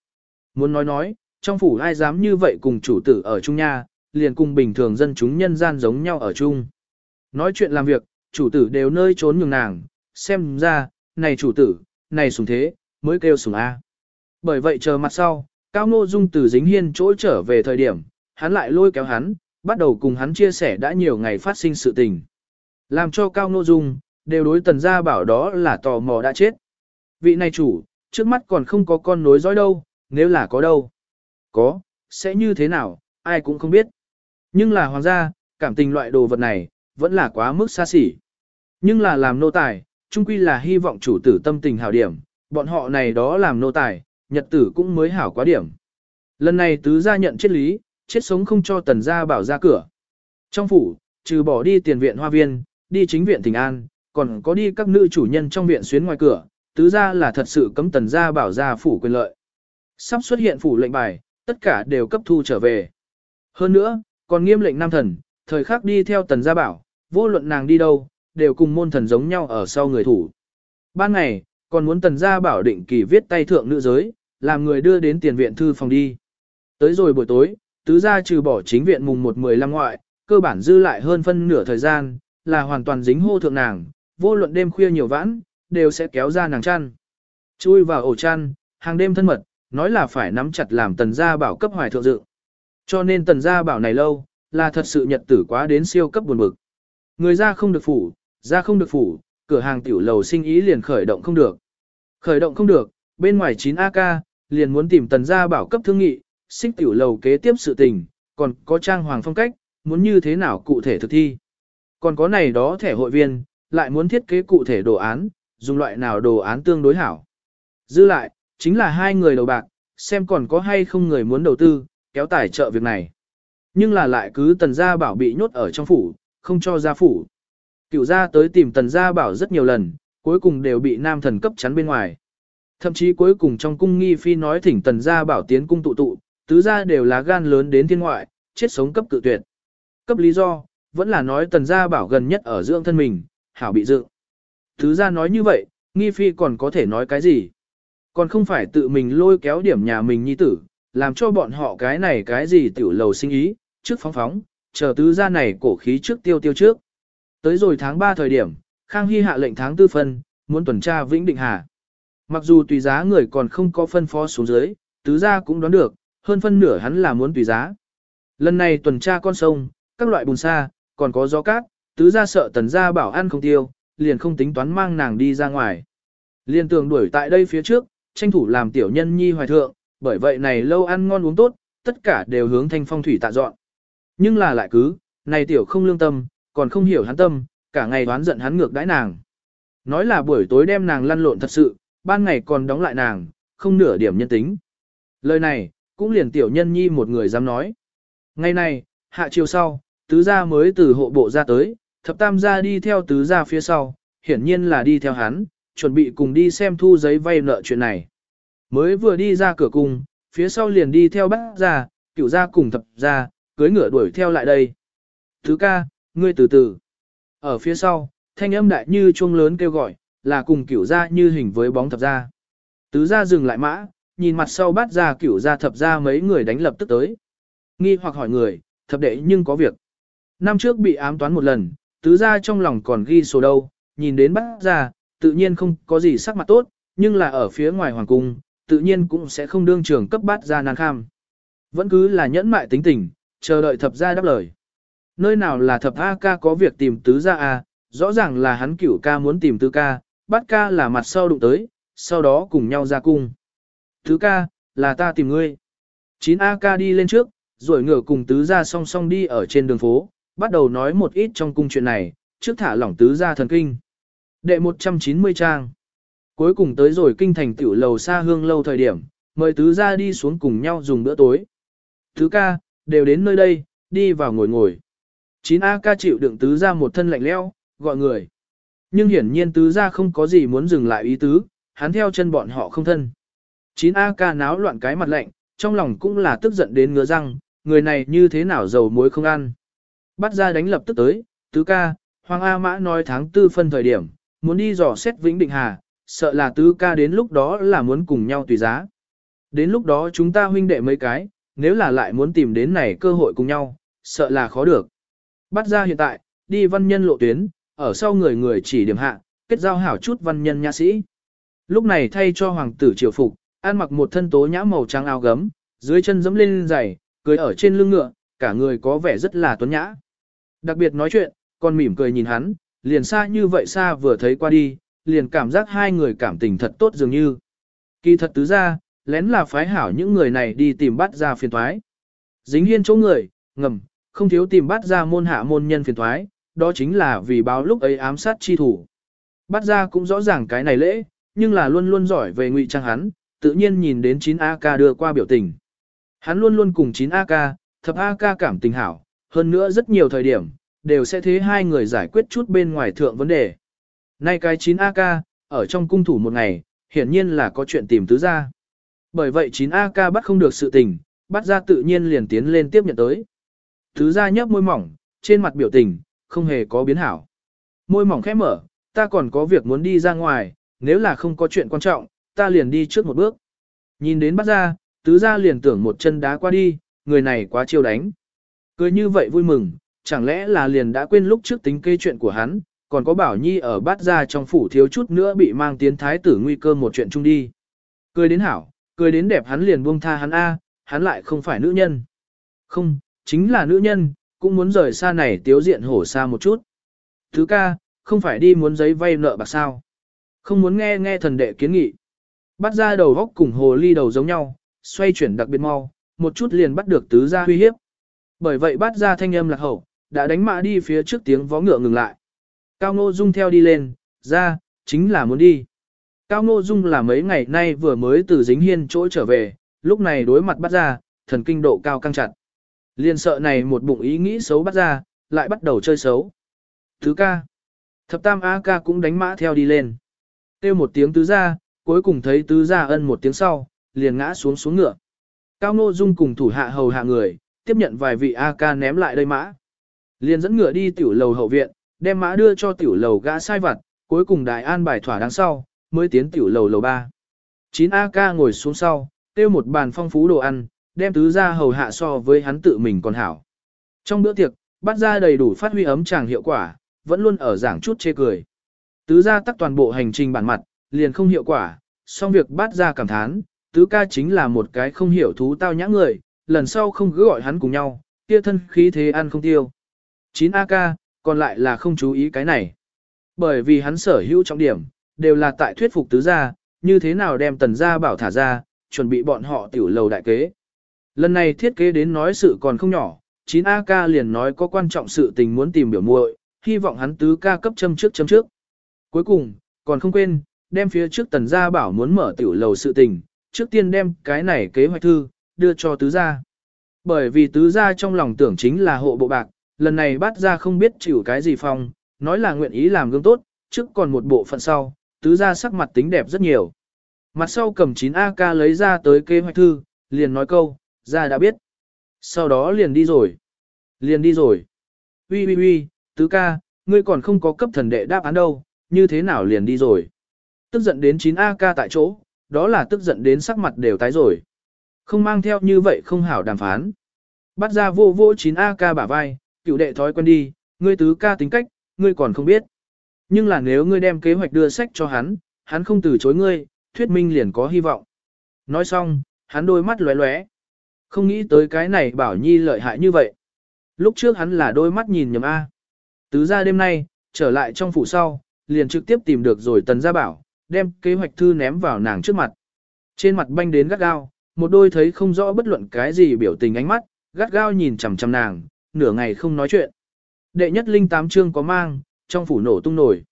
Muốn nói nói, trong phủ ai dám như vậy cùng chủ tử ở chung nha, liền cùng bình thường dân chúng nhân gian giống nhau ở chung. Nói chuyện làm việc, chủ tử đều nơi trốn nhường nàng, xem ra, này chủ tử, này sủng thế, mới kêu sủng A. Bởi vậy chờ mặt sau, Cao Ngô Dung từ dính hiên chỗ trở về thời điểm, hắn lại lôi kéo hắn, bắt đầu cùng hắn chia sẻ đã nhiều ngày phát sinh sự tình. Làm cho Cao Ngô Dung, đều đối tần gia bảo đó là tò mò đã chết. Vị này chủ, trước mắt còn không có con nối dõi đâu, nếu là có đâu. Có, sẽ như thế nào, ai cũng không biết. Nhưng là hoàng gia, cảm tình loại đồ vật này, vẫn là quá mức xa xỉ. Nhưng là làm nô tài, chung quy là hy vọng chủ tử tâm tình hảo điểm, bọn họ này đó làm nô tài, nhật tử cũng mới hảo quá điểm. Lần này tứ gia nhận chết lý, chết sống không cho tần gia bảo ra cửa. Trong phủ, trừ bỏ đi tiền viện hoa viên, đi chính viện thỉnh an, còn có đi các nữ chủ nhân trong viện xuyến ngoài cửa, tứ gia là thật sự cấm tần gia bảo ra phủ quyền lợi. Sắp xuất hiện phủ lệnh bài, tất cả đều cấp thu trở về. Hơn nữa, còn nghiêm lệnh nam thần, thời khắc đi theo tần gia bảo, vô luận nàng đi đâu, đều cùng môn thần giống nhau ở sau người thủ. Ban ngày, còn muốn tần gia bảo định kỳ viết tay thượng nữ giới, làm người đưa đến tiền viện thư phòng đi. Tới rồi buổi tối, tứ gia trừ bỏ chính viện mùng 1-15 ngoại, cơ bản dư lại hơn phân nửa thời gian, là hoàn toàn dính hô thượng nàng, vô luận đêm khuya nhiều vãn, đều sẽ kéo ra nàng chăn. Chui vào ổ chăn, hàng đêm thân mật, nói là phải nắm chặt làm tần gia bảo cấp hoài thượng dự. Cho nên tần gia bảo này lâu, là thật sự nhật tử quá đến siêu cấp buồn bực. Người ra không được phủ, ra không được phủ, cửa hàng tiểu lầu sinh ý liền khởi động không được. Khởi động không được, bên ngoài 9AK, liền muốn tìm tần gia bảo cấp thương nghị, xích tiểu lầu kế tiếp sự tình, còn có trang hoàng phong cách, muốn như thế nào cụ thể thực thi. Còn có này đó thẻ hội viên, lại muốn thiết kế cụ thể đồ án, dùng loại nào đồ án tương đối hảo. Dư lại, chính là hai người đầu bạc, xem còn có hay không người muốn đầu tư, kéo tài trợ việc này. Nhưng là lại cứ tần gia bảo bị nhốt ở trong phủ, không cho ra phủ. Cựu gia tới tìm tần gia bảo rất nhiều lần, cuối cùng đều bị nam thần cấp chắn bên ngoài. Thậm chí cuối cùng trong cung nghi phi nói thỉnh tần gia bảo tiến cung tụ tụ, tứ gia đều là gan lớn đến thiên ngoại, chết sống cấp cự tuyệt. Cấp lý do, vẫn là nói tần gia bảo gần nhất ở dưỡng thân mình, hảo bị dự. Tứ gia nói như vậy, nghi phi còn có thể nói cái gì? Còn không phải tự mình lôi kéo điểm nhà mình nhi tử, làm cho bọn họ cái này cái gì tiểu lầu sinh ý, trước phóng phóng, chờ tứ gia này cổ khí trước tiêu tiêu trước. Tới rồi tháng 3 thời điểm, Khang Hy hạ lệnh tháng tư phân, muốn tuần tra Vĩnh Định Hà. Mặc dù tùy giá người còn không có phân phó xuống dưới, tứ gia cũng đoán được, hơn phân nửa hắn là muốn tùy giá. Lần này tuần tra con sông, các loại bùn xa, còn có gió cát, tứ gia sợ tần gia bảo ăn không tiêu, liền không tính toán mang nàng đi ra ngoài. Liên tường đuổi tại đây phía trước, tranh thủ làm tiểu nhân nhi hoài thượng, bởi vậy này lâu ăn ngon uống tốt, tất cả đều hướng thanh phong thủy tạ dọn. Nhưng là lại cứ, này tiểu không lương tâm, còn không hiểu hắn tâm, cả ngày đoán giận hắn ngược đãi nàng. Nói là buổi tối đem nàng lăn lộn thật sự, ban ngày còn đóng lại nàng, không nửa điểm nhân tính. Lời này, cũng liền tiểu nhân nhi một người dám nói. Ngày này, hạ chiều sau, tứ gia mới từ hộ bộ ra tới, thập tam gia đi theo tứ gia phía sau, hiển nhiên là đi theo hắn, chuẩn bị cùng đi xem thu giấy vay nợ chuyện này. Mới vừa đi ra cửa cung, phía sau liền đi theo bác gia, cửu gia cùng thập gia, cưới ngựa đuổi theo lại đây. Thứ ca, ngươi từ từ. Ở phía sau, thanh âm đại như chuông lớn kêu gọi, là cùng cửu gia như hình với bóng thập gia. Tứ gia dừng lại mã, nhìn mặt sau bắt ra cửu gia thập gia mấy người đánh lập tức tới. Nghi hoặc hỏi người, thập đệ nhưng có việc. Năm trước bị ám toán một lần, tứ gia trong lòng còn ghi sổ đâu, nhìn đến bắt ra, tự nhiên không có gì sắc mặt tốt, nhưng là ở phía ngoài hoàng cung, tự nhiên cũng sẽ không đương trường cấp bát ra nan kham. Vẫn cứ là nhẫn mại tính tình, chờ đợi thập gia đáp lời. Nơi nào là thập A ca có việc tìm tứ gia A, rõ ràng là hắn cửu ca muốn tìm tứ ca, bát ca là mặt sau đụng tới, sau đó cùng nhau ra cung. Tứ ca, là ta tìm ngươi. 9 A ca đi lên trước, rồi ngửa cùng tứ gia song song đi ở trên đường phố, bắt đầu nói một ít trong cung chuyện này, trước thả lỏng tứ gia thần kinh. Đệ 190 trang. Cuối cùng tới rồi kinh thành tiểu lầu xa hương lâu thời điểm, mời tứ gia đi xuống cùng nhau dùng bữa tối. Tứ ca, đều đến nơi đây, đi vào ngồi ngồi. Chín A ca chịu đựng tứ gia một thân lạnh leo, gọi người. Nhưng hiển nhiên tứ gia không có gì muốn dừng lại ý tứ, hắn theo chân bọn họ không thân. Chín A ca náo loạn cái mặt lạnh, trong lòng cũng là tức giận đến ngứa răng, người này như thế nào dầu muối không ăn. Bắt ra đánh lập tức tới, tứ ca, Hoàng A Mã nói tháng tư phân thời điểm, muốn đi dò xét Vĩnh Định Hà, sợ là tứ ca đến lúc đó là muốn cùng nhau tùy giá. Đến lúc đó chúng ta huynh đệ mấy cái, nếu là lại muốn tìm đến này cơ hội cùng nhau, sợ là khó được. Bắt ra hiện tại, đi văn nhân lộ tuyến, ở sau người người chỉ điểm hạ, kết giao hảo chút văn nhân nhà sĩ. Lúc này thay cho hoàng tử triều phục, ăn mặc một thân tố nhã màu trắng áo gấm, dưới chân dẫm lên giày, cười ở trên lưng ngựa, cả người có vẻ rất là tuấn nhã. Đặc biệt nói chuyện, còn mỉm cười nhìn hắn, liền xa như vậy xa vừa thấy qua đi, liền cảm giác hai người cảm tình thật tốt dường như. Kỳ thật tứ ra, lén là phái hảo những người này đi tìm bắt ra phiền thoái. Dính hiên chỗ người, ngầm, không thiếu tìm bắt ra môn hạ môn nhân phiền thoái, đó chính là vì báo lúc ấy ám sát chi thủ. Bắt ra cũng rõ ràng cái này lễ, nhưng là luôn luôn giỏi về ngụy trang hắn, tự nhiên nhìn đến 9AK đưa qua biểu tình. Hắn luôn luôn cùng 9AK, thập AK cảm tình hảo, hơn nữa rất nhiều thời điểm, đều sẽ thế hai người giải quyết chút bên ngoài thượng vấn đề. Nay cái 9AK, ở trong cung thủ một ngày, hiển nhiên là có chuyện tìm tứ ra. Bởi vậy 9AK bắt không được sự tình, bắt ra tự nhiên liền tiến lên tiếp nhận tới. Tứ ra nhấp môi mỏng, trên mặt biểu tình, không hề có biến hảo. Môi mỏng khẽ mở, ta còn có việc muốn đi ra ngoài, nếu là không có chuyện quan trọng, ta liền đi trước một bước. Nhìn đến bắt ra, tứ ra liền tưởng một chân đá qua đi, người này quá chiêu đánh. Cười như vậy vui mừng, chẳng lẽ là liền đã quên lúc trước tính kê chuyện của hắn, còn có bảo nhi ở bát ra trong phủ thiếu chút nữa bị mang tiến thái tử nguy cơ một chuyện chung đi. Cười đến hảo, cười đến đẹp hắn liền buông tha hắn A, hắn lại không phải nữ nhân. Không, chính là nữ nhân, cũng muốn rời xa này tiếu diện hổ xa một chút. Thứ ca, không phải đi muốn giấy vay nợ bạc sao. Không muốn nghe nghe thần đệ kiến nghị. Bắt ra đầu góc cùng hồ ly đầu giống nhau, xoay chuyển đặc biệt mau, một chút liền bắt được tứ gia huy hiếp. Bởi vậy bắt ra thanh âm lạc hậu, đã đánh mã đi phía trước tiếng vó ngựa ngừng lại. Cao Ngô Dung theo đi lên, ra, chính là muốn đi. Cao Ngô Dung là mấy ngày nay vừa mới từ dính hiên chỗ trở về, lúc này đối mặt bắt ra, thần kinh độ cao căng chặt. Liên sợ này một bụng ý nghĩ xấu bắt ra, lại bắt đầu chơi xấu. Thứ ca. Thập tam A ca cũng đánh mã theo đi lên. Têu một tiếng tứ ra, cuối cùng thấy tứ ra ân một tiếng sau, liền ngã xuống xuống ngựa. Cao Nô Dung cùng thủ hạ hầu hạ người, tiếp nhận vài vị A ca ném lại đây mã. Liền dẫn ngựa đi tiểu lầu hậu viện, đem mã đưa cho tiểu lầu gã sai vặt, cuối cùng đại an bài thỏa đằng sau, mới tiến tiểu lầu lầu 3. 9 A ca ngồi xuống sau, tiêu một bàn phong phú đồ ăn, đem tứ gia hầu hạ so với hắn tự mình còn hảo. Trong bữa tiệc, bắt ra đầy đủ phát huy ấm chàng hiệu quả, vẫn luôn ở giảng chút chê cười. Tứ gia tắt toàn bộ hành trình bản mặt, liền không hiệu quả, xong việc bắt ra cảm thán, tứ ca chính là một cái không hiểu thú tao nhã người, lần sau không cứ gọi hắn cùng nhau, kia thân khí thế ăn không tiêu. 9 AK, còn lại là không chú ý cái này. Bởi vì hắn sở hữu trọng điểm, đều là tại thuyết phục tứ gia, như thế nào đem tần gia bảo thả ra, chuẩn bị bọn họ tiểu lầu đại kế. Lần này thiết kế đến nói sự còn không nhỏ, 9 AK liền nói có quan trọng sự tình muốn tìm biểu muội, hy vọng hắn tứ ca cấp châm trước châm trước. Cuối cùng, còn không quên, đem phía trước tần gia bảo muốn mở tiểu lầu sự tình, trước tiên đem cái này kế hoạch thư, đưa cho tứ gia. Bởi vì tứ gia trong lòng tưởng chính là hộ bộ bạc, lần này bắt ra không biết chịu cái gì phong, nói là nguyện ý làm gương tốt, trước còn một bộ phận sau, tứ gia sắc mặt tính đẹp rất nhiều. Mặt sau cầm 9 AK lấy ra tới kế hoạch thư, liền nói câu, ra đã biết. Sau đó liền đi rồi. Liền đi rồi. Ui ui ui, tứ ca, ngươi còn không có cấp thần đệ đáp án đâu, như thế nào liền đi rồi. Tức giận đến 9 ca tại chỗ, đó là tức giận đến sắc mặt đều tái rồi. Không mang theo như vậy không hảo đàm phán. Bắt ra vô vô 9 ca bả vai, cựu đệ thói quen đi, ngươi tứ ca tính cách, ngươi còn không biết. Nhưng là nếu ngươi đem kế hoạch đưa sách cho hắn, hắn không từ chối ngươi, thuyết minh liền có hy vọng. Nói xong, hắn đôi mắt lóe lóe. Không nghĩ tới cái này bảo nhi lợi hại như vậy. Lúc trước hắn là đôi mắt nhìn nhầm A. Tứ ra đêm nay, trở lại trong phủ sau, liền trực tiếp tìm được rồi tần gia bảo, đem kế hoạch thư ném vào nàng trước mặt. Trên mặt banh đến gắt gao, một đôi thấy không rõ bất luận cái gì biểu tình ánh mắt, gắt gao nhìn chằm chằm nàng, nửa ngày không nói chuyện. Đệ nhất linh tám chương có mang, trong phủ nổ tung nổi.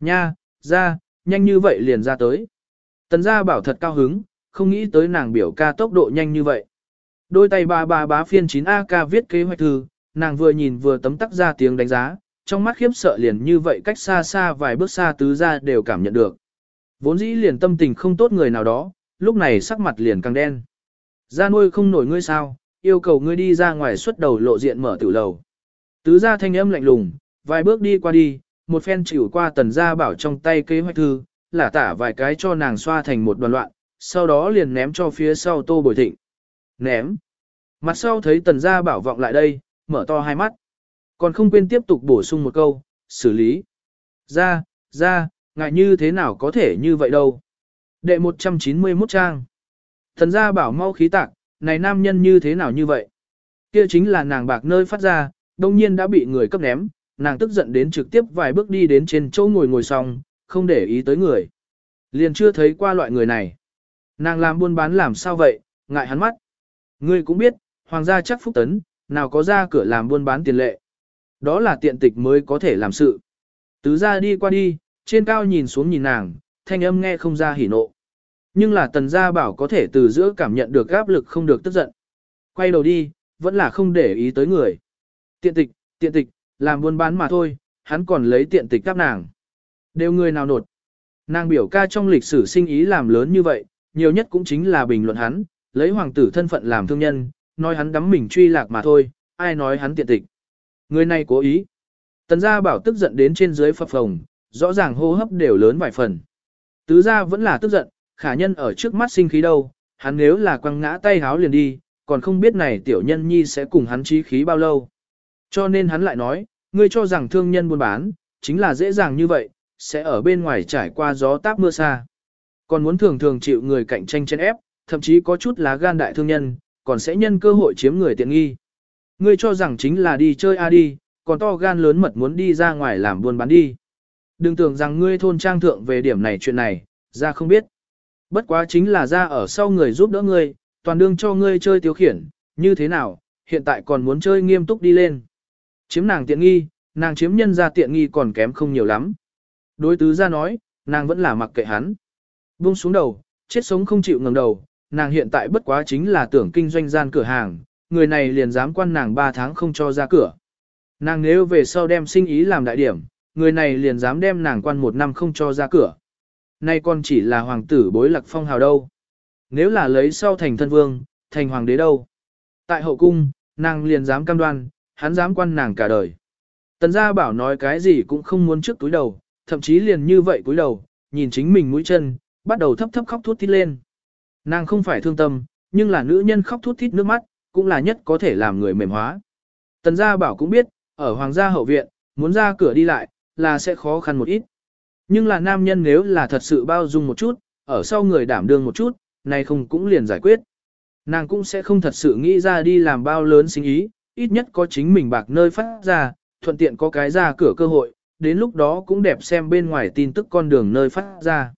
Nha, ra, nhanh như vậy liền ra tới. Tần gia bảo thật cao hứng, không nghĩ tới nàng biểu ca tốc độ nhanh như vậy. Đôi tay ba ba bá phiên 9AK viết kế hoạch thư, nàng vừa nhìn vừa tấm tắc ra tiếng đánh giá, trong mắt khiếp sợ liền như vậy cách xa xa vài bước xa tứ ra đều cảm nhận được. Vốn dĩ liền tâm tình không tốt người nào đó, lúc này sắc mặt liền càng đen. Ra nuôi không nổi ngươi sao, yêu cầu ngươi đi ra ngoài xuất đầu lộ diện mở tử lầu. Tứ gia thanh âm lạnh lùng, vài bước đi qua đi, một phen chịu qua tần gia bảo trong tay kế hoạch thư, lả tả vài cái cho nàng xoa thành một đoàn loạn, sau đó liền ném cho phía sau tô bồi thịnh. Ném. Mặt sau thấy tần gia bảo vọng lại đây, mở to hai mắt. Còn không quên tiếp tục bổ sung một câu, xử lý. Ra, ra, ngại như thế nào có thể như vậy đâu. Đệ 191 trang. Tần gia bảo mau khí tạc, này nam nhân như thế nào như vậy? Kia chính là nàng bạc nơi phát ra, đông nhiên đã bị người cấp ném, nàng tức giận đến trực tiếp vài bước đi đến trên chỗ ngồi ngồi xong, không để ý tới người. Liền chưa thấy qua loại người này. Nàng làm buôn bán làm sao vậy, ngại hắn mắt. Ngươi cũng biết, hoàng gia chắc phúc tấn, nào có ra cửa làm buôn bán tiền lệ. Đó là tiện tịch mới có thể làm sự. Tứ ra đi qua đi, trên cao nhìn xuống nhìn nàng, thanh âm nghe không ra hỉ nộ. Nhưng là tần gia bảo có thể từ giữa cảm nhận được áp lực không được tức giận. Quay đầu đi, vẫn là không để ý tới người. Tiện tịch, tiện tịch, làm buôn bán mà thôi, hắn còn lấy tiện tịch các nàng. Đều người nào nột. Nàng biểu ca trong lịch sử sinh ý làm lớn như vậy, nhiều nhất cũng chính là bình luận hắn, lấy hoàng tử thân phận làm thương nhân, nói hắn đắm mình truy lạc mà thôi, ai nói hắn tiện tịch. Người này cố ý. Tần gia bảo tức giận đến trên dưới phập phồng, rõ ràng hô hấp đều lớn vài phần. Tứ gia vẫn là tức giận, khả nhân ở trước mắt sinh khí đâu, hắn nếu là quăng ngã tay háo liền đi, còn không biết này tiểu nhân nhi sẽ cùng hắn trí khí bao lâu. Cho nên hắn lại nói, ngươi cho rằng thương nhân buôn bán, chính là dễ dàng như vậy, sẽ ở bên ngoài trải qua gió táp mưa xa. Còn muốn thường thường chịu người cạnh tranh chen ép, thậm chí có chút lá gan đại thương nhân, còn sẽ nhân cơ hội chiếm người tiện nghi. Ngươi cho rằng chính là đi chơi a đi, còn to gan lớn mật muốn đi ra ngoài làm buôn bán đi. Đừng tưởng rằng ngươi thôn trang thượng về điểm này chuyện này, ra không biết. Bất quá chính là ra ở sau người giúp đỡ ngươi, toàn đương cho ngươi chơi tiêu khiển, như thế nào, hiện tại còn muốn chơi nghiêm túc đi lên. Chiếm nàng tiện nghi, nàng chiếm nhân ra tiện nghi còn kém không nhiều lắm. Đối tứ ra nói, nàng vẫn là mặc kệ hắn. Buông xuống đầu, chết sống không chịu ngẩng đầu, nàng hiện tại bất quá chính là tưởng kinh doanh gian cửa hàng, người này liền dám quan nàng 3 tháng không cho ra cửa. Nàng nếu về sau đem sinh ý làm đại điểm, người này liền dám đem nàng quan một năm không cho ra cửa. Nay con chỉ là hoàng tử bối lạc phong hào đâu. Nếu là lấy sau thành thân vương, thành hoàng đế đâu. Tại hậu cung, nàng liền dám cam đoan, hắn dám quan nàng cả đời. Tần gia bảo nói cái gì cũng không muốn trước túi đầu, thậm chí liền như vậy túi đầu, nhìn chính mình mũi chân, bắt đầu thấp thấp khóc thút thít lên. Nàng không phải thương tâm, nhưng là nữ nhân khóc thút thít nước mắt, cũng là nhất có thể làm người mềm hóa. Tần gia bảo cũng biết, ở hoàng gia hậu viện, muốn ra cửa đi lại, là sẽ khó khăn một ít. Nhưng là nam nhân nếu là thật sự bao dung một chút, ở sau người đảm đương một chút, này không cũng liền giải quyết. Nàng cũng sẽ không thật sự nghĩ ra đi làm bao lớn sinh ý, ít nhất có chính mình bạc nơi phát ra, thuận tiện có cái ra cửa cơ hội, đến lúc đó cũng đẹp xem bên ngoài tin tức con đường nơi phát ra.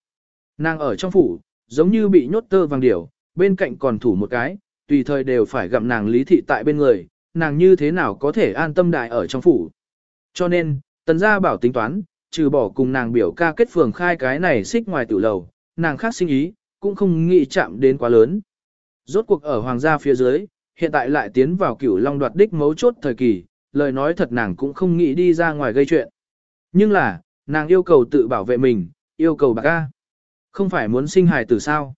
Nàng ở trong phủ, giống như bị nhốt tơ vàng điểu, bên cạnh còn thủ một cái, tùy thời đều phải gặm nàng lý thị tại bên người, nàng như thế nào có thể an tâm đại ở trong phủ. Cho nên, tần gia bảo tính toán, trừ bỏ cùng nàng biểu ca kết phường khai cái này xích ngoài tử lầu, nàng khác sinh ý, cũng không nghĩ chạm đến quá lớn. Rốt cuộc ở hoàng gia phía dưới, hiện tại lại tiến vào cửu long đoạt đích mấu chốt thời kỳ, lời nói thật nàng cũng không nghĩ đi ra ngoài gây chuyện. Nhưng là, nàng yêu cầu tự bảo vệ mình, yêu cầu bạc ca. Không phải muốn sinh hài tử sao.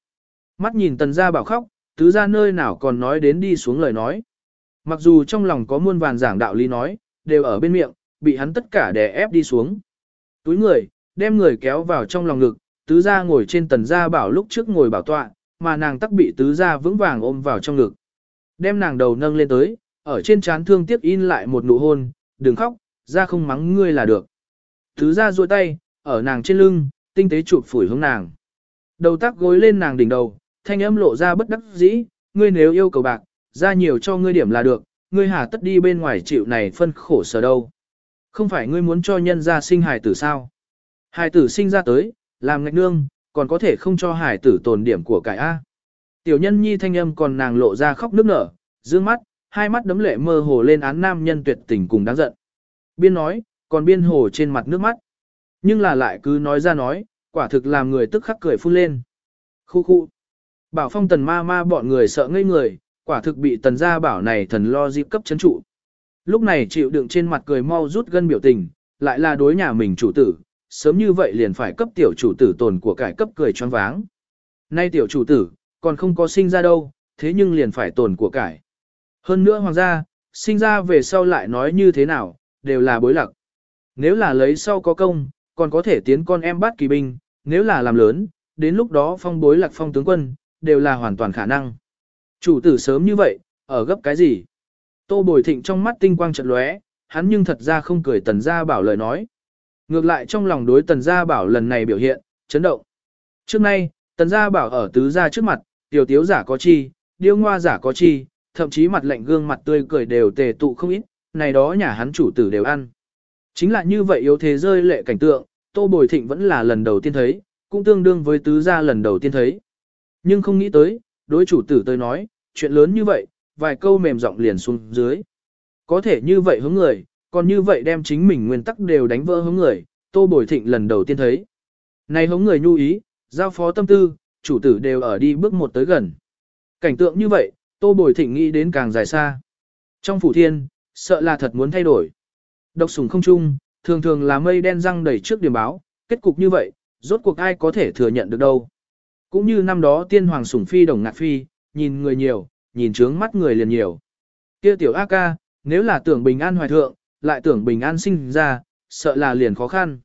Mắt nhìn tần gia bảo khóc, tứ gia nơi nào còn nói đến đi xuống lời nói. Mặc dù trong lòng có muôn vàn giảng đạo lý nói, đều ở bên miệng, bị hắn tất cả đè ép đi xuống. Túi người, đem người kéo vào trong lòng ngực, tứ gia ngồi trên tần gia bảo lúc trước ngồi bảo tọa, mà nàng tắc bị tứ gia vững vàng ôm vào trong ngực. Đem nàng đầu nâng lên tới, ở trên trán thương tiếc in lại một nụ hôn, đừng khóc, ra không mắng ngươi là được. Tứ gia duỗi tay, ở nàng trên lưng, tinh tế chụp phủi hướng nàng. Đầu tác gối lên nàng đỉnh đầu, thanh âm lộ ra bất đắc dĩ, ngươi nếu yêu cầu bạc, ra nhiều cho ngươi điểm là được, ngươi hà tất đi bên ngoài chịu này phân khổ sở đâu. Không phải ngươi muốn cho nhân ra sinh hài tử sao? Hài tử sinh ra tới, làm ngạch nương, còn có thể không cho hài tử tồn điểm của cải A. Tiểu nhân nhi thanh âm còn nàng lộ ra khóc nước nở, dương mắt, hai mắt đấm lệ mơ hồ lên án nam nhân tuyệt tình cùng đáng giận. Biên nói, còn biên hồ trên mặt nước mắt. Nhưng là lại cứ nói ra nói, quả thực làm người tức khắc cười phun lên. Khu khu. Bảo phong tần ma ma bọn người sợ ngây người, quả thực bị tần gia bảo này thần lo dịp cấp chấn trụ. Lúc này chịu đựng trên mặt cười mau rút gân biểu tình, lại là đối nhà mình chủ tử, sớm như vậy liền phải cấp tiểu chủ tử tồn của cải cấp cười choáng váng. Nay tiểu chủ tử, còn không có sinh ra đâu, thế nhưng liền phải tồn của cải. Hơn nữa hoàng gia, sinh ra về sau lại nói như thế nào, đều là bối lạc. Nếu là lấy sau có công, còn có thể tiến con em bắt kỳ binh, nếu là làm lớn, đến lúc đó phong bối lạc phong tướng quân, đều là hoàn toàn khả năng. Chủ tử sớm như vậy, ở gấp cái gì? Tô Bồi Thịnh trong mắt tinh quang chợt lóe, hắn nhưng thật ra không cười Tần Gia Bảo lời nói. Ngược lại trong lòng đối Tần Gia Bảo lần này biểu hiện, chấn động. Trước nay, Tần Gia Bảo ở tứ gia trước mặt, tiểu tiếu giả có chi, điêu ngoa giả có chi, thậm chí mặt lạnh gương mặt tươi cười đều tề tụ không ít, này đó nhà hắn chủ tử đều ăn. Chính là như vậy yếu thế rơi lệ cảnh tượng, Tô Bồi Thịnh vẫn là lần đầu tiên thấy, cũng tương đương với tứ gia lần đầu tiên thấy. Nhưng không nghĩ tới, đối chủ tử tôi nói, chuyện lớn như vậy, vài câu mềm giọng liền xuống dưới. Có thể như vậy hướng người, còn như vậy đem chính mình nguyên tắc đều đánh vỡ hướng người, Tô Bồi Thịnh lần đầu tiên thấy. Này hướng người nhu ý, giao phó tâm tư, chủ tử đều ở đi bước một tới gần. Cảnh tượng như vậy, Tô Bồi Thịnh nghĩ đến càng dài xa. Trong phủ thiên, sợ là thật muốn thay đổi. Độc sủng không chung, thường thường là mây đen răng đầy trước điểm báo, kết cục như vậy, rốt cuộc ai có thể thừa nhận được đâu. Cũng như năm đó tiên hoàng sủng phi đồng ngạc phi, nhìn người nhiều, nhìn trướng mắt người liền nhiều. Kia tiểu A ca, nếu là tưởng bình an hoài thượng, lại tưởng bình an sinh ra, sợ là liền khó khăn.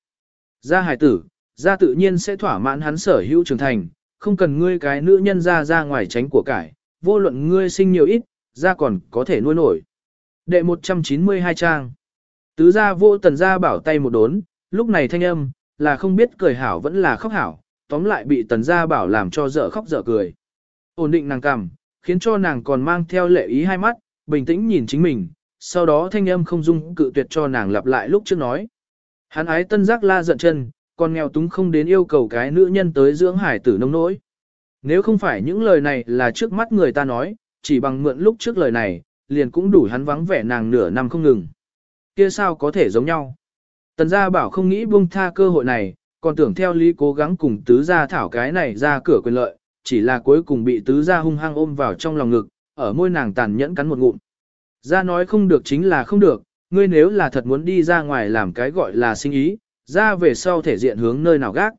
Gia hải tử, gia tự nhiên sẽ thỏa mãn hắn sở hữu trưởng thành, không cần ngươi cái nữ nhân ra ra ngoài tránh của cải, vô luận ngươi sinh nhiều ít, gia còn có thể nuôi nổi. Đệ 192 trang. Tứ gia vô tần gia bảo tay một đốn, lúc này thanh âm, là không biết cười hảo vẫn là khóc hảo, tóm lại bị tần gia bảo làm cho dở khóc dở cười. Ổn định nàng cằm, khiến cho nàng còn mang theo lệ ý hai mắt, bình tĩnh nhìn chính mình, sau đó thanh âm không dung cự tuyệt cho nàng lặp lại lúc trước nói. Hắn ái tân giác la giận chân, còn nghèo túng không đến yêu cầu cái nữ nhân tới dưỡng hải tử nông nỗi. Nếu không phải những lời này là trước mắt người ta nói, chỉ bằng mượn lúc trước lời này, liền cũng đủ hắn vắng vẻ nàng nửa năm không ngừng. Kia sao có thể giống nhau? Tần gia bảo không nghĩ buông tha cơ hội này, còn tưởng theo lý cố gắng cùng tứ gia thảo cái này ra cửa quyền lợi, chỉ là cuối cùng bị tứ gia hung hăng ôm vào trong lòng ngực, ở môi nàng tàn nhẫn cắn một ngụm. Gia nói không được chính là không được, ngươi nếu là thật muốn đi ra ngoài làm cái gọi là sinh ý, ra về sau thể diện hướng nơi nào gác.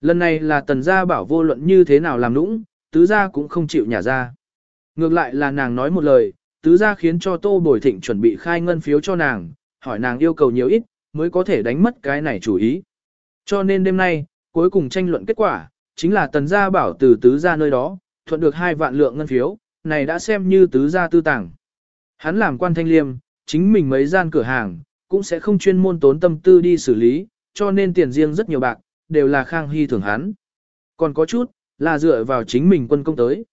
Lần này là tần gia bảo vô luận như thế nào làm nũng, tứ gia cũng không chịu nhả ra. Ngược lại là nàng nói một lời, tứ gia khiến cho tô bồi thịnh chuẩn bị khai ngân phiếu cho nàng, hỏi nàng yêu cầu nhiều ít, mới có thể đánh mất cái này chủ ý. Cho nên đêm nay, cuối cùng tranh luận kết quả, chính là tần gia bảo từ tứ gia nơi đó, thuận được hai vạn lượng ngân phiếu, này đã xem như tứ gia tư tàng. Hắn làm quan thanh liêm, chính mình mấy gian cửa hàng, cũng sẽ không chuyên môn tốn tâm tư đi xử lý, cho nên tiền riêng rất nhiều bạc, đều là khang hy thưởng hắn. Còn có chút, là dựa vào chính mình quân công tới.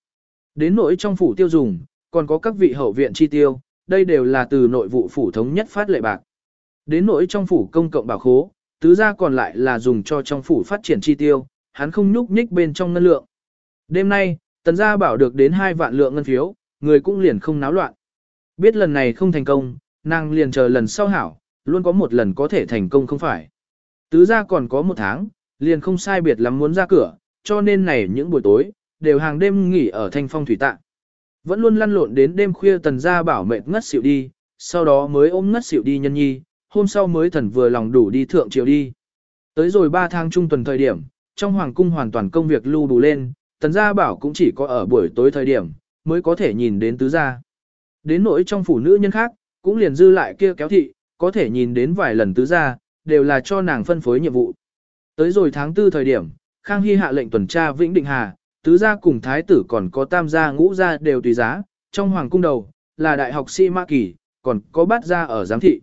Đến nỗi trong phủ tiêu dùng, còn có các vị hậu viện chi tiêu, đây đều là từ nội vụ phủ thống nhất phát lệ bạc. Đến nỗi trong phủ công cộng bảo khố, tứ gia còn lại là dùng cho trong phủ phát triển chi tiêu, hắn không nhúc nhích bên trong ngân lượng. Đêm nay, tần gia bảo được đến 2 vạn lượng ngân phiếu, người cũng liền không náo loạn. Biết lần này không thành công, nàng liền chờ lần sau hảo, luôn có một lần có thể thành công không phải. Tứ gia còn có một tháng, liền không sai biệt lắm muốn ra cửa, cho nên này những buổi tối, đều hàng đêm nghỉ ở thanh phong thủy tạng. Vẫn luôn lăn lộn đến đêm khuya tần gia bảo mệt ngất xỉu đi, sau đó mới ôm ngất xỉu đi nhân nhi, hôm sau mới thần vừa lòng đủ đi thượng triều đi. Tới rồi 3 tháng trung tuần thời điểm, trong hoàng cung hoàn toàn công việc lưu đủ lên, tần gia bảo cũng chỉ có ở buổi tối thời điểm, mới có thể nhìn đến tứ gia. Đến nỗi trong phủ nữ nhân khác, cũng liền dư lại kia kéo thị, có thể nhìn đến vài lần tứ gia, đều là cho nàng phân phối nhiệm vụ. Tới rồi tháng tư thời điểm, Khang Hy hạ lệnh tuần tra Vĩnh Định Hà, tứ gia cùng thái tử còn có tam gia ngũ gia đều tùy giá, trong hoàng cung đầu, là đại học sĩ Ma Kỳ, còn có bát gia ở giám thị.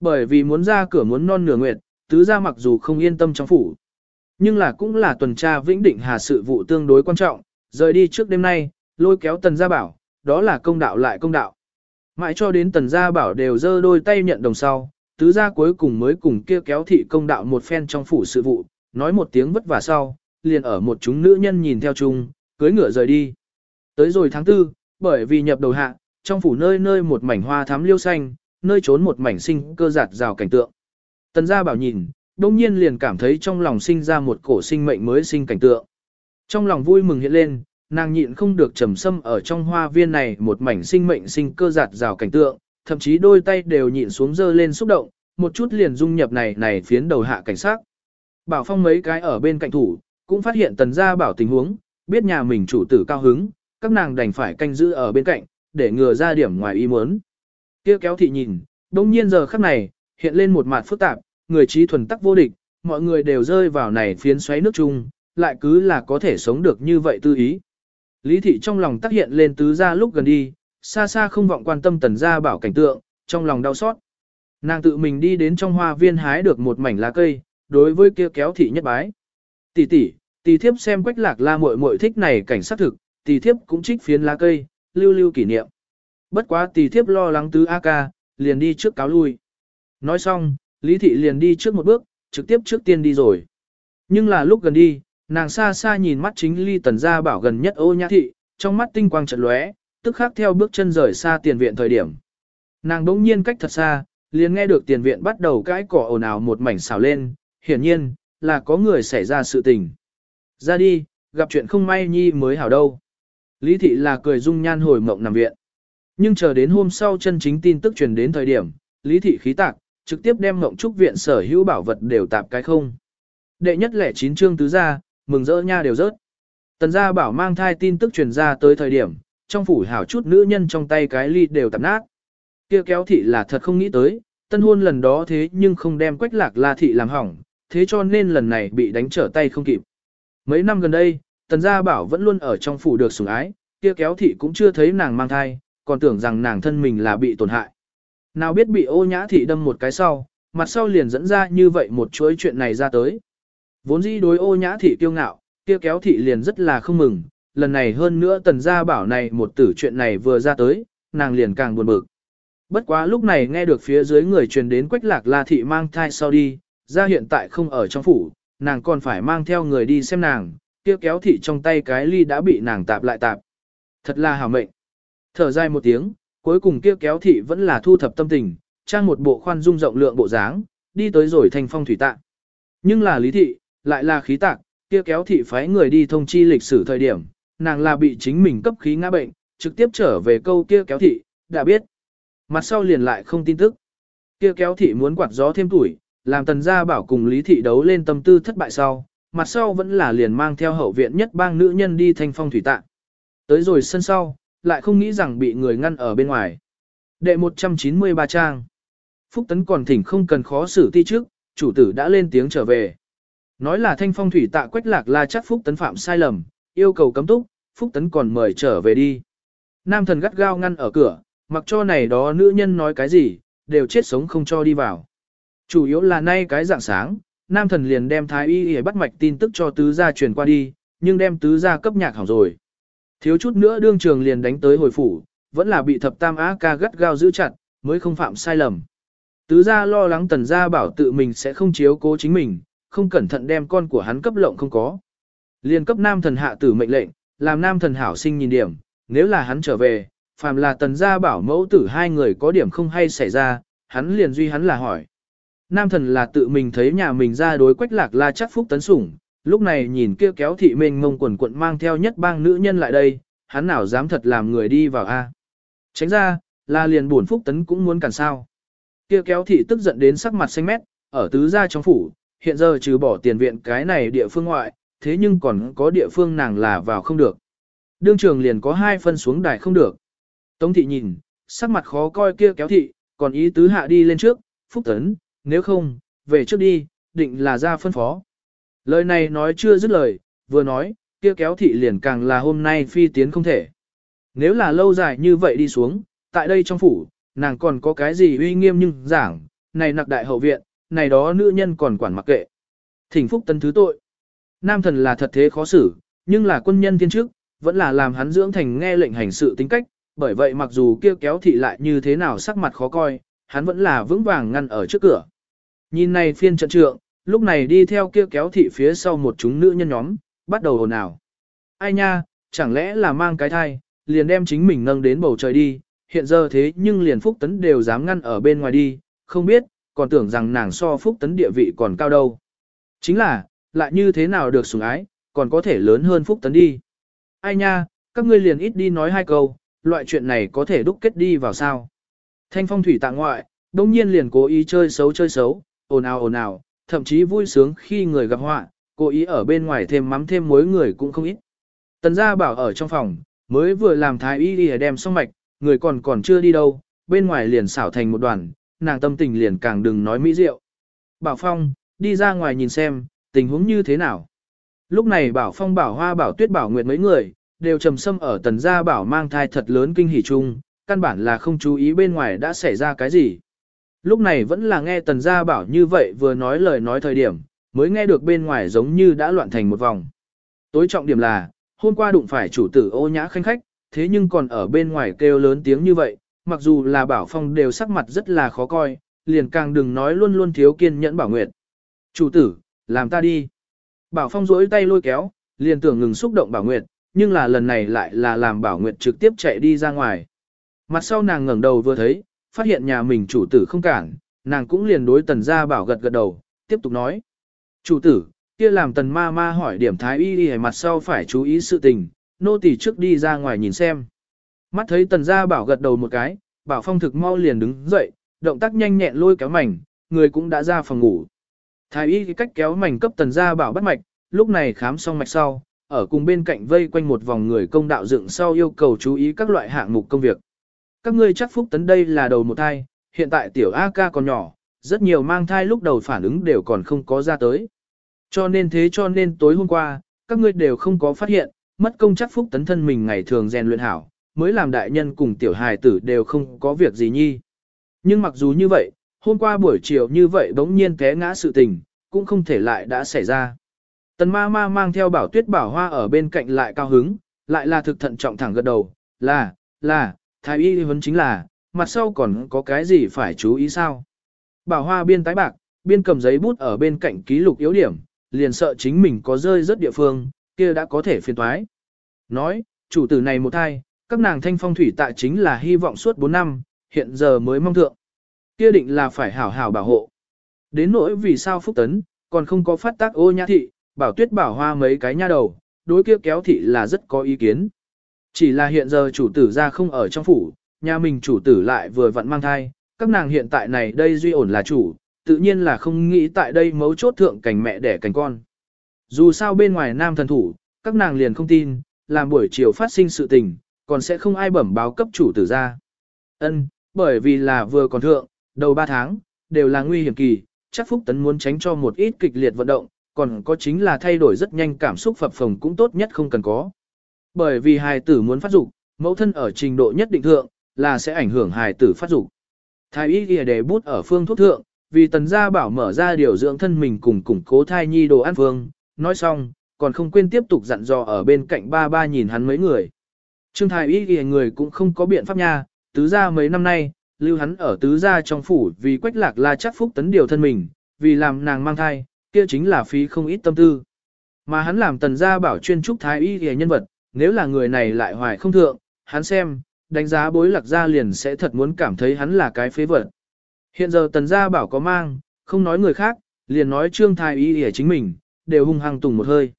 Bởi vì muốn ra cửa muốn non nửa nguyệt, tứ gia mặc dù không yên tâm trong phủ, nhưng là cũng là tuần tra Vĩnh Định Hà sự vụ tương đối quan trọng, rời đi trước đêm nay, lôi kéo tần gia bảo, đó là công đạo lại công đạo. Mãi cho đến tần gia bảo đều giơ đôi tay nhận đồng sau, tứ gia cuối cùng mới cùng kia kéo thị công đạo một phen trong phủ sự vụ, nói một tiếng vất vả sau, liền ở một chúng nữ nhân nhìn theo chung, cưới ngựa rời đi. Tới rồi tháng tư, bởi vì nhập đầu hạ, trong phủ nơi nơi một mảnh hoa thắm liêu xanh, nơi trốn một mảnh sinh cơ giạt rào cảnh tượng. Tần gia bảo nhìn, đông nhiên liền cảm thấy trong lòng sinh ra một cổ sinh mệnh mới sinh cảnh tượng. Trong lòng vui mừng hiện lên, nàng nhịn không được trầm sâm ở trong hoa viên này một mảnh sinh mệnh sinh cơ giạt rào cảnh tượng, thậm chí đôi tay đều nhịn xuống dơ lên xúc động, một chút liền dung nhập này này phiến đầu hạ cảnh sát. Bảo Phong mấy cái ở bên cạnh thủ, cũng phát hiện tần gia bảo tình huống, biết nhà mình chủ tử cao hứng, các nàng đành phải canh giữ ở bên cạnh, để ngừa ra điểm ngoài ý muốn. Kia kéo thị nhìn, đông nhiên giờ khắc này, hiện lên một mặt phức tạp, người trí thuần tắc vô địch, mọi người đều rơi vào này phiến xoáy nước chung, lại cứ là có thể sống được như vậy tư ý. Lý thị trong lòng tác hiện lên tứ gia lúc gần đi, xa xa không vọng quan tâm tần gia bảo cảnh tượng, trong lòng đau xót. Nàng tự mình đi đến trong hoa viên hái được một mảnh lá cây, đối với kia kéo thị nhất bái. Tỷ tỷ, tỷ thiếp xem quách lạc la muội muội thích này cảnh sát thực, tỷ thiếp cũng trích phiến lá cây, lưu lưu kỷ niệm. Bất quá tỷ thiếp lo lắng tứ A ca, liền đi trước cáo lui. Nói xong, Lý thị liền đi trước một bước, trực tiếp trước tiên đi rồi. Nhưng là lúc gần đi, nàng xa xa nhìn mắt chính ly tần gia bảo gần nhất ô nhã thị, trong mắt tinh quang trận lóe, tức khắc theo bước chân rời xa tiền viện thời điểm. Nàng đỗng nhiên cách thật xa, liền nghe được tiền viện bắt đầu cãi cỏ ồn ào một mảnh xào lên, hiển nhiên, là có người xảy ra sự tình. Ra đi, gặp chuyện không may nhi mới hảo đâu. Lý thị là cười dung nhan hồi mộng nằm viện. Nhưng chờ đến hôm sau chân chính tin tức truyền đến thời điểm, Lý thị khí tạc, trực tiếp đem mộng trúc viện sở hữu bảo vật đều tạp cái không. Đệ nhất lẻ chín chương tứ gia, mừng rỡ nha đều rớt. Tần gia bảo mang thai tin tức truyền ra tới thời điểm, trong phủ hảo chút nữ nhân trong tay cái ly đều tạp nát. Kia kéo thị là thật không nghĩ tới, tân hôn lần đó thế nhưng không đem quách lạc la thị làm hỏng, thế cho nên lần này bị đánh trở tay không kịp. Mấy năm gần đây, tần gia bảo vẫn luôn ở trong phủ được sủng ái, kia kéo thị cũng chưa thấy nàng mang thai, còn tưởng rằng nàng thân mình là bị tổn hại. Nào biết bị ô nhã thị đâm một cái sau, mặt sau liền dẫn ra như vậy một chuỗi chuyện này ra tới. Vốn dĩ đối ô nhã thị kiêu ngạo, kia kéo thị liền rất là không mừng, lần này hơn nữa tần gia bảo này một tử chuyện này vừa ra tới, nàng liền càng buồn bực. Bất quá lúc này nghe được phía dưới người truyền đến quách lạc la thị mang thai sau đi, ra hiện tại không ở trong phủ, nàng còn phải mang theo người đi xem nàng, kia kéo thị trong tay cái ly đã bị nàng tạp lại tạp. Thật là hảo mệnh. Thở dài một tiếng, cuối cùng kia kéo thị vẫn là thu thập tâm tình, trang một bộ khoan dung rộng lượng bộ dáng, đi tới rồi thành phong thủy tạ. Nhưng là lý thị, lại là khí tạc, kia kéo thị phái người đi thông chi lịch sử thời điểm, nàng là bị chính mình cấp khí ngã bệnh, trực tiếp trở về câu kia kéo thị, đã biết. Mặt sau liền lại không tin tức. Kia kéo thị muốn quạt gió thêm tuổi, làm tần gia bảo cùng lý thị đấu lên tâm tư thất bại sau, mặt sau vẫn là liền mang theo hậu viện nhất bang nữ nhân đi thanh phong thủy tạ. Tới rồi sân sau, lại không nghĩ rằng bị người ngăn ở bên ngoài. Đệ 193 trang. Phúc Tấn còn thỉnh không cần khó xử ti trước, chủ tử đã lên tiếng trở về. Nói là thanh phong thủy tạ quách lạc la chắc Phúc Tấn phạm sai lầm, yêu cầu cấm túc, Phúc Tấn còn mời trở về đi. Nam thần gắt gao ngăn ở cửa, mặc cho này đó nữ nhân nói cái gì, đều chết sống không cho đi vào. Chủ yếu là nay cái dạng sáng, nam thần liền đem thái y y bắt mạch tin tức cho tứ gia truyền qua đi, nhưng đem tứ gia cấp nhạc hỏng rồi. Thiếu chút nữa đương trường liền đánh tới hồi phủ, vẫn là bị thập tam á ca gắt gao giữ chặt, mới không phạm sai lầm. Tứ gia lo lắng tần gia bảo tự mình sẽ không chiếu cố chính mình, không cẩn thận đem con của hắn cấp lộng không có. Liền cấp nam thần hạ tử mệnh lệnh, làm nam thần hảo sinh nhìn điểm, nếu là hắn trở về, phàm là tần gia bảo mẫu tử hai người có điểm không hay xảy ra, hắn liền duy hắn là hỏi. Nam thần là tự mình thấy nhà mình ra đối quách lạc la chắc phúc tấn sủng, lúc này nhìn kia kéo thị mình mông quần quận mang theo nhất bang nữ nhân lại đây, hắn nào dám thật làm người đi vào a Tránh ra, là liền buồn phúc tấn cũng muốn cản sao. Kia kéo thị tức giận đến sắc mặt xanh mét, ở tứ gia trong phủ, hiện giờ trừ bỏ tiền viện cái này địa phương ngoại, thế nhưng còn có địa phương nàng là vào không được. Đương trường liền có hai phân xuống đài không được. Tống thị nhìn, sắc mặt khó coi kia kéo thị, còn ý tứ hạ đi lên trước, phúc tấn, nếu không, về trước đi, định là ra phân phó. Lời này nói chưa dứt lời, vừa nói, kia kéo thị liền càng là hôm nay phi tiến không thể. Nếu là lâu dài như vậy đi xuống, tại đây trong phủ, nàng còn có cái gì uy nghiêm nhưng giảng, này nặc đại hậu viện, này đó nữ nhân còn quản mặc kệ. Thỉnh phúc tân thứ tội. Nam thần là thật thế khó xử, nhưng là quân nhân thiên trước, vẫn là làm hắn dưỡng thành nghe lệnh hành sự tính cách, bởi vậy mặc dù kia kéo thị lại như thế nào sắc mặt khó coi, hắn vẫn là vững vàng ngăn ở trước cửa. Nhìn này phiên trận trượng, lúc này đi theo kia kéo thị phía sau một chúng nữ nhân nhóm, bắt đầu ồn ào. Ai nha, chẳng lẽ là mang cái thai, liền đem chính mình nâng đến bầu trời đi, hiện giờ thế nhưng liền Phúc Tấn đều dám ngăn ở bên ngoài đi, không biết, còn tưởng rằng nàng so Phúc Tấn địa vị còn cao đâu. Chính là, lại như thế nào được sủng ái, còn có thể lớn hơn Phúc Tấn đi. Ai nha, các ngươi liền ít đi nói hai câu, loại chuyện này có thể đúc kết đi vào sao. Thanh phong thủy tạng ngoại, đông nhiên liền cố ý chơi xấu chơi xấu, ồn ào ồn ào, thậm chí vui sướng khi người gặp họa, cố ý ở bên ngoài thêm mắm thêm muối người cũng không ít. Tần gia bảo ở trong phòng, mới vừa làm thái y đi đem xong mạch, người còn còn chưa đi đâu, bên ngoài liền xảo thành một đoàn, nàng tâm tình liền càng đừng nói mỹ diệu. Bảo Phong, đi ra ngoài nhìn xem, tình huống như thế nào. Lúc này Bảo Phong bảo hoa bảo tuyết bảo nguyệt mấy người, đều trầm sâm ở tần gia bảo mang thai thật lớn kinh hỉ chung, căn bản là không chú ý bên ngoài đã xảy ra cái gì. Lúc này vẫn là nghe tần gia bảo như vậy vừa nói lời nói thời điểm, mới nghe được bên ngoài giống như đã loạn thành một vòng. Tối trọng điểm là, hôm qua đụng phải chủ tử ô nhã khanh khách, thế nhưng còn ở bên ngoài kêu lớn tiếng như vậy, mặc dù là bảo phong đều sắc mặt rất là khó coi, liền càng đừng nói luôn luôn thiếu kiên nhẫn bảo nguyệt. Chủ tử, làm ta đi. Bảo phong rỗi tay lôi kéo, liền tưởng ngừng xúc động bảo nguyệt, nhưng là lần này lại là làm bảo nguyệt trực tiếp chạy đi ra ngoài. Mặt sau nàng ngẩng đầu vừa thấy, phát hiện nhà mình chủ tử không cản, nàng cũng liền đối tần gia bảo gật gật đầu, tiếp tục nói. Chủ tử, kia làm tần ma ma hỏi điểm thái y đi mặt sau phải chú ý sự tình, nô tỳ trước đi ra ngoài nhìn xem. Mắt thấy tần gia bảo gật đầu một cái, bảo phong thực mau liền đứng dậy, động tác nhanh nhẹn lôi kéo mảnh, người cũng đã ra phòng ngủ. Thái y cách kéo mảnh cấp tần gia bảo bắt mạch, lúc này khám xong mạch sau, ở cùng bên cạnh vây quanh một vòng người công đạo dựng sau yêu cầu chú ý các loại hạng mục công việc. Các ngươi chắc phúc tấn đây là đầu một thai, hiện tại tiểu A ca còn nhỏ, rất nhiều mang thai lúc đầu phản ứng đều còn không có ra tới. Cho nên thế cho nên tối hôm qua, các ngươi đều không có phát hiện, mất công chắc phúc tấn thân mình ngày thường rèn luyện hảo, mới làm đại nhân cùng tiểu hài tử đều không có việc gì nhi. Nhưng mặc dù như vậy, hôm qua buổi chiều như vậy bỗng nhiên té ngã sự tình, cũng không thể lại đã xảy ra. Tần ma ma mang theo bảo tuyết bảo hoa ở bên cạnh lại cao hứng, lại là thực thận trọng thẳng gật đầu, là, là, thái y vấn chính là, mặt sau còn có cái gì phải chú ý sao? Bảo hoa biên tái bạc, biên cầm giấy bút ở bên cạnh ký lục yếu điểm, liền sợ chính mình có rơi rất địa phương, kia đã có thể phiền toái. Nói, chủ tử này một thai, các nàng thanh phong thủy tại chính là hy vọng suốt 4 năm, hiện giờ mới mong thượng. Kia định là phải hảo hảo bảo hộ. Đến nỗi vì sao phúc tấn, còn không có phát tác ô nhã thị, bảo tuyết bảo hoa mấy cái nha đầu, đối kia kéo thị là rất có ý kiến. Chỉ là hiện giờ chủ tử ra không ở trong phủ, nhà mình chủ tử lại vừa vặn mang thai, các nàng hiện tại này đây duy ổn là chủ, tự nhiên là không nghĩ tại đây mấu chốt thượng cảnh mẹ đẻ cảnh con. Dù sao bên ngoài nam thần thủ, các nàng liền không tin, làm buổi chiều phát sinh sự tình, còn sẽ không ai bẩm báo cấp chủ tử ra. Ân, bởi vì là vừa còn thượng, đầu 3 tháng, đều là nguy hiểm kỳ, chắc Phúc Tấn muốn tránh cho một ít kịch liệt vận động, còn có chính là thay đổi rất nhanh cảm xúc phập phồng cũng tốt nhất không cần có. Bởi vì hài tử muốn phát dục, mẫu thân ở trình độ nhất định thượng, là sẽ ảnh hưởng hài tử phát dục. Thái y ghi để bút ở phương thuốc thượng, vì tần gia bảo mở ra điều dưỡng thân mình cùng củng cố thai nhi đồ ăn phương, nói xong, còn không quên tiếp tục dặn dò ở bên cạnh ba ba nhìn hắn mấy người. Trương thái y ghi người cũng không có biện pháp nha, tứ gia mấy năm nay, lưu hắn ở tứ gia trong phủ vì quách lạc la chắc phúc tấn điều thân mình, vì làm nàng mang thai, kia chính là phí không ít tâm tư. Mà hắn làm tần gia bảo chuyên trúc thái y ghi nhân vật, nếu là người này lại hoài không thượng, hắn xem, đánh giá bối lạc gia liền sẽ thật muốn cảm thấy hắn là cái phế vật. Hiện giờ tần gia bảo có mang, không nói người khác, liền nói trương thái y ỉa chính mình, đều hung hăng tùng một hơi.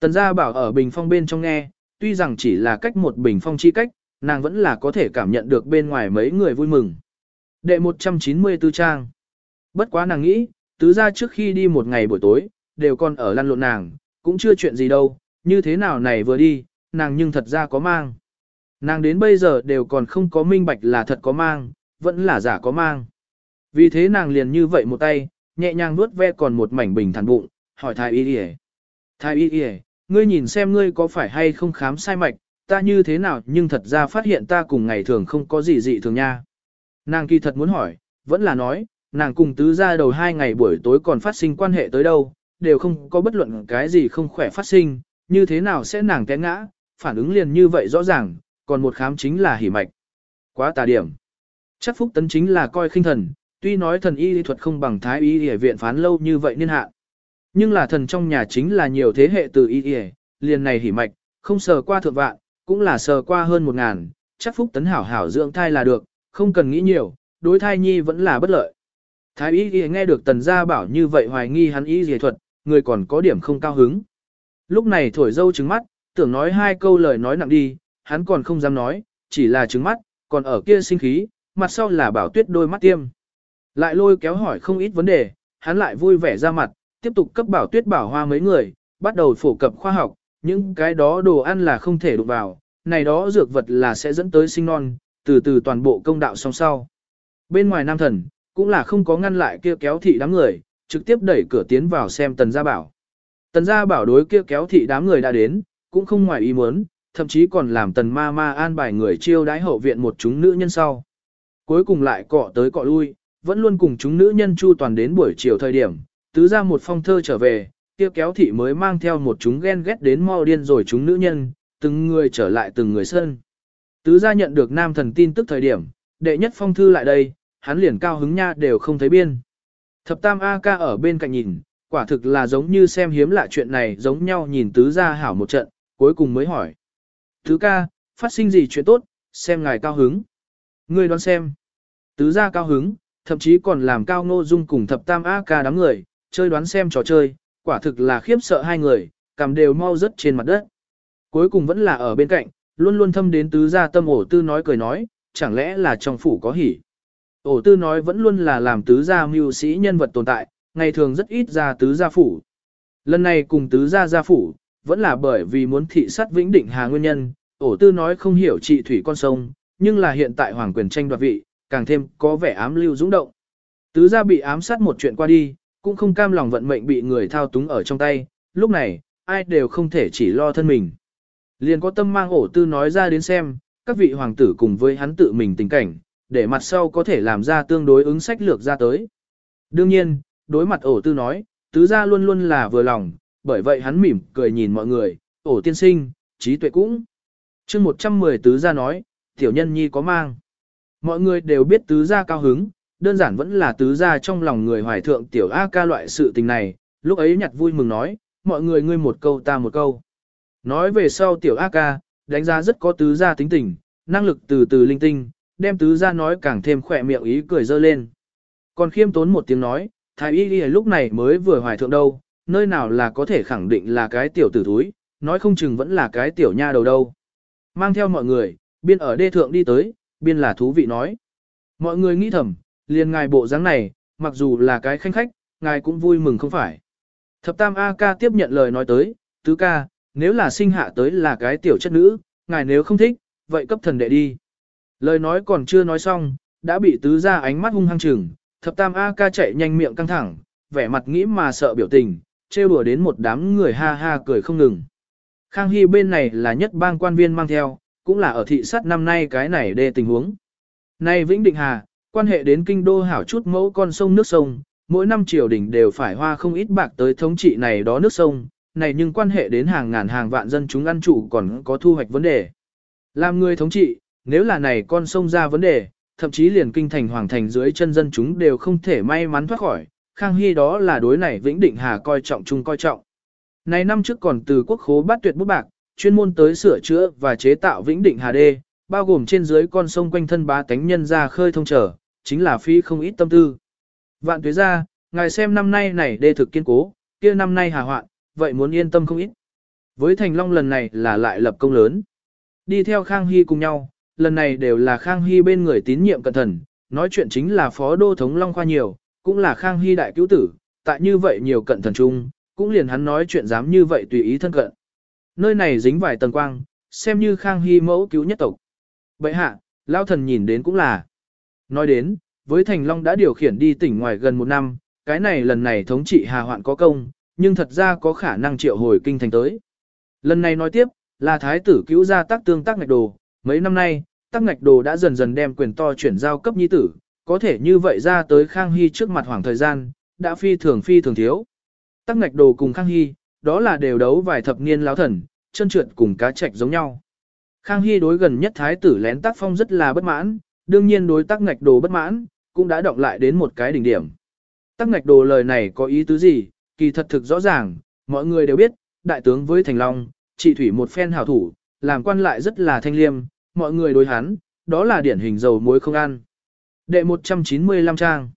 Tần gia bảo ở bình phong bên trong nghe, tuy rằng chỉ là cách một bình phong chi cách, nàng vẫn là có thể cảm nhận được bên ngoài mấy người vui mừng. Đệ 194 trang. Bất quá nàng nghĩ, tứ ra trước khi đi một ngày buổi tối, đều còn ở lăn lộn nàng, cũng chưa chuyện gì đâu, như thế nào này vừa đi, nàng nhưng thật ra có mang. Nàng đến bây giờ đều còn không có minh bạch là thật có mang, vẫn là giả có mang. Vì thế nàng liền như vậy một tay, nhẹ nhàng nuốt ve còn một mảnh bình thản bụng, hỏi thái y y Thái y y ngươi nhìn xem ngươi có phải hay không khám sai mạch, ta như thế nào nhưng thật ra phát hiện ta cùng ngày thường không có gì dị thường nha. Nàng kỳ thật muốn hỏi, vẫn là nói, nàng cùng tứ ra đầu hai ngày buổi tối còn phát sinh quan hệ tới đâu, đều không có bất luận cái gì không khỏe phát sinh, như thế nào sẽ nàng té ngã, phản ứng liền như vậy rõ ràng, còn một khám chính là hỉ mạch. Quá tà điểm. Chắc phúc tấn chính là coi khinh thần, tuy nói thần y lý thuật không bằng thái y y viện phán lâu như vậy niên hạ. Nhưng là thần trong nhà chính là nhiều thế hệ từ y y, liền này hỉ mạch, không sờ qua thượng vạn, cũng là sờ qua hơn một ngàn, chắc phúc tấn hảo hảo dưỡng thai là được, không cần nghĩ nhiều, đối thai nhi vẫn là bất lợi. Thái y y nghe được tần gia bảo như vậy hoài nghi hắn y y thuật, người còn có điểm không cao hứng. Lúc này thổi dâu trứng mắt, tưởng nói hai câu lời nói nặng đi, hắn còn không dám nói, chỉ là trứng mắt, còn ở kia sinh khí, mặt sau là bảo tuyết đôi mắt tiêm. Lại lôi kéo hỏi không ít vấn đề, hắn lại vui vẻ ra mặt, tiếp tục cấp bảo tuyết bảo hoa mấy người, bắt đầu phổ cập khoa học, những cái đó đồ ăn là không thể đụng vào, này đó dược vật là sẽ dẫn tới sinh non, từ từ toàn bộ công đạo song sau. Bên ngoài nam thần, cũng là không có ngăn lại kia kéo thị đám người, trực tiếp đẩy cửa tiến vào xem tần gia bảo. Tần gia bảo đối kia kéo thị đám người đã đến, cũng không ngoài ý muốn, thậm chí còn làm tần ma ma an bài người chiêu đái hậu viện một chúng nữ nhân sau. Cuối cùng lại cọ tới cọ lui, vẫn luôn cùng chúng nữ nhân chu toàn đến buổi chiều thời điểm, tứ ra một phong thơ trở về, kia kéo thị mới mang theo một chúng ghen ghét đến mau điên rồi chúng nữ nhân, từng người trở lại từng người sân. Tứ gia nhận được nam thần tin tức thời điểm, đệ nhất phong thư lại đây, hắn liền cao hứng nha đều không thấy biên. Thập tam A ca ở bên cạnh nhìn, quả thực là giống như xem hiếm lạ chuyện này giống nhau nhìn tứ gia hảo một trận, cuối cùng mới hỏi. Tứ ca, phát sinh gì chuyện tốt, xem ngài cao hứng. Ngươi đoán xem. Tứ gia cao hứng, thậm chí còn làm cao ngô dung cùng thập tam A ca đám người, chơi đoán xem trò chơi, quả thực là khiếp sợ hai người, cầm đều mau rớt trên mặt đất. Cuối cùng vẫn là ở bên cạnh, luôn luôn thâm đến tứ gia tâm ổ tư nói cười nói, chẳng lẽ là trong phủ có hỉ. Ổ tư nói vẫn luôn là làm tứ gia mưu sĩ nhân vật tồn tại, ngày thường rất ít ra tứ gia phủ. Lần này cùng tứ gia gia phủ, vẫn là bởi vì muốn thị sát vĩnh định hà nguyên nhân, ổ tư nói không hiểu trị thủy con sông, nhưng là hiện tại hoàng quyền tranh đoạt vị, càng thêm có vẻ ám lưu dũng động. Tứ gia bị ám sát một chuyện qua đi, cũng không cam lòng vận mệnh bị người thao túng ở trong tay, lúc này, ai đều không thể chỉ lo thân mình. Liền có tâm mang ổ tư nói ra đến xem, các vị hoàng tử cùng với hắn tự mình tình cảnh, để mặt sau có thể làm ra tương đối ứng sách lược ra tới. Đương nhiên, đối mặt ổ tư nói, tứ gia luôn luôn là vừa lòng, bởi vậy hắn mỉm cười nhìn mọi người, ổ tiên sinh, trí tuệ cũng. chương 110 tứ gia nói, tiểu nhân nhi có mang. Mọi người đều biết tứ gia cao hứng, đơn giản vẫn là tứ gia trong lòng người hoài thượng tiểu A ca loại sự tình này, lúc ấy nhặt vui mừng nói, mọi người ngươi một câu ta một câu. Nói về sau tiểu A ca, đánh giá rất có tứ gia tính tình, năng lực từ từ linh tinh, đem tứ gia nói càng thêm khỏe miệng ý cười dơ lên. Còn khiêm tốn một tiếng nói, thái y lúc này mới vừa hoài thượng đâu, nơi nào là có thể khẳng định là cái tiểu tử thúi, nói không chừng vẫn là cái tiểu nha đầu đâu. Mang theo mọi người, biên ở đê thượng đi tới, biên là thú vị nói. Mọi người nghĩ thầm, liền ngài bộ dáng này, mặc dù là cái khanh khách, ngài cũng vui mừng không phải. Thập tam A ca tiếp nhận lời nói tới, tứ ca, nếu là sinh hạ tới là cái tiểu chất nữ, ngài nếu không thích, vậy cấp thần đệ đi. Lời nói còn chưa nói xong, đã bị tứ ra ánh mắt hung hăng chừng, thập tam A ca chạy nhanh miệng căng thẳng, vẻ mặt nghĩ mà sợ biểu tình, trêu đùa đến một đám người ha ha cười không ngừng. Khang Hy bên này là nhất bang quan viên mang theo, cũng là ở thị sát năm nay cái này đề tình huống. Nay Vĩnh Định Hà, quan hệ đến kinh đô hảo chút mẫu con sông nước sông, mỗi năm triều đình đều phải hoa không ít bạc tới thống trị này đó nước sông, này nhưng quan hệ đến hàng ngàn hàng vạn dân chúng ăn trụ còn có thu hoạch vấn đề. Làm người thống trị, nếu là này con sông ra vấn đề, thậm chí liền kinh thành hoàng thành dưới chân dân chúng đều không thể may mắn thoát khỏi, Khang Hy đó là đối này Vĩnh Định Hà coi trọng chung coi trọng. Này năm trước còn từ quốc khố bắt tuyệt bút bạc, chuyên môn tới sửa chữa và chế tạo Vĩnh Định Hà Đê, bao gồm trên dưới con sông quanh thân ba tánh nhân ra khơi thông trở, chính là phi không ít tâm tư. Vạn tuế ra, ngài xem năm nay này đê thực kiên cố, kia năm nay hà hoạn, vậy muốn yên tâm không ít. Với Thành Long lần này là lại lập công lớn. Đi theo Khang Hy cùng nhau, lần này đều là Khang Hy bên người tín nhiệm cẩn thận, nói chuyện chính là phó đô thống Long Khoa nhiều, cũng là Khang Hy đại cứu tử, tại như vậy nhiều cận thần chung, cũng liền hắn nói chuyện dám như vậy tùy ý thân cận. Nơi này dính vài tầng quang, xem như Khang Hy mẫu cứu nhất tộc. Vậy hạ, lao thần nhìn đến cũng là. Nói đến, với Thành Long đã điều khiển đi tỉnh ngoài gần một năm, cái này lần này thống trị hà hoạn có công, nhưng thật ra có khả năng triệu hồi kinh thành tới. Lần này nói tiếp, là thái tử cứu ra tác tương tác ngạch đồ, mấy năm nay, tác ngạch đồ đã dần dần đem quyền to chuyển giao cấp nhi tử, có thể như vậy ra tới Khang Hy trước mặt hoàng thời gian, đã phi thường phi thường thiếu. tắc ngạch đồ cùng Khang Hy, đó là đều đấu vài thập niên láo thần, chân trượt cùng cá trạch giống nhau. Khang Hy đối gần nhất thái tử lén tác phong rất là bất mãn, đương nhiên đối tắc ngạch đồ bất mãn, cũng đã động lại đến một cái đỉnh điểm. tắc ngạch đồ lời này có ý tứ gì, kỳ thật thực rõ ràng, mọi người đều biết, đại tướng với Thành Long, trị thủy một phen hảo thủ, làm quan lại rất là thanh liêm, mọi người đối hắn, đó là điển hình dầu muối không ăn. Đệ 195 trang.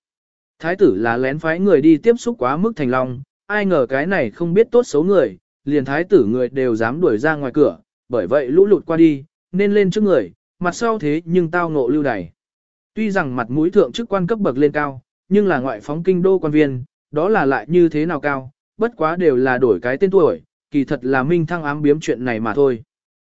Thái tử là lén phái người đi tiếp xúc quá mức Thành Long, ai ngờ cái này không biết tốt xấu người, liền thái tử người đều dám đuổi ra ngoài cửa, bởi vậy lũ lụt qua đi, nên lên trước người, mặt sau thế nhưng tao ngộ lưu đày. Tuy rằng mặt mũi thượng chức quan cấp bậc lên cao, nhưng là ngoại phóng kinh đô quan viên, đó là lại như thế nào cao, bất quá đều là đổi cái tên tuổi, kỳ thật là minh thăng ám biếm chuyện này mà thôi.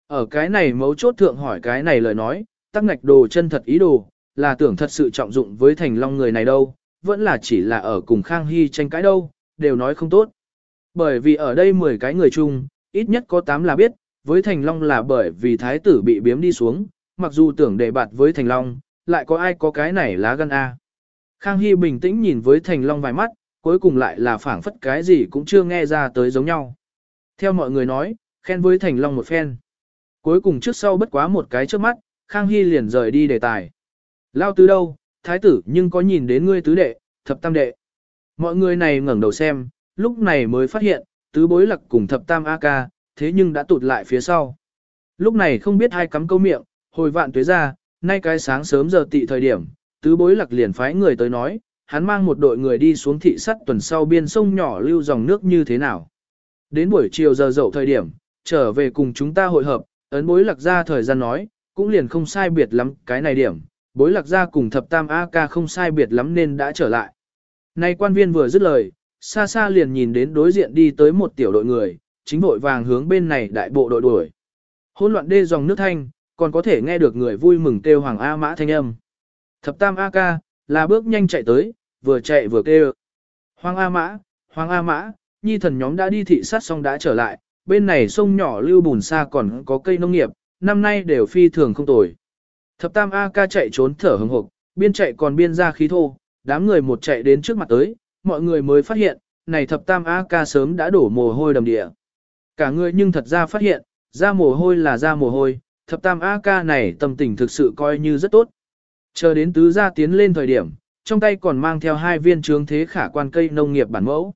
Ở cái này mấu chốt thượng hỏi cái này lời nói, tắc ngạch đồ chân thật ý đồ, là tưởng thật sự trọng dụng với thành long người này đâu, vẫn là chỉ là ở cùng Khang Hy tranh cãi đâu, đều nói không tốt. Bởi vì ở đây 10 cái người chung, ít nhất có 8 là biết, với Thành Long là bởi vì thái tử bị biếm đi xuống, mặc dù tưởng đề bạt với Thành Long, lại có ai có cái này lá gan A. Khang Hy bình tĩnh nhìn với Thành Long vài mắt, cuối cùng lại là phảng phất cái gì cũng chưa nghe ra tới giống nhau. Theo mọi người nói, khen với Thành Long một phen. Cuối cùng trước sau bất quá một cái trước mắt, Khang Hy liền rời đi đề tài. Lao tứ đâu, thái tử nhưng có nhìn đến ngươi tứ đệ, thập tam đệ. Mọi người này ngẩng đầu xem, lúc này mới phát hiện, tứ bối lặc cùng thập tam A ca, thế nhưng đã tụt lại phía sau. Lúc này không biết hai cắm câu miệng, hồi vạn tuế ra, nay cái sáng sớm giờ tị thời điểm, tứ bối lặc liền phái người tới nói, hắn mang một đội người đi xuống thị sắt tuần sau biên sông nhỏ lưu dòng nước như thế nào. Đến buổi chiều giờ dậu thời điểm, trở về cùng chúng ta hội hợp, ấn bối lạc ra thời gian nói, cũng liền không sai biệt lắm cái này điểm, bối lạc gia cùng thập tam A ca không sai biệt lắm nên đã trở lại. Nay quan viên vừa dứt lời, xa xa liền nhìn đến đối diện đi tới một tiểu đội người, chính vội vàng hướng bên này đại bộ đội đuổi. Hỗn loạn đê dòng nước thanh, còn có thể nghe được người vui mừng kêu Hoàng A Mã thanh âm. Thập tam A ca, là bước nhanh chạy tới, vừa chạy vừa kêu. Hoàng A Mã, Hoàng A Mã, nhi thần nhóm đã đi thị sát xong đã trở lại, bên này sông nhỏ lưu bùn xa còn có cây nông nghiệp, năm nay đều phi thường không tồi. Thập tam A ca chạy trốn thở hừng hực, biên chạy còn biên ra khí thô, đám người một chạy đến trước mặt tới, mọi người mới phát hiện, này thập tam A ca sớm đã đổ mồ hôi đầm địa. Cả người nhưng thật ra phát hiện, ra mồ hôi là ra mồ hôi, thập tam A ca này tâm tình thực sự coi như rất tốt. Chờ đến tứ gia tiến lên thời điểm, trong tay còn mang theo hai viên trướng thế khả quan cây nông nghiệp bản mẫu.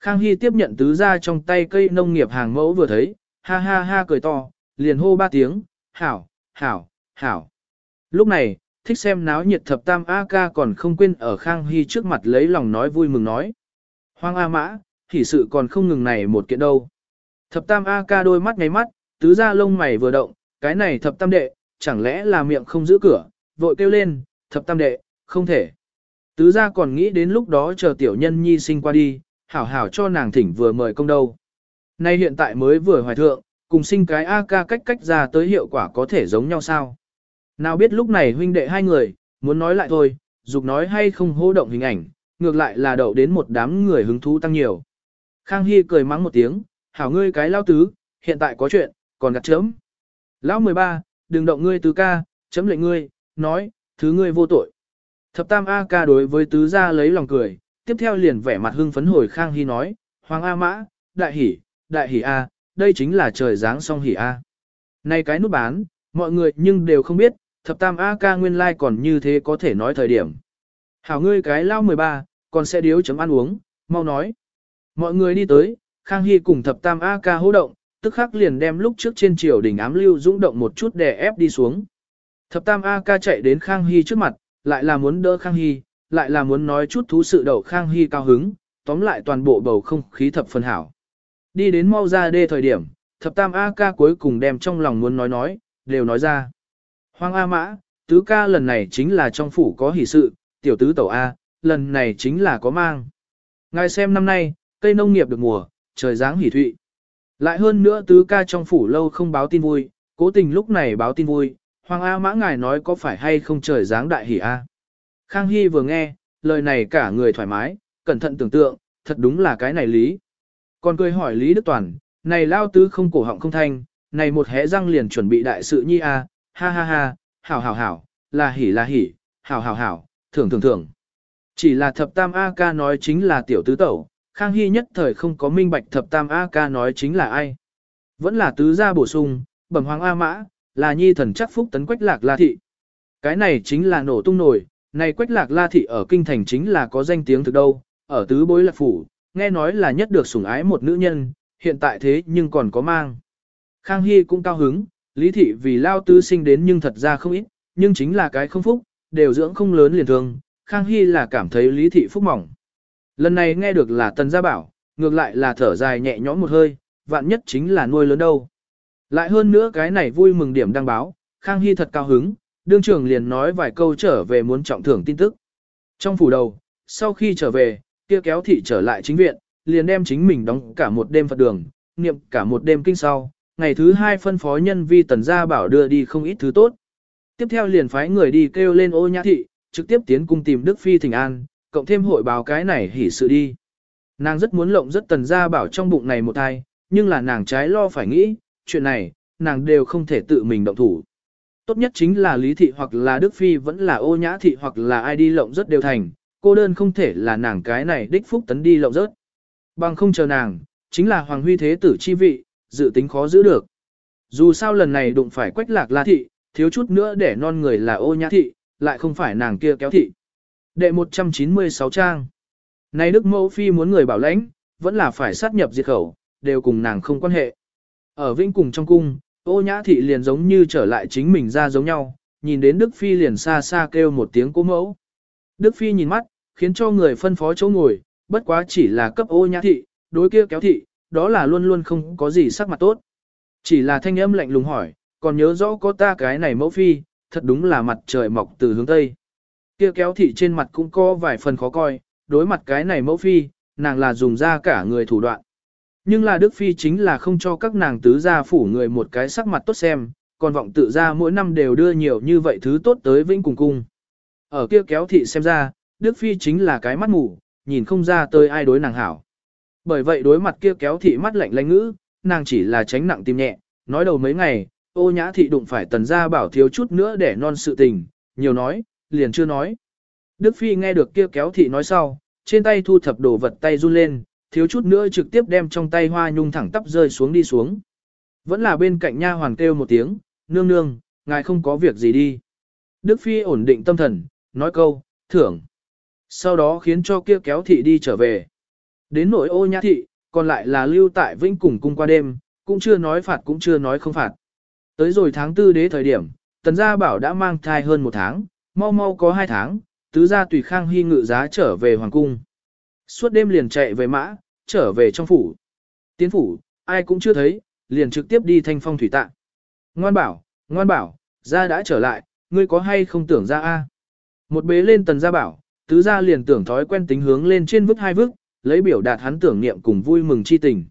Khang Hy tiếp nhận tứ gia trong tay cây nông nghiệp hàng mẫu vừa thấy, ha ha ha cười to, liền hô ba tiếng, hảo, hảo, hảo. Lúc này, thích xem náo nhiệt thập tam A ca còn không quên ở Khang Hy trước mặt lấy lòng nói vui mừng nói. hoang A mã, thì sự còn không ngừng này một kiện đâu. Thập tam A ca đôi mắt ngáy mắt, tứ ra lông mày vừa động, cái này thập tam đệ, chẳng lẽ là miệng không giữ cửa, vội kêu lên, thập tam đệ, không thể. Tứ ra còn nghĩ đến lúc đó chờ tiểu nhân nhi sinh qua đi, hảo hảo cho nàng thỉnh vừa mời công đâu. Nay hiện tại mới vừa hoài thượng, cùng sinh cái A ca cách cách ra tới hiệu quả có thể giống nhau sao. Nào biết lúc này huynh đệ hai người, muốn nói lại thôi, dục nói hay không hô động hình ảnh, ngược lại là đậu đến một đám người hứng thú tăng nhiều. Khang Hy cười mắng một tiếng, hảo ngươi cái lao tứ, hiện tại có chuyện, còn gặt chấm. Lão 13, đừng động ngươi tứ ca, chấm lệnh ngươi, nói, thứ ngươi vô tội. Thập tam A ca đối với tứ gia lấy lòng cười, tiếp theo liền vẻ mặt hưng phấn hồi Khang Hy nói, Hoàng A mã, đại hỉ, đại hỉ A, đây chính là trời giáng song hỉ A. Này cái nút bán, mọi người nhưng đều không biết, thập tam A ca nguyên lai like còn như thế có thể nói thời điểm. Hảo ngươi cái lao 13, còn sẽ điếu chấm ăn uống, mau nói. Mọi người đi tới, Khang Hy cùng thập tam A ca hô động, tức khắc liền đem lúc trước trên triều đỉnh ám lưu dũng động một chút để ép đi xuống. Thập tam A ca chạy đến Khang Hy trước mặt, lại là muốn đỡ Khang Hy, lại là muốn nói chút thú sự đậu Khang Hy cao hứng, tóm lại toàn bộ bầu không khí thập phần hảo. Đi đến mau ra đê thời điểm, thập tam A ca cuối cùng đem trong lòng muốn nói nói, đều nói ra. Hoàng A mã, tứ ca lần này chính là trong phủ có hỷ sự, tiểu tứ tẩu A, lần này chính là có mang. Ngài xem năm nay, cây nông nghiệp được mùa, trời dáng hỷ thụy. Lại hơn nữa tứ ca trong phủ lâu không báo tin vui, cố tình lúc này báo tin vui, Hoàng A mã ngài nói có phải hay không trời dáng đại hỷ A. Khang Hy vừa nghe, lời này cả người thoải mái, cẩn thận tưởng tượng, thật đúng là cái này lý. Còn cười hỏi Lý Đức Toàn, này lao tứ không cổ họng không thanh, này một hé răng liền chuẩn bị đại sự nhi a, ha ha ha, hảo hảo hảo, là hỉ là hỉ, hảo hảo hảo, thưởng thưởng thưởng. Chỉ là thập tam A ca nói chính là tiểu tứ tẩu, Khang Hy nhất thời không có minh bạch thập tam A ca nói chính là ai. Vẫn là tứ gia bổ sung, bẩm hoàng A mã, là nhi thần chắc phúc tấn quách lạc la thị. Cái này chính là nổ tung nổi, này quách lạc la thị ở kinh thành chính là có danh tiếng thực đâu, ở tứ bối lạc phủ, nghe nói là nhất được sủng ái một nữ nhân, hiện tại thế nhưng còn có mang. Khang Hy cũng cao hứng, lý thị vì lao tứ sinh đến nhưng thật ra không ít, nhưng chính là cái không phúc, đều dưỡng không lớn liền thường, Khang Hy là cảm thấy lý thị phúc mỏng. Lần này nghe được là tần gia bảo, ngược lại là thở dài nhẹ nhõm một hơi, vạn nhất chính là nuôi lớn đâu. Lại hơn nữa cái này vui mừng điểm đăng báo, Khang Hy thật cao hứng, đương trưởng liền nói vài câu trở về muốn trọng thưởng tin tức. Trong phủ đầu, sau khi trở về, kia kéo thị trở lại chính viện, liền đem chính mình đóng cả một đêm Phật đường, niệm cả một đêm kinh sau, ngày thứ hai phân phó nhân vi tần gia bảo đưa đi không ít thứ tốt. Tiếp theo liền phái người đi kêu lên ô nhã thị, trực tiếp tiến cung tìm Đức Phi Thịnh An, cộng thêm hội báo cái này hỉ sự đi. Nàng rất muốn lộng rất tần gia bảo trong bụng này một thai, nhưng là nàng trái lo phải nghĩ, chuyện này, nàng đều không thể tự mình động thủ. Tốt nhất chính là Lý Thị hoặc là Đức Phi vẫn là ô nhã thị hoặc là ai đi lộng rất đều thành, cô đơn không thể là nàng cái này đích phúc tấn đi lộng rớt. Bằng không chờ nàng, chính là Hoàng Huy Thế tử chi vị, dự tính khó giữ được. Dù sao lần này đụng phải quách lạc la thị, thiếu chút nữa để non người là ô nhã thị, lại không phải nàng kia kéo thị. Đệ 196 trang. Này Đức Mẫu Phi muốn người bảo lãnh, vẫn là phải sát nhập diệt khẩu, đều cùng nàng không quan hệ. Ở Vĩnh cùng trong cung, ô nhã thị liền giống như trở lại chính mình ra giống nhau, nhìn đến Đức Phi liền xa xa kêu một tiếng cố mẫu. Đức Phi nhìn mắt, khiến cho người phân phó chỗ ngồi, bất quá chỉ là cấp ô nhã thị, đối kia kéo thị, đó là luôn luôn không có gì sắc mặt tốt. Chỉ là thanh âm lạnh lùng hỏi, còn nhớ rõ có ta cái này mẫu phi, thật đúng là mặt trời mọc từ hướng Tây. Kia kéo thị trên mặt cũng có vài phần khó coi, đối mặt cái này mẫu phi, nàng là dùng ra cả người thủ đoạn. Nhưng là Đức Phi chính là không cho các nàng tứ gia phủ người một cái sắc mặt tốt xem, còn vọng tự ra mỗi năm đều đưa nhiều như vậy thứ tốt tới vĩnh cùng cung. Ở kia kéo thị xem ra, Đức Phi chính là cái mắt mù, nhìn không ra tới ai đối nàng hảo. Bởi vậy đối mặt kia kéo thị mắt lạnh lanh ngữ, nàng chỉ là tránh nặng tim nhẹ, nói đầu mấy ngày, ô nhã thị đụng phải tần gia bảo thiếu chút nữa để non sự tình, nhiều nói, liền chưa nói. Đức Phi nghe được kia kéo thị nói sau, trên tay thu thập đồ vật tay run lên, thiếu chút nữa trực tiếp đem trong tay hoa nhung thẳng tắp rơi xuống đi xuống. Vẫn là bên cạnh nha hoàn kêu một tiếng, nương nương, ngài không có việc gì đi. Đức Phi ổn định tâm thần, nói câu, thưởng. Sau đó khiến cho kia kéo thị đi trở về. Đến nội ô nhã thị, còn lại là lưu tại Vĩnh cùng cung qua đêm, cũng chưa nói phạt cũng chưa nói không phạt. Tới rồi tháng tư đế thời điểm, tần gia bảo đã mang thai hơn một tháng, mau mau có hai tháng, tứ gia tùy khang hy ngự giá trở về hoàng cung. Suốt đêm liền chạy về mã, trở về trong phủ. Tiến phủ, ai cũng chưa thấy, liền trực tiếp đi thanh phong thủy tạ. Ngoan bảo, ngoan bảo, gia đã trở lại, ngươi có hay không tưởng ra a? Một bế lên tần gia bảo, tứ gia liền tưởng thói quen tính hướng lên trên vức hai vức, lấy biểu đạt hắn tưởng niệm cùng vui mừng chi tình.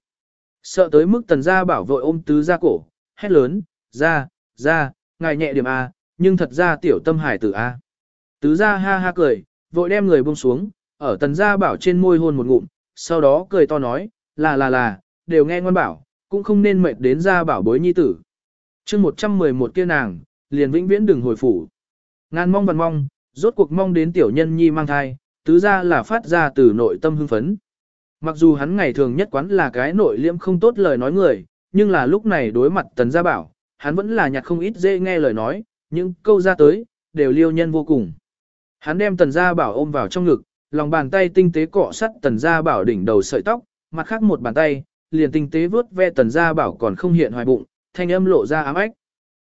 Sợ tới mức tần gia bảo vội ôm tứ gia cổ, hét lớn, ra, ra, ngài nhẹ điểm a, nhưng thật ra tiểu tâm hải tử a. Tứ gia ha ha cười, vội đem người buông xuống, ở tần gia bảo trên môi hôn một ngụm, sau đó cười to nói, là là là, đều nghe ngoan bảo, cũng không nên mệt đến gia bảo bối nhi tử. chương 111 kia nàng, liền vĩnh viễn đừng hồi phủ. Ngàn mong văn mong, rốt cuộc mong đến tiểu nhân nhi mang thai, tứ ra là phát ra từ nội tâm hưng phấn. Mặc dù hắn ngày thường nhất quán là cái nội liễm không tốt lời nói người, nhưng là lúc này đối mặt tần gia bảo, hắn vẫn là nhạt không ít dễ nghe lời nói, những câu ra tới, đều liêu nhân vô cùng. Hắn đem tần gia bảo ôm vào trong ngực, lòng bàn tay tinh tế cọ sắt tần gia bảo đỉnh đầu sợi tóc, mặt khác một bàn tay, liền tinh tế vớt ve tần gia bảo còn không hiện hoài bụng, thanh âm lộ ra ám ách.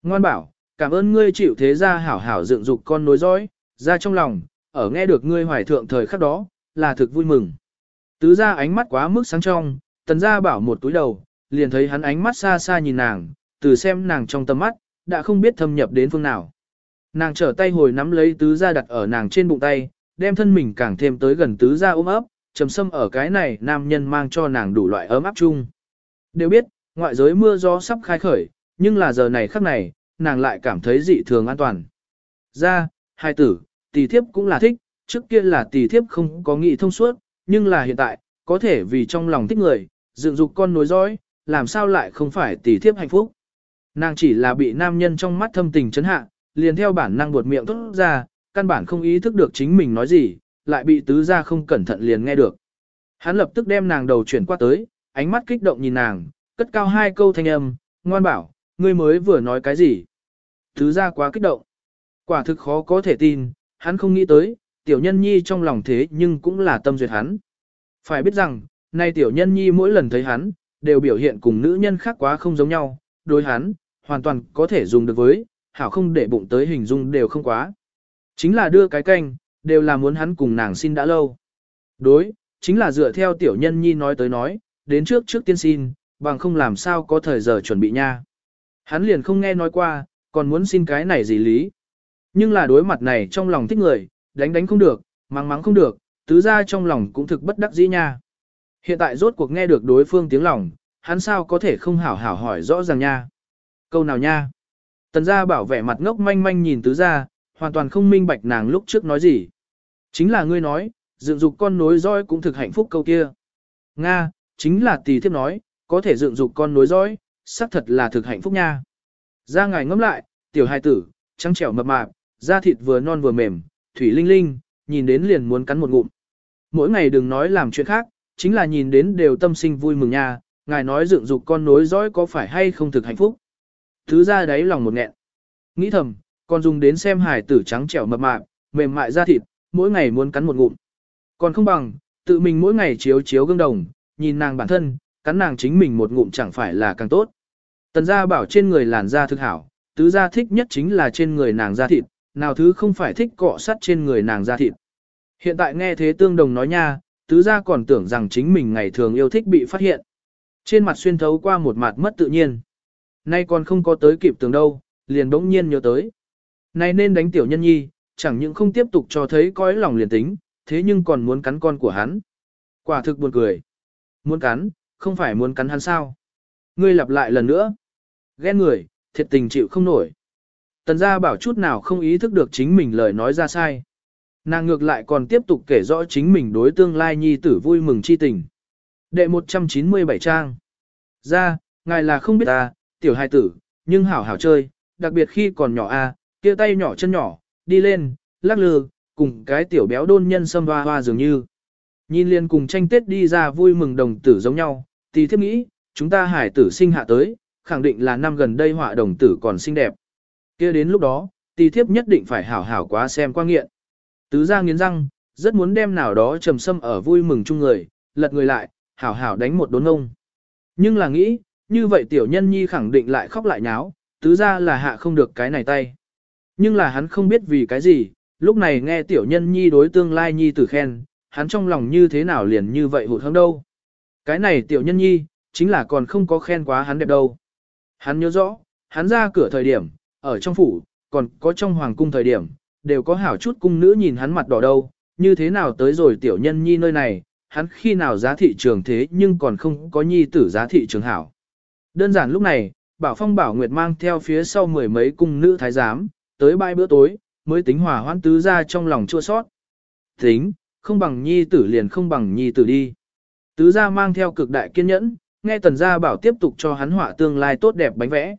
Ngoan bảo, cảm ơn ngươi chịu thế gia hảo hảo dựng dục con nối dõi, ra trong lòng, ở nghe được ngươi hoài thượng thời khắc đó, là thực vui mừng. Tứ gia ánh mắt quá mức sáng trong, tần gia bảo một túi đầu, liền thấy hắn ánh mắt xa xa nhìn nàng, từ xem nàng trong tầm mắt, đã không biết thâm nhập đến phương nào. Nàng trở tay hồi nắm lấy tứ gia đặt ở nàng trên bụng tay, đem thân mình càng thêm tới gần tứ gia ôm ấp, trầm sâm ở cái này nam nhân mang cho nàng đủ loại ấm áp chung. Đều biết, ngoại giới mưa gió sắp khai khởi, nhưng là giờ này khắc này, nàng lại cảm thấy dị thường an toàn. Ra, hai tử, tỷ thiếp cũng là thích, trước kia là tỷ thiếp không có nghĩ thông suốt, nhưng là hiện tại, có thể vì trong lòng thích người, dựng dục con nối dõi, làm sao lại không phải tỷ thiếp hạnh phúc. Nàng chỉ là bị nam nhân trong mắt thâm tình chấn hạ, liền theo bản năng buột miệng tốt ra, căn bản không ý thức được chính mình nói gì, lại bị tứ gia không cẩn thận liền nghe được. Hắn lập tức đem nàng đầu chuyển qua tới, ánh mắt kích động nhìn nàng, cất cao hai câu thanh âm, ngoan bảo, ngươi mới vừa nói cái gì. Tứ gia quá kích động. Quả thực khó có thể tin, hắn không nghĩ tới, tiểu nhân nhi trong lòng thế nhưng cũng là tâm duyệt hắn. Phải biết rằng, nay tiểu nhân nhi mỗi lần thấy hắn, đều biểu hiện cùng nữ nhân khác quá không giống nhau, đối hắn, hoàn toàn có thể dùng được với, hảo không để bụng tới hình dung đều không quá. Chính là đưa cái canh, đều là muốn hắn cùng nàng xin đã lâu. Đối, chính là dựa theo tiểu nhân nhi nói tới nói, đến trước trước tiên xin, bằng không làm sao có thời giờ chuẩn bị nha. Hắn liền không nghe nói qua, còn muốn xin cái này gì lý. Nhưng là đối mặt này trong lòng thích người, đánh đánh không được, mắng mắng không được, tứ ra trong lòng cũng thực bất đắc dĩ nha. Hiện tại rốt cuộc nghe được đối phương tiếng lòng, hắn sao có thể không hảo hảo hỏi rõ ràng nha. Câu nào nha? Tần gia bảo vẻ mặt ngốc manh manh nhìn tứ gia, hoàn toàn không minh bạch nàng lúc trước nói gì. Chính là ngươi nói, dựng dục con nối dõi cũng thực hạnh phúc câu kia. Nga, chính là tỷ thiếp nói, có thể dựng dục con nối dõi, xác thật là thực hạnh phúc nha. Ra ngài ngẫm lại, tiểu hài tử, trắng trẻo mập mạp, da thịt vừa non vừa mềm, thủy linh linh, nhìn đến liền muốn cắn một ngụm. Mỗi ngày đừng nói làm chuyện khác, chính là nhìn đến đều tâm sinh vui mừng nha, ngài nói dựng dục con nối dõi có phải hay không thực hạnh phúc. Thứ ra đáy lòng một nghẹn. Nghĩ thầm, còn dùng đến xem hải tử trắng trẻo mập mạp, mềm mại da thịt, mỗi ngày muốn cắn một ngụm. Còn không bằng, tự mình mỗi ngày chiếu chiếu gương đồng, nhìn nàng bản thân, cắn nàng chính mình một ngụm chẳng phải là càng tốt. Tần gia bảo trên người làn da thực hảo, tứ gia thích nhất chính là trên người nàng da thịt, nào thứ không phải thích cọ sắt trên người nàng ra thịt. Hiện tại nghe thế tương đồng nói nha, tứ gia còn tưởng rằng chính mình ngày thường yêu thích bị phát hiện. Trên mặt xuyên thấu qua một mặt mất tự nhiên. Nay còn không có tới kịp tưởng đâu, liền bỗng nhiên nhớ tới. Nay nên đánh tiểu nhân nhi, chẳng những không tiếp tục cho thấy coi lòng liền tính, thế nhưng còn muốn cắn con của hắn. Quả thực buồn cười. Muốn cắn, không phải muốn cắn hắn sao. Ngươi lặp lại lần nữa. Ghen người, thiệt tình chịu không nổi. Tần gia bảo chút nào không ý thức được chính mình lời nói ra sai. Nàng ngược lại còn tiếp tục kể rõ chính mình đối tương lai nhi tử vui mừng chi tình. Đệ 197 trang. Ra, ngài là không biết ta, tiểu hài tử, nhưng hảo hảo chơi, đặc biệt khi còn nhỏ a, kia tay nhỏ chân nhỏ, đi lên, lắc lư, cùng cái tiểu béo đôn nhân xâm hoa hoa dường như. Nhìn liền cùng tranh tết đi ra vui mừng đồng tử giống nhau, thì thiết nghĩ, chúng ta hải tử sinh hạ tới, khẳng định là năm gần đây họa đồng tử còn xinh đẹp kia đến lúc đó, tỷ thiếp nhất định phải hảo hảo quá xem qua nghiện. Tứ ra nghiến răng, rất muốn đem nào đó trầm sâm ở vui mừng chung người, lật người lại, hảo hảo đánh một đốn ngông. Nhưng là nghĩ, như vậy tiểu nhân nhi khẳng định lại khóc lại nháo, tứ ra là hạ không được cái này tay. Nhưng là hắn không biết vì cái gì, lúc này nghe tiểu nhân nhi đối tương lai nhi tử khen, hắn trong lòng như thế nào liền như vậy hụt hẫng đâu. Cái này tiểu nhân nhi, chính là còn không có khen quá hắn đẹp đâu. Hắn nhớ rõ, hắn ra cửa thời điểm, ở trong phủ, còn có trong hoàng cung thời điểm, đều có hảo chút cung nữ nhìn hắn mặt đỏ đâu, như thế nào tới rồi tiểu nhân nhi nơi này, hắn khi nào giá thị trường thế nhưng còn không có nhi tử giá thị trường hảo. Đơn giản lúc này, Bảo Phong Bảo Nguyệt mang theo phía sau mười mấy cung nữ thái giám, tới bãi bữa tối, mới tính hòa hoãn tứ ra trong lòng chua sót. Tính, không bằng nhi tử liền không bằng nhi tử đi. Tứ gia mang theo cực đại kiên nhẫn, nghe tần gia bảo tiếp tục cho hắn họa tương lai tốt đẹp bánh vẽ.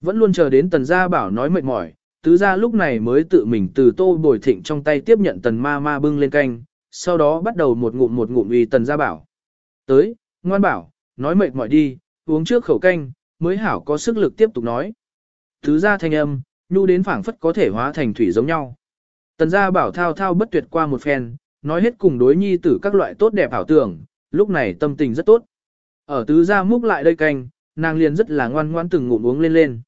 Vẫn luôn chờ đến tần gia bảo nói mệt mỏi, tứ gia lúc này mới tự mình từ tô bồi thịnh trong tay tiếp nhận tần ma ma bưng lên canh, sau đó bắt đầu một ngụm một ngụm uy tần gia bảo. Tới, ngoan bảo, nói mệt mỏi đi, uống trước khẩu canh, mới hảo có sức lực tiếp tục nói. Tứ gia thanh âm, nhu đến phảng phất có thể hóa thành thủy giống nhau. Tần gia bảo thao thao bất tuyệt qua một phen, nói hết cùng đối nhi tử các loại tốt đẹp ảo tưởng, lúc này tâm tình rất tốt. Ở tứ gia múc lại đây canh, nàng liền rất là ngoan ngoan từng ngụm uống lên lên.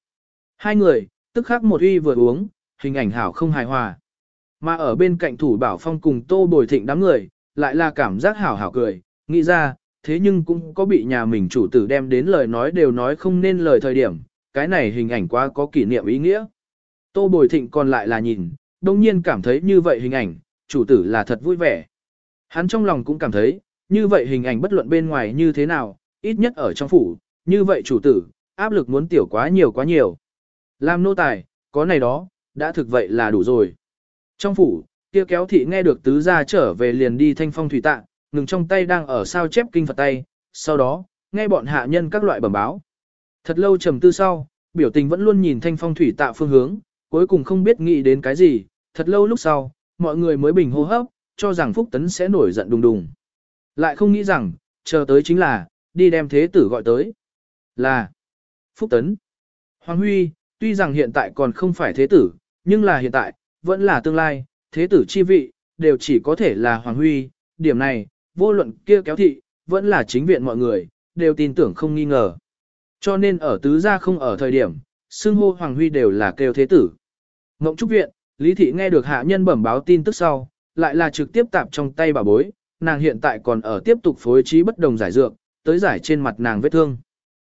Hai người, tức khắc một uy vừa uống, hình ảnh hảo không hài hòa. Mà ở bên cạnh thủ bảo phong cùng tô bồi thịnh đám người, lại là cảm giác hảo hảo cười, nghĩ ra, thế nhưng cũng có bị nhà mình chủ tử đem đến lời nói đều nói không nên lời thời điểm, cái này hình ảnh quá có kỷ niệm ý nghĩa. Tô bồi thịnh còn lại là nhìn, đông nhiên cảm thấy như vậy hình ảnh, chủ tử là thật vui vẻ. Hắn trong lòng cũng cảm thấy, như vậy hình ảnh bất luận bên ngoài như thế nào, ít nhất ở trong phủ, như vậy chủ tử, áp lực muốn tiểu quá nhiều quá nhiều. Làm nô tài, có này đó, đã thực vậy là đủ rồi. Trong phủ, kia kéo thị nghe được tứ gia trở về liền đi thanh phong thủy tạ, ngừng trong tay đang ở sao chép kinh Phật tay, sau đó, nghe bọn hạ nhân các loại bẩm báo. Thật lâu trầm tư sau, biểu tình vẫn luôn nhìn thanh phong thủy tạ phương hướng, cuối cùng không biết nghĩ đến cái gì, thật lâu lúc sau, mọi người mới bình hô hấp, cho rằng Phúc Tấn sẽ nổi giận đùng đùng. Lại không nghĩ rằng, chờ tới chính là, đi đem thế tử gọi tới. Là Phúc Tấn. Hoàng Huy, tuy rằng hiện tại còn không phải thế tử, nhưng là hiện tại, vẫn là tương lai, thế tử chi vị, đều chỉ có thể là Hoàng Huy. Điểm này, vô luận kia kéo thị, vẫn là chính viện mọi người, đều tin tưởng không nghi ngờ. Cho nên ở tứ gia không ở thời điểm, xưng hô Hoàng Huy đều là kêu thế tử. Ngộng Trúc Viện, Lý Thị nghe được hạ nhân bẩm báo tin tức sau, lại là trực tiếp tạp trong tay bà bối, nàng hiện tại còn ở tiếp tục phối trí bất đồng giải dược, tới giải trên mặt nàng vết thương.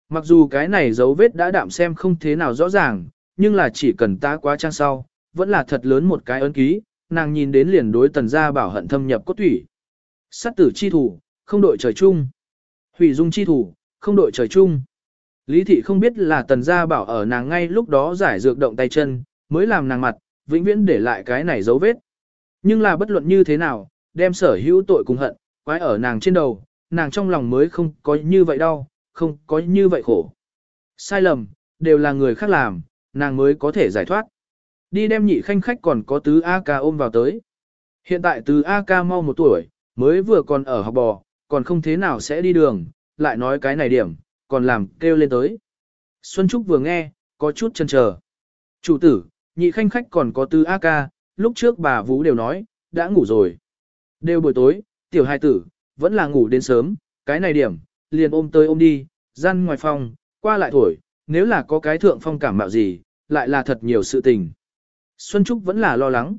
Mặc dù cái này dấu vết đã đạm xem không thế nào rõ ràng, nhưng là chỉ cần ta quá trang sau, vẫn là thật lớn một cái ấn ký, nàng nhìn đến liền đối tần gia bảo hận thâm nhập cốt thủy. Sát tử chi thủ, không đội trời chung. Hủy dung chi thủ, không đội trời chung. Lý thị không biết là tần gia bảo ở nàng ngay lúc đó giải dược động tay chân, mới làm nàng mặt, vĩnh viễn để lại cái này dấu vết. Nhưng là bất luận như thế nào, đem sở hữu tội cùng hận, quái ở nàng trên đầu, nàng trong lòng mới không có như vậy đâu không có như vậy khổ. Sai lầm, đều là người khác làm, nàng mới có thể giải thoát. Đi đem nhị khanh khách còn có tứ A ca ôm vào tới. Hiện tại tứ A ca mau một tuổi, mới vừa còn ở học bò, còn không thế nào sẽ đi đường, lại nói cái này điểm, còn làm kêu lên tới. Xuân Trúc vừa nghe, có chút chần chờ. Chủ tử, nhị khanh khách còn có tứ A ca, lúc trước bà Vũ đều nói, đã ngủ rồi. Đều buổi tối, tiểu hai tử, vẫn là ngủ đến sớm, cái này điểm, liền ôm tới ôm đi, gian ngoài phòng, qua lại thổi, nếu là có cái thượng phong cảm mạo gì, lại là thật nhiều sự tình. Xuân Trúc vẫn là lo lắng.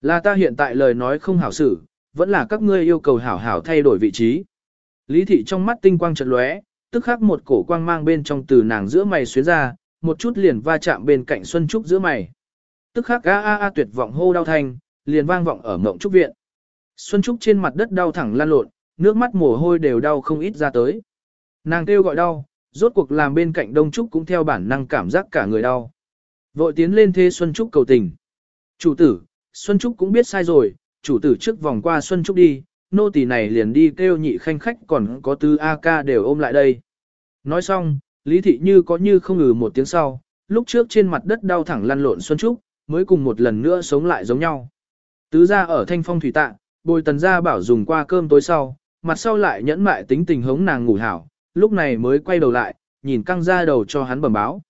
Là ta hiện tại lời nói không hảo xử, vẫn là các ngươi yêu cầu hảo hảo thay đổi vị trí. Lý thị trong mắt tinh quang chợt lóe, tức khắc một cổ quang mang bên trong từ nàng giữa mày xuyến ra, một chút liền va chạm bên cạnh Xuân Trúc giữa mày. Tức khắc a a a tuyệt vọng hô đau thanh, liền vang vọng ở mộng trúc viện. Xuân Trúc trên mặt đất đau thẳng lan lộn, nước mắt mồ hôi đều đau không ít ra tới. Nàng kêu gọi đau, rốt cuộc làm bên cạnh Đông Trúc cũng theo bản năng cảm giác cả người đau. Vội tiến lên thê Xuân Trúc cầu tình. Chủ tử, Xuân Trúc cũng biết sai rồi, chủ tử trước vòng qua Xuân Trúc đi, nô tỳ này liền đi kêu nhị khanh khách còn có tứ A ca đều ôm lại đây. Nói xong, Lý Thị Như có như không ngừ một tiếng sau, lúc trước trên mặt đất đau thẳng lăn lộn Xuân Trúc, mới cùng một lần nữa sống lại giống nhau. Tứ ra ở thanh phong thủy tạ, bồi tần gia bảo dùng qua cơm tối sau, mặt sau lại nhẫn mại tính tình hống nàng ngủ hảo, lúc này mới quay đầu lại, nhìn căng ra đầu cho hắn bẩm báo.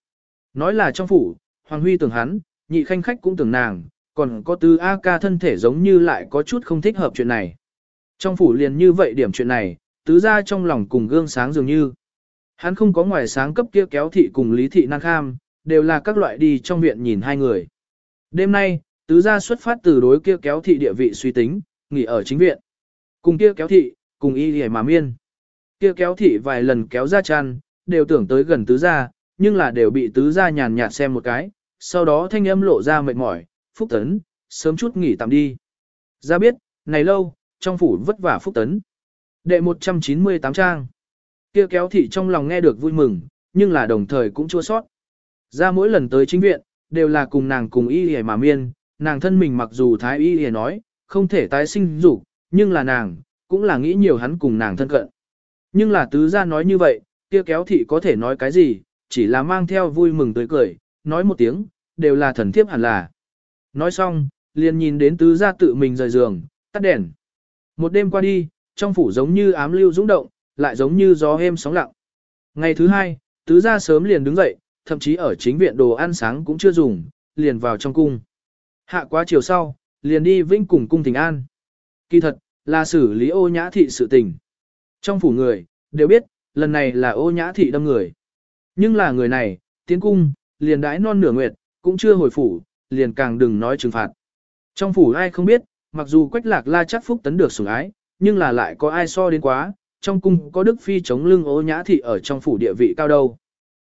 Nói là trong phủ, Hoàng Huy tưởng hắn, nhị khanh khách cũng tưởng nàng, còn có tư A ca thân thể giống như lại có chút không thích hợp chuyện này. Trong phủ liền như vậy điểm chuyện này, tứ ra trong lòng cùng gương sáng dường như. Hắn không có ngoài sáng cấp kia kéo thị cùng lý thị năng kham, đều là các loại đi trong viện nhìn hai người. Đêm nay, tứ gia xuất phát từ đối kia kéo thị địa vị suy tính, nghỉ ở chính viện. Cùng kia kéo thị, cùng y hề mà miên. Kia kéo thị vài lần kéo ra chăn, đều tưởng tới gần tứ gia, nhưng là đều bị tứ gia nhàn nhạt xem một cái, sau đó thanh âm lộ ra mệt mỏi, phúc tấn, sớm chút nghỉ tạm đi. Ra biết, này lâu, trong phủ vất vả phúc tấn. Đệ 198 trang. Kia kéo thị trong lòng nghe được vui mừng, nhưng là đồng thời cũng chua sót. Ra mỗi lần tới chính viện, đều là cùng nàng cùng y hề mà miên, nàng thân mình mặc dù thái y hề nói, không thể tái sinh dục, nhưng là nàng, cũng là nghĩ nhiều hắn cùng nàng thân cận. Nhưng là tứ gia nói như vậy, kia kéo thị có thể nói cái gì, chỉ là mang theo vui mừng tươi cười, nói một tiếng, đều là thần thiếp hẳn là. Nói xong, liền nhìn đến tứ gia tự mình rời giường, tắt đèn. Một đêm qua đi, trong phủ giống như ám lưu dũng động, lại giống như gió êm sóng lặng. Ngày thứ hai, tứ gia sớm liền đứng dậy, thậm chí ở chính viện đồ ăn sáng cũng chưa dùng, liền vào trong cung. Hạ quá chiều sau, liền đi vinh cùng cung thỉnh an. Kỳ thật, là xử lý ô nhã thị sự tình. Trong phủ người, đều biết, lần này là ô nhã thị đâm người. Nhưng là người này, tiến cung, liền đãi non nửa nguyệt, cũng chưa hồi phủ, liền càng đừng nói trừng phạt. Trong phủ ai không biết, mặc dù quách lạc la chắc phúc tấn được sủng ái, nhưng là lại có ai so đến quá, trong cung có Đức Phi chống lưng ô nhã thị ở trong phủ địa vị cao đâu.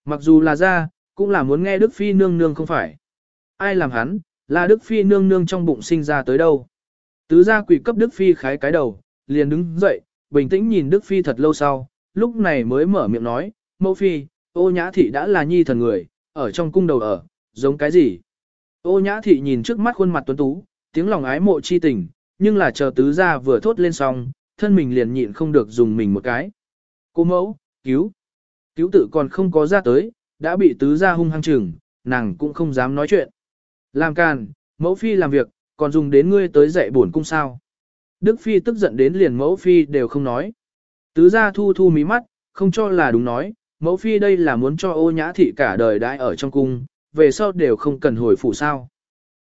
Mặc dù là ra, cũng là muốn nghe Đức Phi nương nương không phải. Ai làm hắn, là Đức Phi nương nương trong bụng sinh ra tới đâu. Tứ gia quỷ cấp Đức Phi khái cái đầu, liền đứng dậy, bình tĩnh nhìn Đức Phi thật lâu sau, lúc này mới mở miệng nói, mẫu Phi, ô nhã thị đã là nhi thần người, ở trong cung đầu ở, giống cái gì? Ô nhã thị nhìn trước mắt khuôn mặt tuấn tú, tiếng lòng ái mộ chi tình, nhưng là chờ tứ gia vừa thốt lên xong, thân mình liền nhịn không được dùng mình một cái. Cô mẫu, cứu. Cứu tự còn không có ra tới, đã bị tứ gia hung hăng chừng, nàng cũng không dám nói chuyện. Làm càn, mẫu phi làm việc, còn dùng đến ngươi tới dạy bổn cung sao. Đức phi tức giận đến liền mẫu phi đều không nói. Tứ gia thu thu mí mắt, không cho là đúng nói, mẫu phi đây là muốn cho ô nhã thị cả đời đãi ở trong cung, về sau đều không cần hồi phủ sao.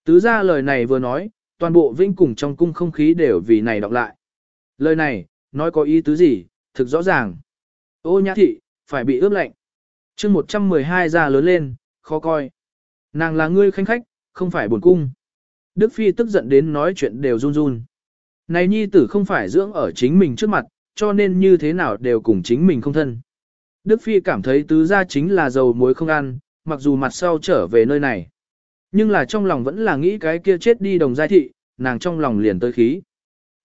Tứ gia lời này vừa nói, toàn bộ vinh cùng trong cung không khí đều vì này đọc lại. Lời này, nói có ý tứ gì, thực rõ ràng. Ô nhã thị, phải bị ướp lạnh. chương 112 ra lớn lên, khó coi. Nàng là ngươi khanh khách, không phải buồn cung. Đức Phi tức giận đến nói chuyện đều run run. Này nhi tử không phải dưỡng ở chính mình trước mặt, cho nên như thế nào đều cùng chính mình không thân. Đức Phi cảm thấy tứ gia chính là dầu muối không ăn, mặc dù mặt sau trở về nơi này. Nhưng là trong lòng vẫn là nghĩ cái kia chết đi đồng giai thị, nàng trong lòng liền tới khí.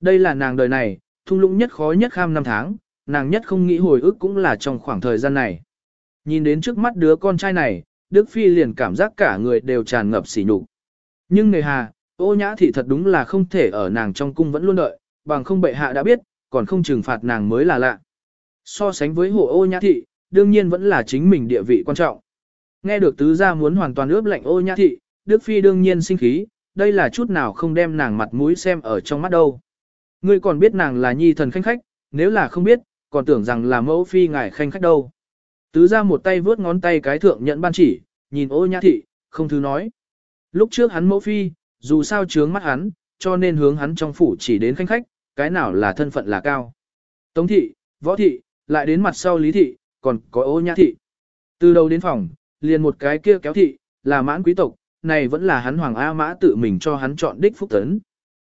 Đây là nàng đời này, thung lũng nhất khó nhất kham năm tháng, nàng nhất không nghĩ hồi ức cũng là trong khoảng thời gian này. Nhìn đến trước mắt đứa con trai này, Đức Phi liền cảm giác cả người đều tràn ngập sỉ nhục. Nhưng nề hà, ô nhã thị thật đúng là không thể ở nàng trong cung vẫn luôn đợi, bằng không bệ hạ đã biết, còn không trừng phạt nàng mới là lạ. So sánh với hộ ô nhã thị, đương nhiên vẫn là chính mình địa vị quan trọng. Nghe được tứ gia muốn hoàn toàn ướp lạnh ô nhã thị, Đức Phi đương nhiên sinh khí, đây là chút nào không đem nàng mặt mũi xem ở trong mắt đâu. Ngươi còn biết nàng là nhi thần khanh khách, nếu là không biết, còn tưởng rằng là mẫu phi ngài khanh khách đâu. Tứ ra một tay vướt ngón tay cái thượng nhận ban chỉ, nhìn ô nhã thị, không thứ nói. Lúc trước hắn mẫu phi, dù sao trướng mắt hắn, cho nên hướng hắn trong phủ chỉ đến khanh khách, cái nào là thân phận là cao. Tống thị, võ thị, lại đến mặt sau lý thị, còn có ô nhã thị. Từ đầu đến phòng, liền một cái kia kéo thị, là mãn quý tộc, này vẫn là hắn hoàng A mã tự mình cho hắn chọn đích phúc tấn.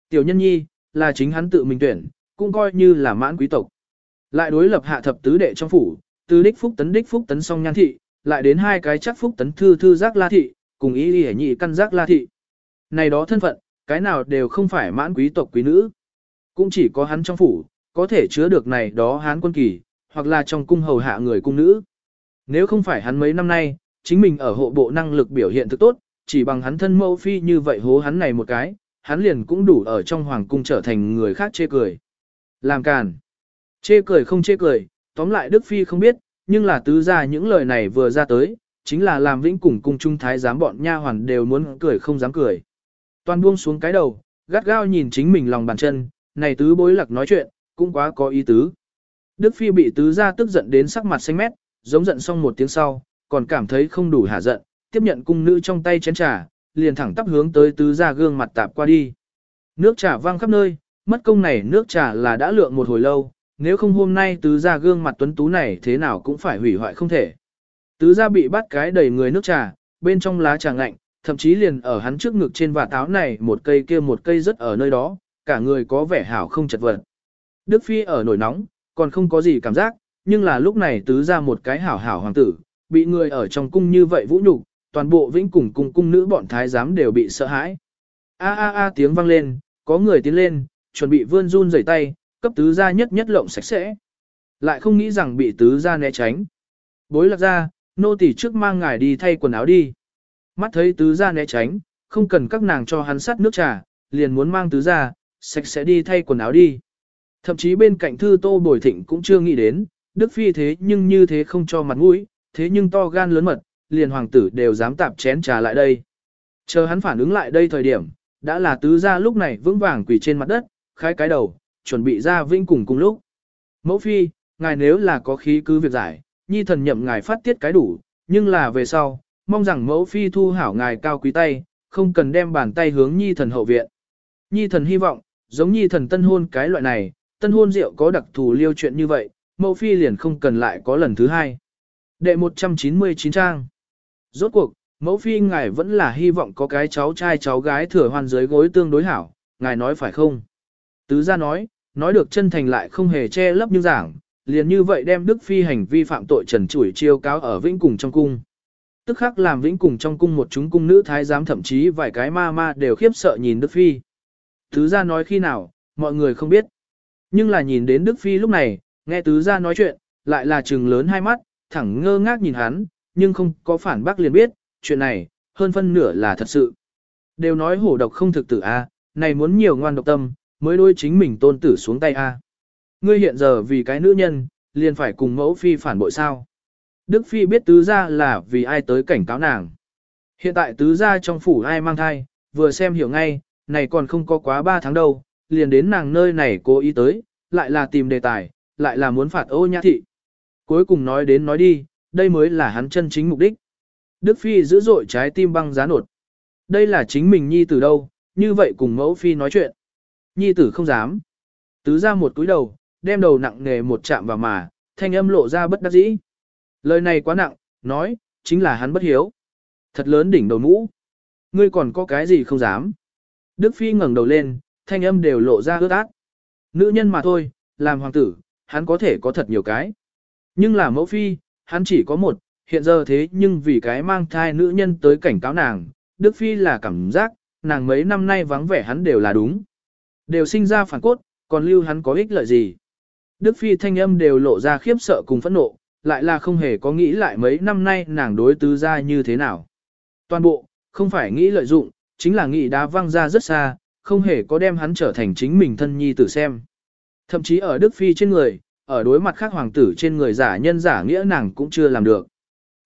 Tiểu nhân nhi, là chính hắn tự mình tuyển, cũng coi như là mãn quý tộc. Lại đối lập hạ thập tứ đệ trong phủ, từ đích phúc tấn đích phúc tấn song nhan thị, lại đến hai cái chắc phúc tấn thư thư giác la thị, cùng ý y nhị căn giác la thị. Này đó thân phận, cái nào đều không phải mãn quý tộc quý nữ. Cũng chỉ có hắn trong phủ, có thể chứa được này đó hán quân kỳ, hoặc là trong cung hầu hạ người cung nữ. Nếu không phải hắn mấy năm nay, chính mình ở hộ bộ năng lực biểu hiện thực tốt, chỉ bằng hắn thân mẫu phi như vậy hố hắn này một cái, hắn liền cũng đủ ở trong hoàng cung trở thành người khác chê cười. Làm càn. Chê cười không chê cười, tóm lại Đức Phi không biết, nhưng là tứ ra những lời này vừa ra tới, chính là làm vĩnh cùng cung trung thái giám bọn nha hoàn đều muốn cười không dám cười. Toàn buông xuống cái đầu, gắt gao nhìn chính mình lòng bàn chân, này tứ bối lạc nói chuyện, cũng quá có ý tứ. Đức Phi bị tứ ra tức giận đến sắc mặt xanh mét, giống giận xong một tiếng sau, còn cảm thấy không đủ hả giận, tiếp nhận cung nữ trong tay chén trà, liền thẳng tắp hướng tới tứ gia gương mặt tạp qua đi. Nước trà văng khắp nơi, mất công này nước trà là đã lượng một hồi lâu, nếu không hôm nay tứ gia gương mặt tuấn tú này thế nào cũng phải hủy hoại không thể. Tứ gia bị bắt cái đầy người nước trà, bên trong lá trà ngạnh, thậm chí liền ở hắn trước ngực trên và táo này một cây kia một cây rất ở nơi đó, cả người có vẻ hảo không chật vật. Đức Phi ở nổi nóng, còn không có gì cảm giác, nhưng là lúc này tứ ra một cái hảo hảo hoàng tử, bị người ở trong cung như vậy vũ nhục, toàn bộ vĩnh cùng cung cung nữ bọn thái giám đều bị sợ hãi. A a a tiếng vang lên, có người tiến lên, chuẩn bị vươn run rẩy tay, cấp tứ gia nhất nhất lộng sạch sẽ. Lại không nghĩ rằng bị tứ gia né tránh. Bối lạc ra, nô tỳ trước mang ngài đi thay quần áo đi. Mắt thấy tứ gia né tránh, không cần các nàng cho hắn sắt nước trà, liền muốn mang tứ gia, sạch sẽ đi thay quần áo đi. Thậm chí bên cạnh thư tô bồi thịnh cũng chưa nghĩ đến, Đức Phi thế nhưng như thế không cho mặt mũi, thế nhưng to gan lớn mật, liền hoàng tử đều dám tạp chén trà lại đây. Chờ hắn phản ứng lại đây thời điểm, đã là tứ gia lúc này vững vàng quỳ trên mặt đất, khai cái đầu, chuẩn bị ra vinh cùng cùng lúc. Mẫu phi, ngài nếu là có khí cứ việc giải, nhi thần nhậm ngài phát tiết cái đủ, nhưng là về sau, mong rằng mẫu phi thu hảo ngài cao quý tay, không cần đem bàn tay hướng nhi thần hậu viện. Nhi thần hy vọng, giống nhi thần tân hôn cái loại này, tân hôn rượu có đặc thù liêu chuyện như vậy, mẫu phi liền không cần lại có lần thứ hai. Đệ 199 trang. Rốt cuộc, mẫu phi ngài vẫn là hy vọng có cái cháu trai cháu gái thừa hoan dưới gối tương đối hảo, ngài nói phải không? Tứ gia nói, nói được chân thành lại không hề che lấp như giảng, liền như vậy đem Đức Phi hành vi phạm tội trần chủi chiêu cáo ở Vĩnh Cùng trong cung. Tức khắc làm Vĩnh Cùng trong cung một chúng cung nữ thái giám thậm chí vài cái ma ma đều khiếp sợ nhìn Đức Phi. Tứ gia nói khi nào, mọi người không biết. Nhưng là nhìn đến Đức Phi lúc này, nghe tứ gia nói chuyện, lại là trừng lớn hai mắt, thẳng ngơ ngác nhìn hắn, nhưng không có phản bác liền biết, chuyện này, hơn phân nửa là thật sự. Đều nói hổ độc không thực tử a, này muốn nhiều ngoan độc tâm, mới đôi chính mình tôn tử xuống tay a. Ngươi hiện giờ vì cái nữ nhân, liền phải cùng mẫu phi phản bội sao. Đức phi biết tứ gia là vì ai tới cảnh cáo nàng. Hiện tại tứ gia trong phủ ai mang thai, vừa xem hiểu ngay, này còn không có quá 3 tháng đâu, liền đến nàng nơi này cố ý tới, lại là tìm đề tài, lại là muốn phạt ô nhã thị. Cuối cùng nói đến nói đi, đây mới là hắn chân chính mục đích. Đức Phi dữ dội trái tim băng giá nột. Đây là chính mình nhi tử đâu, như vậy cùng mẫu Phi nói chuyện. Nhi tử không dám. Tứ ra một cúi đầu, đem đầu nặng nề một chạm vào mà, thanh âm lộ ra bất đắc dĩ. Lời này quá nặng, nói, chính là hắn bất hiếu. Thật lớn đỉnh đầu mũ. Ngươi còn có cái gì không dám. Đức Phi ngẩng đầu lên, thanh âm đều lộ ra ướt át. Nữ nhân mà thôi, làm hoàng tử, hắn có thể có thật nhiều cái. Nhưng là mẫu phi, hắn chỉ có một, hiện giờ thế nhưng vì cái mang thai nữ nhân tới cảnh cáo nàng, Đức Phi là cảm giác, nàng mấy năm nay vắng vẻ hắn đều là đúng. Đều sinh ra phản cốt, còn lưu hắn có ích lợi gì. Đức Phi thanh âm đều lộ ra khiếp sợ cùng phẫn nộ, lại là không hề có nghĩ lại mấy năm nay nàng đối tứ gia như thế nào. Toàn bộ, không phải nghĩ lợi dụng, chính là nghĩ đá văng ra rất xa, không hề có đem hắn trở thành chính mình thân nhi tử xem. Thậm chí ở Đức Phi trên người, ở đối mặt khác hoàng tử trên người giả nhân giả nghĩa nàng cũng chưa làm được.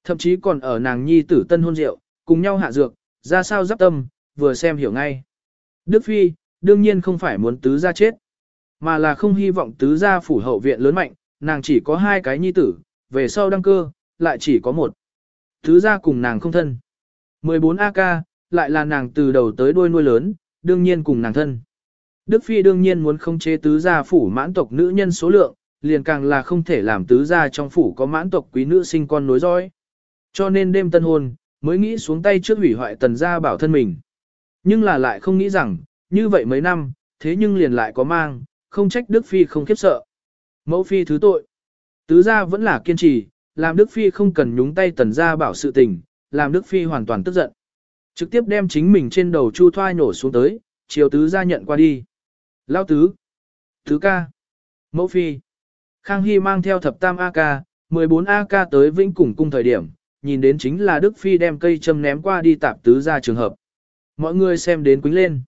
Thậm chí còn ở nàng nhi tử tân hôn rượu, cùng nhau hạ dược, ra sao giáp tâm, vừa xem hiểu ngay. Đức Phi, đương nhiên không phải muốn tứ gia chết, mà là không hy vọng tứ gia phủ hậu viện lớn mạnh, nàng chỉ có hai cái nhi tử, về sau đăng cơ, lại chỉ có một. thứ gia cùng nàng không thân. 14 AK, lại là nàng từ đầu tới đuôi nuôi lớn, đương nhiên cùng nàng thân. Đức Phi đương nhiên muốn không chế tứ gia phủ mãn tộc nữ nhân số lượng, liền càng là không thể làm tứ gia trong phủ có mãn tộc quý nữ sinh con nối dõi. Cho nên đêm tân hôn, mới nghĩ xuống tay trước hủy hoại tần gia bảo thân mình. Nhưng là lại không nghĩ rằng, như vậy mấy năm, thế nhưng liền lại có mang, không trách Đức Phi không khiếp sợ. Mẫu Phi thứ tội. Tứ gia vẫn là kiên trì, làm Đức Phi không cần nhúng tay tần gia bảo sự tình, làm Đức Phi hoàn toàn tức giận. Trực tiếp đem chính mình trên đầu chu thoai nổ xuống tới, chiều tứ gia nhận qua đi. Lao tứ. Thứ ca. Mẫu Phi. Khang Hy mang theo thập tam AK, 14 AK tới Vĩnh cùng cung thời điểm, nhìn đến chính là Đức Phi đem cây châm ném qua đi tạp tứ ra trường hợp. Mọi người xem đến quính lên.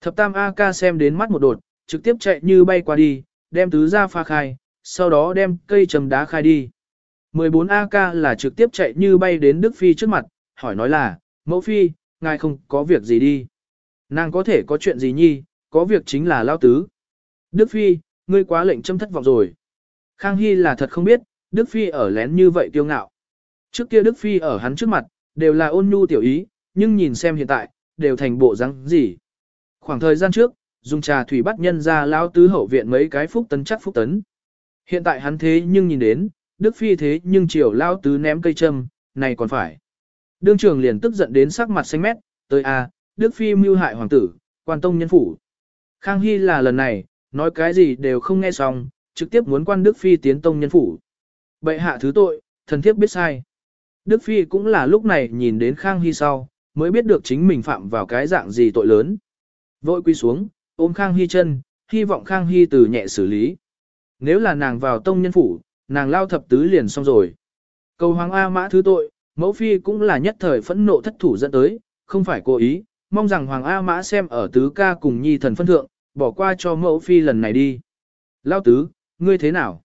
Thập tam AK xem đến mắt một đột, trực tiếp chạy như bay qua đi, đem tứ ra pha khai, sau đó đem cây châm đá khai đi. 14 AK là trực tiếp chạy như bay đến Đức Phi trước mặt, hỏi nói là, mẫu Phi, ngài không có việc gì đi. Nàng có thể có chuyện gì nhi, có việc chính là lao tứ. Đức Phi, ngươi quá lệnh châm thất vọng rồi. Khang Hy là thật không biết, Đức Phi ở lén như vậy tiêu ngạo. Trước kia Đức Phi ở hắn trước mặt, đều là ôn nhu tiểu ý, nhưng nhìn xem hiện tại, đều thành bộ răng gì. Khoảng thời gian trước, dùng trà thủy bắt nhân ra lao tứ hậu viện mấy cái phúc tấn chắc phúc tấn. Hiện tại hắn thế nhưng nhìn đến, Đức Phi thế nhưng chiều lao tứ ném cây châm, này còn phải. Đương trường liền tức giận đến sắc mặt xanh mét, tới a, Đức Phi mưu hại hoàng tử, quan tông nhân phủ. Khang Hy là lần này, nói cái gì đều không nghe xong, trực tiếp muốn quan Đức Phi tiến tông nhân phủ. Bệ hạ thứ tội, thần thiếp biết sai. Đức Phi cũng là lúc này nhìn đến Khang Hy sau, mới biết được chính mình phạm vào cái dạng gì tội lớn. Vội quy xuống, ôm Khang Hy chân, hy vọng Khang Hy từ nhẹ xử lý. Nếu là nàng vào tông nhân phủ, nàng lao thập tứ liền xong rồi. Cầu Hoàng A Mã thứ tội, mẫu phi cũng là nhất thời phẫn nộ thất thủ dẫn tới, không phải cố ý, mong rằng Hoàng A Mã xem ở tứ ca cùng nhi thần phân thượng, bỏ qua cho mẫu phi lần này đi. Lao tứ, ngươi thế nào?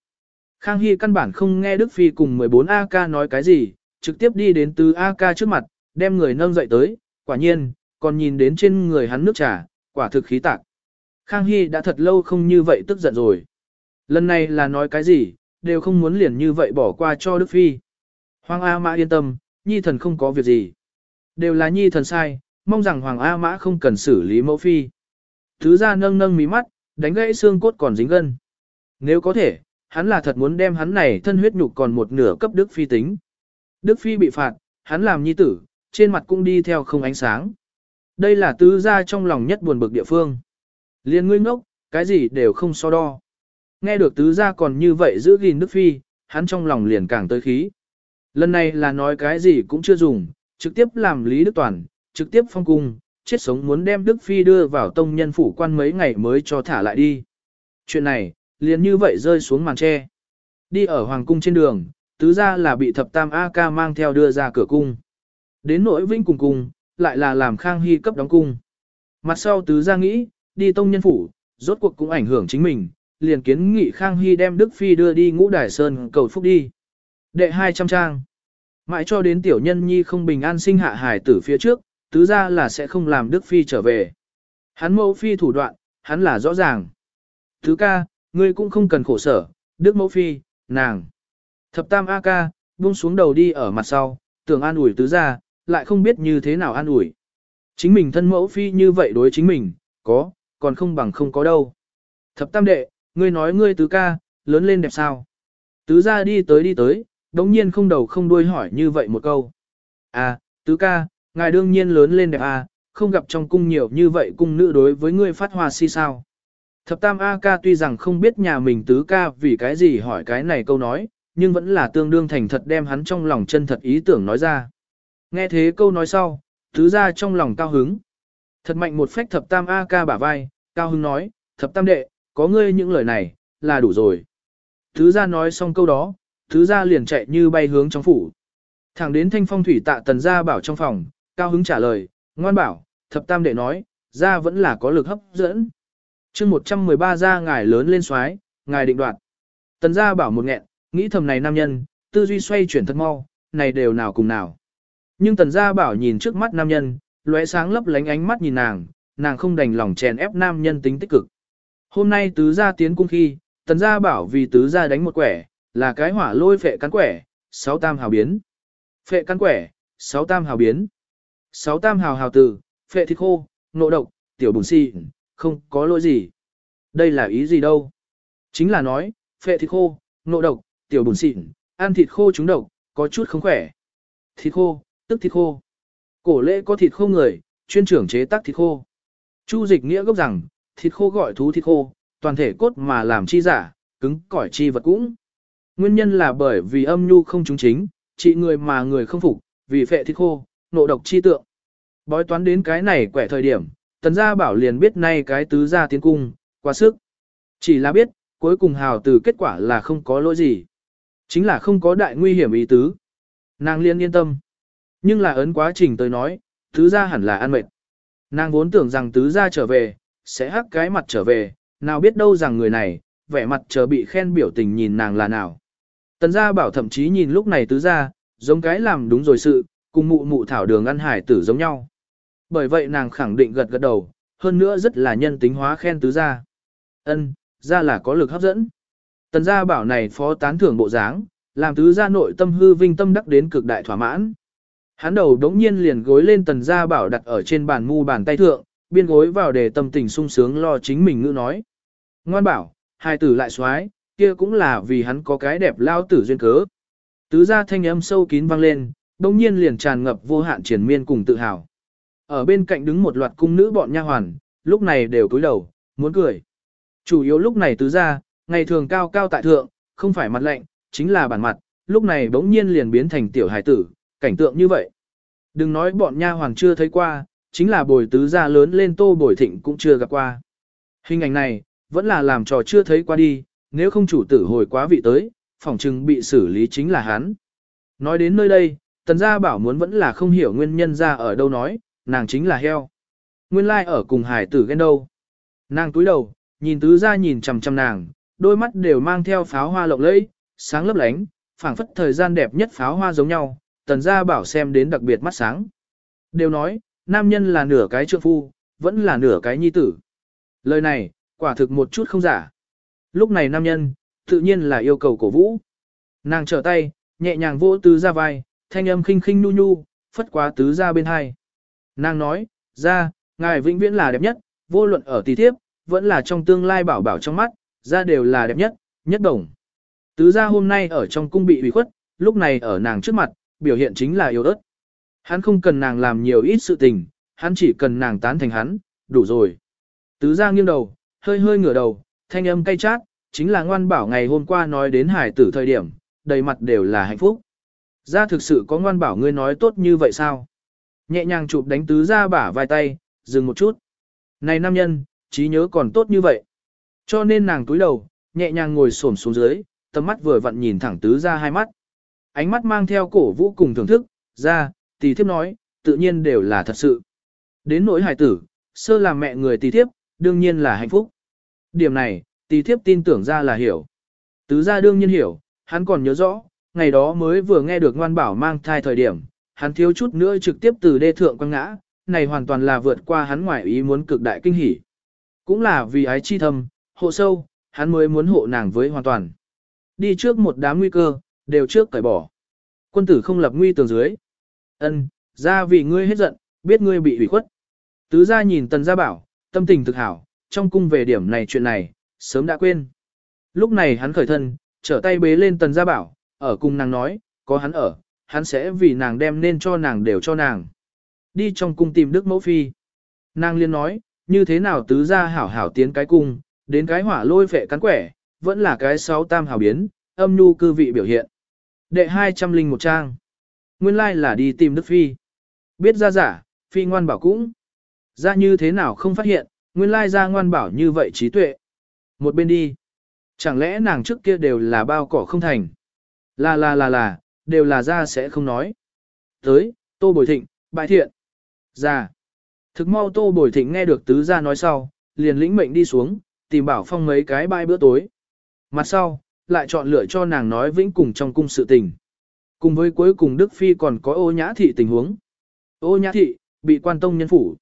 Khang Hy căn bản không nghe Đức Phi cùng 14 ca nói cái gì, trực tiếp đi đến tứ a ca trước mặt, đem người nâng dậy tới, quả nhiên, còn nhìn đến trên người hắn nước trà, quả thực khí tạc. Khang Hy đã thật lâu không như vậy tức giận rồi. Lần này là nói cái gì, đều không muốn liền như vậy bỏ qua cho Đức Phi. Hoàng A Mã yên tâm, nhi thần không có việc gì. Đều là nhi thần sai, mong rằng Hoàng A Mã không cần xử lý mẫu phi. Thứ ra nâng nâng mí mắt, đánh gãy xương cốt còn dính gân. Nếu có thể, hắn là thật muốn đem hắn này thân huyết nhục còn một nửa cấp Đức Phi tính. Đức Phi bị phạt, hắn làm nhi tử, trên mặt cũng đi theo không ánh sáng. Đây là tứ gia trong lòng nhất buồn bực địa phương. Liên ngươi ngốc, cái gì đều không so đo. Nghe được tứ gia còn như vậy giữ gìn Đức Phi, hắn trong lòng liền càng tới khí. Lần này là nói cái gì cũng chưa dùng, trực tiếp làm Lý Đức Toàn, trực tiếp phong cung, chết sống muốn đem Đức Phi đưa vào tông nhân phủ quan mấy ngày mới cho thả lại đi. Chuyện này, liền như vậy rơi xuống màn tre. Đi ở Hoàng cung trên đường, tứ gia là bị thập tam A-ca mang theo đưa ra cửa cung. Đến nỗi vinh cùng cung, lại là làm khang hy cấp đóng cung. Mặt sau tứ gia nghĩ, đi tông nhân phủ, rốt cuộc cũng ảnh hưởng chính mình, liền kiến nghị khang hy đem Đức Phi đưa đi ngũ đài sơn cầu phúc đi. Đệ 200 trang. Mãi cho đến tiểu nhân nhi không bình an sinh hạ hải tử phía trước, tứ gia là sẽ không làm Đức Phi trở về. Hắn mẫu phi thủ đoạn, hắn là rõ ràng. Thứ ca, ngươi cũng không cần khổ sở, Đức mẫu phi, nàng. Thập tam A ca, buông xuống đầu đi ở mặt sau, tưởng an ủi tứ gia, lại không biết như thế nào an ủi. Chính mình thân mẫu phi như vậy đối chính mình, có, còn không bằng không có đâu. Thập tam đệ, ngươi nói ngươi tứ ca, lớn lên đẹp sao? Tứ gia đi tới đi tới, đống nhiên không đầu không đuôi hỏi như vậy một câu. À, tứ ca, ngài đương nhiên lớn lên đẹp à, không gặp trong cung nhiều như vậy cung nữ đối với ngươi phát hoa si sao. Thập tam A ca tuy rằng không biết nhà mình tứ ca vì cái gì hỏi cái này câu nói, nhưng vẫn là tương đương thành thật đem hắn trong lòng chân thật ý tưởng nói ra. Nghe thế câu nói sau, tứ ra trong lòng cao hứng. Thật mạnh một phách thập tam A ca bả vai, cao hứng nói, thập tam đệ, có ngươi những lời này, là đủ rồi. Thứ ra nói xong câu đó, thứ ra liền chạy như bay hướng trong phủ. Thẳng đến thanh phong thủy tạ tần gia bảo trong phòng, cao hứng trả lời, ngoan bảo, thập tam đệ nói, ra vẫn là có lực hấp dẫn. chương 113 ra ngài lớn lên xoái, ngài định đoạt. Tần gia bảo một nghẹn, nghĩ thầm này nam nhân, tư duy xoay chuyển thật mau, này đều nào cùng nào. Nhưng tần gia bảo nhìn trước mắt nam nhân, lóe sáng lấp lánh ánh mắt nhìn nàng, nàng không đành lòng chèn ép nam nhân tính tích cực. Hôm nay tứ gia tiến cung khi, tần gia bảo vì tứ gia đánh một quẻ, là cái hỏa lôi phệ cắn quẻ, sáu tam hào biến. Phệ cắn quẻ, sáu tam hào biến. Sáu tam hào hào tử, phệ thịt khô, nộ độc, tiểu bùn si, không có lỗi gì. Đây là ý gì đâu? Chính là nói, phệ thịt khô, nộ độc, tiểu bùn xịn, ăn thịt khô trúng độc, có chút không khỏe. Thịt khô, tức thịt khô. Cổ lễ có thịt khô người, chuyên trưởng chế tác thịt khô. Chu dịch nghĩa gốc rằng, thịt khô gọi thú thịt khô, toàn thể cốt mà làm chi giả, cứng cỏi chi vật cũng. Nguyên nhân là bởi vì âm nhu không trúng chính, trị người mà người không phục, vì phệ thịt khô, nộ độc chi tượng. Bói toán đến cái này quẻ thời điểm, tần gia bảo liền biết nay cái tứ gia tiến cung, quá sức. Chỉ là biết, cuối cùng hào từ kết quả là không có lỗi gì. Chính là không có đại nguy hiểm ý tứ. Nàng liên yên tâm. Nhưng là ấn quá trình tới nói, tứ gia hẳn là an mệt. Nàng vốn tưởng rằng tứ gia trở về, sẽ hắc cái mặt trở về, nào biết đâu rằng người này, vẻ mặt chờ bị khen biểu tình nhìn nàng là nào. Tần gia bảo thậm chí nhìn lúc này tứ gia, giống cái làm đúng rồi sự, cùng mụ mụ thảo đường ăn hải tử giống nhau. Bởi vậy nàng khẳng định gật gật đầu, hơn nữa rất là nhân tính hóa khen tứ gia. Ân, gia là có lực hấp dẫn. Tần gia bảo này phó tán thưởng bộ dáng, làm tứ gia nội tâm hư vinh tâm đắc đến cực đại thỏa mãn. Hắn đầu đống nhiên liền gối lên tần gia bảo đặt ở trên bàn mu bàn tay thượng, biên gối vào để tâm tình sung sướng lo chính mình ngữ nói. Ngoan bảo, hai tử lại xoái, kia cũng là vì hắn có cái đẹp lao tử duyên cớ. Tứ gia thanh âm sâu kín vang lên, đống nhiên liền tràn ngập vô hạn triển miên cùng tự hào. Ở bên cạnh đứng một loạt cung nữ bọn nha hoàn, lúc này đều cúi đầu, muốn cười. Chủ yếu lúc này tứ gia, ngày thường cao cao tại thượng, không phải mặt lạnh, chính là bản mặt, lúc này bỗng nhiên liền biến thành tiểu hải tử, cảnh tượng như vậy. Đừng nói bọn nha hoàng chưa thấy qua, chính là bồi tứ gia lớn lên tô bồi thịnh cũng chưa gặp qua. Hình ảnh này, vẫn là làm trò chưa thấy qua đi, nếu không chủ tử hồi quá vị tới, phỏng chừng bị xử lý chính là hắn. Nói đến nơi đây, tần gia bảo muốn vẫn là không hiểu nguyên nhân ra ở đâu nói, nàng chính là heo. Nguyên lai like ở cùng hải tử ghen đâu. Nàng túi đầu, nhìn tứ gia nhìn chằm chằm nàng, đôi mắt đều mang theo pháo hoa lộng lẫy, sáng lấp lánh, phảng phất thời gian đẹp nhất pháo hoa giống nhau, tần gia bảo xem đến đặc biệt mắt sáng. Đều nói, nam nhân là nửa cái trượng phu, vẫn là nửa cái nhi tử. Lời này, quả thực một chút không giả. Lúc này nam nhân, tự nhiên là yêu cầu cổ vũ. Nàng trở tay, nhẹ nhàng vỗ tứ ra vai, thanh âm khinh khinh nu nhu, phất quá tứ ra bên hai. Nàng nói, ra, ngài vĩnh viễn là đẹp nhất, vô luận ở tỷ thiếp, vẫn là trong tương lai bảo bảo trong mắt, ra đều là đẹp nhất, nhất đồng. Tứ ra hôm nay ở trong cung bị ủy khuất, lúc này ở nàng trước mặt, biểu hiện chính là yêu ớt. Hắn không cần nàng làm nhiều ít sự tình, hắn chỉ cần nàng tán thành hắn, đủ rồi. Tứ ra nghiêng đầu, hơi hơi ngửa đầu, thanh âm cay chát, chính là ngoan bảo ngày hôm qua nói đến hải tử thời điểm, đầy mặt đều là hạnh phúc. Ra thực sự có ngoan bảo ngươi nói tốt như vậy sao? Nhẹ nhàng chụp đánh tứ ra bả vai tay, dừng một chút. Này nam nhân, trí nhớ còn tốt như vậy. Cho nên nàng túi đầu, nhẹ nhàng ngồi xổm xuống dưới, tầm mắt vừa vặn nhìn thẳng tứ ra hai mắt. Ánh mắt mang theo cổ vũ cùng thưởng thức, ra, tỷ thiếp nói, tự nhiên đều là thật sự. Đến nỗi hải tử, sơ làm mẹ người tỷ thiếp, đương nhiên là hạnh phúc. Điểm này, tỷ thiếp tin tưởng ra là hiểu. Tứ ra đương nhiên hiểu, hắn còn nhớ rõ, ngày đó mới vừa nghe được ngoan bảo mang thai thời điểm, hắn thiếu chút nữa trực tiếp từ đê thượng quăng ngã, này hoàn toàn là vượt qua hắn ngoài ý muốn cực đại kinh hỉ. Cũng là vì ái chi thâm, hộ sâu, hắn mới muốn hộ nàng với hoàn toàn. Đi trước một đám nguy cơ, đều trước cởi bỏ. Quân tử không lập nguy tường dưới. Ân, ra vì ngươi hết giận, biết ngươi bị ủy khuất. Tứ gia nhìn tần gia bảo, tâm tình thực hảo, trong cung về điểm này chuyện này, sớm đã quên. Lúc này hắn khởi thân, trở tay bế lên tần gia bảo, ở cùng nàng nói, có hắn ở, hắn sẽ vì nàng đem nên cho nàng đều cho nàng. Đi trong cung tìm Đức Mẫu Phi. Nàng liên nói, như thế nào tứ gia hảo hảo tiến cái cung, đến cái hỏa lôi phệ cắn quẻ, vẫn là cái sáu tam hảo biến, âm nhu cư vị biểu hiện. Đệ 201 trang. Nguyên lai là đi tìm Đức Phi. Biết ra giả, Phi ngoan bảo cũng. Ra như thế nào không phát hiện, nguyên lai ra ngoan bảo như vậy trí tuệ. Một bên đi. Chẳng lẽ nàng trước kia đều là bao cỏ không thành? Là là là là, đều là ra sẽ không nói. Tới, tô bồi thịnh, bại thiện. Ra. Thực mau tô bồi thịnh nghe được tứ gia nói sau, liền lĩnh mệnh đi xuống, tìm bảo phong mấy cái bãi bữa tối. Mặt sau, lại chọn lựa cho nàng nói vĩnh cùng trong cung sự tình. Cùng với cuối cùng Đức Phi còn có ô nhã thị tình huống. Ô nhã thị, bị quan tông nhân phủ.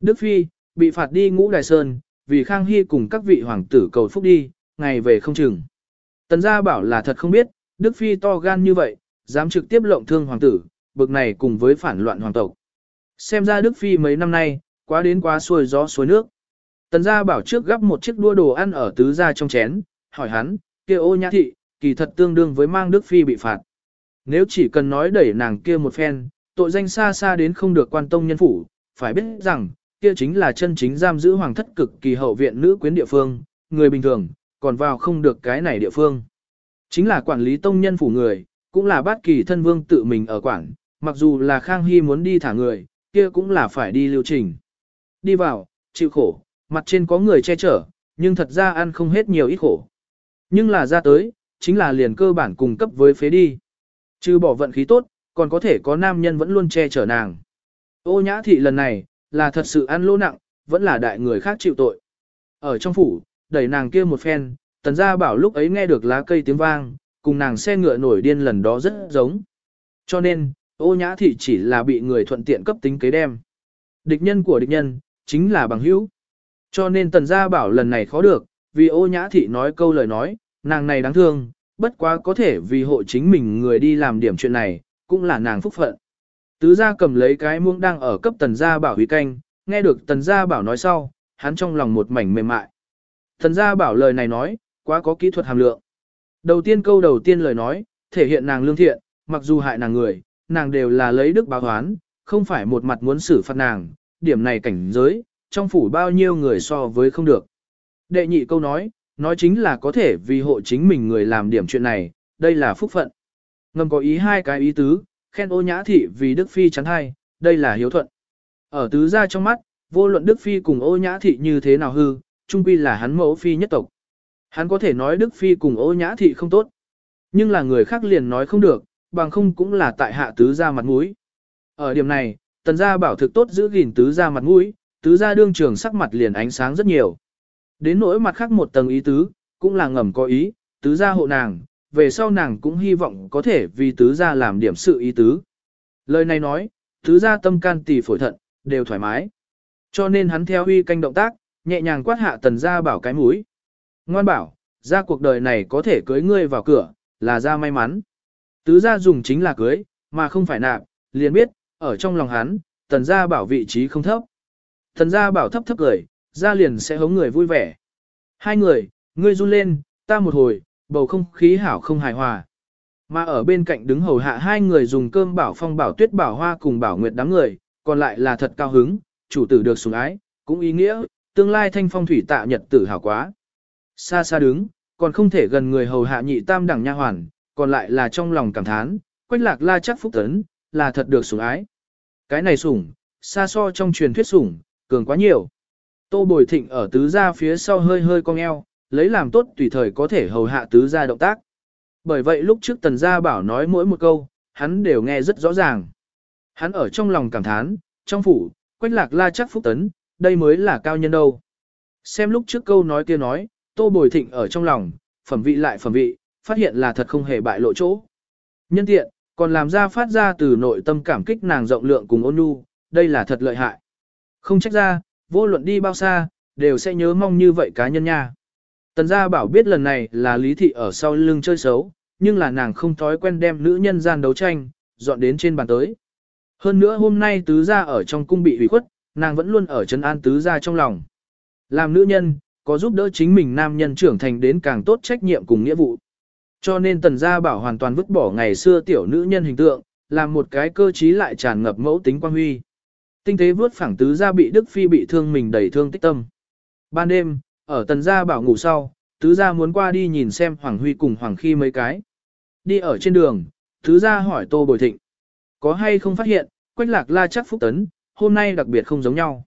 Đức Phi, bị phạt đi ngũ đài sơn, vì Khang Hy cùng các vị hoàng tử cầu phúc đi, ngày về không chừng. Tần gia bảo là thật không biết, Đức Phi to gan như vậy, dám trực tiếp lộng thương hoàng tử, bực này cùng với phản loạn hoàng tộc. Xem ra Đức Phi mấy năm nay, quá đến quá xuôi gió suối nước. Tần gia bảo trước gấp một chiếc đua đồ ăn ở tứ gia trong chén, hỏi hắn, kia ô nhã thị, kỳ thật tương đương với mang Đức Phi bị phạt. Nếu chỉ cần nói đẩy nàng kia một phen, tội danh xa xa đến không được quan tông nhân phủ, phải biết rằng, kia chính là chân chính giam giữ hoàng thất cực kỳ hậu viện nữ quyến địa phương, người bình thường, còn vào không được cái này địa phương. Chính là quản lý tông nhân phủ người, cũng là bát kỳ thân vương tự mình ở quản, mặc dù là Khang Hy muốn đi thả người, kia cũng là phải đi lưu trình. Đi vào, chịu khổ, mặt trên có người che chở, nhưng thật ra ăn không hết nhiều ít khổ. Nhưng là ra tới, chính là liền cơ bản cung cấp với phế đi. Trừ bỏ vận khí tốt, còn có thể có nam nhân vẫn luôn che chở nàng. Ô nhã thị lần này, là thật sự ăn lỗ nặng, vẫn là đại người khác chịu tội. Ở trong phủ, đẩy nàng kia một phen, tần gia bảo lúc ấy nghe được lá cây tiếng vang, cùng nàng xe ngựa nổi điên lần đó rất giống. Cho nên, ô nhã thị chỉ là bị người thuận tiện cấp tính kế đem. Địch nhân của địch nhân, chính là bằng hữu. Cho nên tần gia bảo lần này khó được, vì ô nhã thị nói câu lời nói, nàng này đáng thương, bất quá có thể vì hộ chính mình người đi làm điểm chuyện này, cũng là nàng phúc phận. Tứ gia cầm lấy cái muỗng đang ở cấp tần gia bảo huy canh, nghe được tần gia bảo nói sau, hắn trong lòng một mảnh mềm mại. Tần gia bảo lời này nói, quá có kỹ thuật hàm lượng. Đầu tiên câu đầu tiên lời nói, thể hiện nàng lương thiện, mặc dù hại nàng người, nàng đều là lấy đức báo hoán, không phải một mặt muốn xử phạt nàng, điểm này cảnh giới, trong phủ bao nhiêu người so với không được. Đệ nhị câu nói, nói chính là có thể vì hộ chính mình người làm điểm chuyện này, đây là phúc phận. Ngầm có ý hai cái ý tứ, khen ô nhã thị vì Đức Phi chắn hai, đây là hiếu thuận. Ở tứ gia trong mắt, vô luận Đức Phi cùng ô nhã thị như thế nào hư, trung quy là hắn mẫu phi nhất tộc. Hắn có thể nói Đức Phi cùng ô nhã thị không tốt. Nhưng là người khác liền nói không được, bằng không cũng là tại hạ tứ gia mặt mũi. Ở điểm này, tần gia bảo thực tốt giữ gìn tứ gia mặt mũi, tứ gia đương trường sắc mặt liền ánh sáng rất nhiều. Đến nỗi mặt khác một tầng ý tứ, cũng là ngầm có ý, tứ gia hộ nàng, về sau nàng cũng hy vọng có thể vì tứ gia làm điểm sự ý tứ. Lời này nói, tứ gia tâm can tỳ phổi thận, đều thoải mái. Cho nên hắn theo huy canh động tác, nhẹ nhàng quát hạ tần gia bảo cái mũi. Ngoan bảo, ra cuộc đời này có thể cưới ngươi vào cửa, là ra may mắn. Tứ gia dùng chính là cưới, mà không phải nạp, liền biết, ở trong lòng hắn, tần gia bảo vị trí không thấp. Tần gia bảo thấp thấp cười, ra liền sẽ hống người vui vẻ. Hai người, ngươi run lên, ta một hồi, bầu không khí hảo không hài hòa. Mà ở bên cạnh đứng hầu hạ hai người dùng cơm bảo phong bảo tuyết bảo hoa cùng bảo nguyệt đám người, còn lại là thật cao hứng, chủ tử được sủng ái, cũng ý nghĩa, tương lai thanh phong thủy tạ nhật tử hảo quá. Xa xa đứng, còn không thể gần người hầu hạ nhị tam đẳng nha hoàn, còn lại là trong lòng cảm thán, quách lạc la chắc phúc tấn, là thật được sủng ái. Cái này sủng, xa so trong truyền thuyết sủng, cường quá nhiều. Tô Bồi Thịnh ở tứ gia phía sau hơi hơi cong eo, lấy làm tốt tùy thời có thể hầu hạ tứ gia động tác. Bởi vậy lúc trước tần gia bảo nói mỗi một câu, hắn đều nghe rất rõ ràng. Hắn ở trong lòng cảm thán, trong phủ, quách lạc la chắc phúc tấn, đây mới là cao nhân đâu. Xem lúc trước câu nói kia nói, tô bồi thịnh ở trong lòng, phẩm vị lại phẩm vị, phát hiện là thật không hề bại lộ chỗ. Nhân tiện, còn làm ra phát ra từ nội tâm cảm kích nàng rộng lượng cùng ôn nhu, đây là thật lợi hại. Không trách ra, vô luận đi bao xa, đều sẽ nhớ mong như vậy cá nhân nha. Tần gia bảo biết lần này là lý thị ở sau lưng chơi xấu, nhưng là nàng không thói quen đem nữ nhân gian đấu tranh, dọn đến trên bàn tới. Hơn nữa hôm nay tứ gia ở trong cung bị hủy khuất, nàng vẫn luôn ở chân an tứ gia trong lòng. Làm nữ nhân, có giúp đỡ chính mình nam nhân trưởng thành đến càng tốt trách nhiệm cùng nghĩa vụ. Cho nên tần gia bảo hoàn toàn vứt bỏ ngày xưa tiểu nữ nhân hình tượng, làm một cái cơ trí lại tràn ngập mẫu tính quan huy. Tinh tế vớt phẳng tứ gia bị Đức Phi bị thương mình đầy thương tích tâm. Ban đêm, ở tần gia bảo ngủ sau, tứ gia muốn qua đi nhìn xem Hoàng Huy cùng Hoàng Khi mấy cái. Đi ở trên đường, tứ gia hỏi Tô Bồi Thịnh. Có hay không phát hiện, Quách Lạc La chắc Phúc Tấn, hôm nay đặc biệt không giống nhau.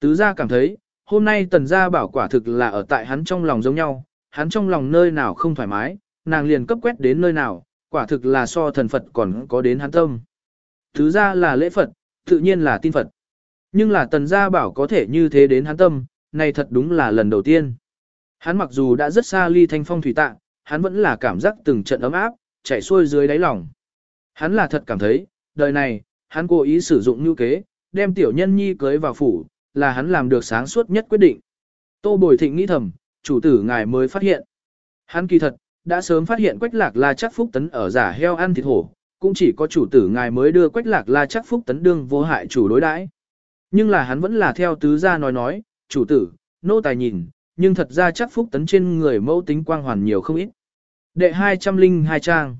Tứ gia cảm thấy, hôm nay tần gia bảo quả thực là ở tại hắn trong lòng giống nhau, hắn trong lòng nơi nào không thoải mái, nàng liền cấp quét đến nơi nào, quả thực là so thần Phật còn có đến hắn tâm. Tứ gia là lễ Phật, tự nhiên là tin Phật. Nhưng là tần gia bảo có thể như thế đến hắn tâm, này thật đúng là lần đầu tiên. Hắn mặc dù đã rất xa ly thanh phong thủy tạng, hắn vẫn là cảm giác từng trận ấm áp, chảy xuôi dưới đáy lòng. Hắn là thật cảm thấy, đời này, hắn cố ý sử dụng như kế, đem tiểu nhân nhi cưới vào phủ, là hắn làm được sáng suốt nhất quyết định. Tô Bồi Thịnh nghĩ thầm, chủ tử ngài mới phát hiện. Hắn kỳ thật, đã sớm phát hiện Quách Lạc là chắc phúc tấn ở giả heo ăn thịt hổ, cũng chỉ có chủ tử ngài mới đưa Quách Lạc La chắc phúc tấn đương vô hại chủ đối đãi. Nhưng là hắn vẫn là theo tứ gia nói nói, chủ tử, nô tài nhìn, nhưng thật ra chắc phúc tấn trên người mẫu tính quang hoàn nhiều không ít. Đệ 202 trang.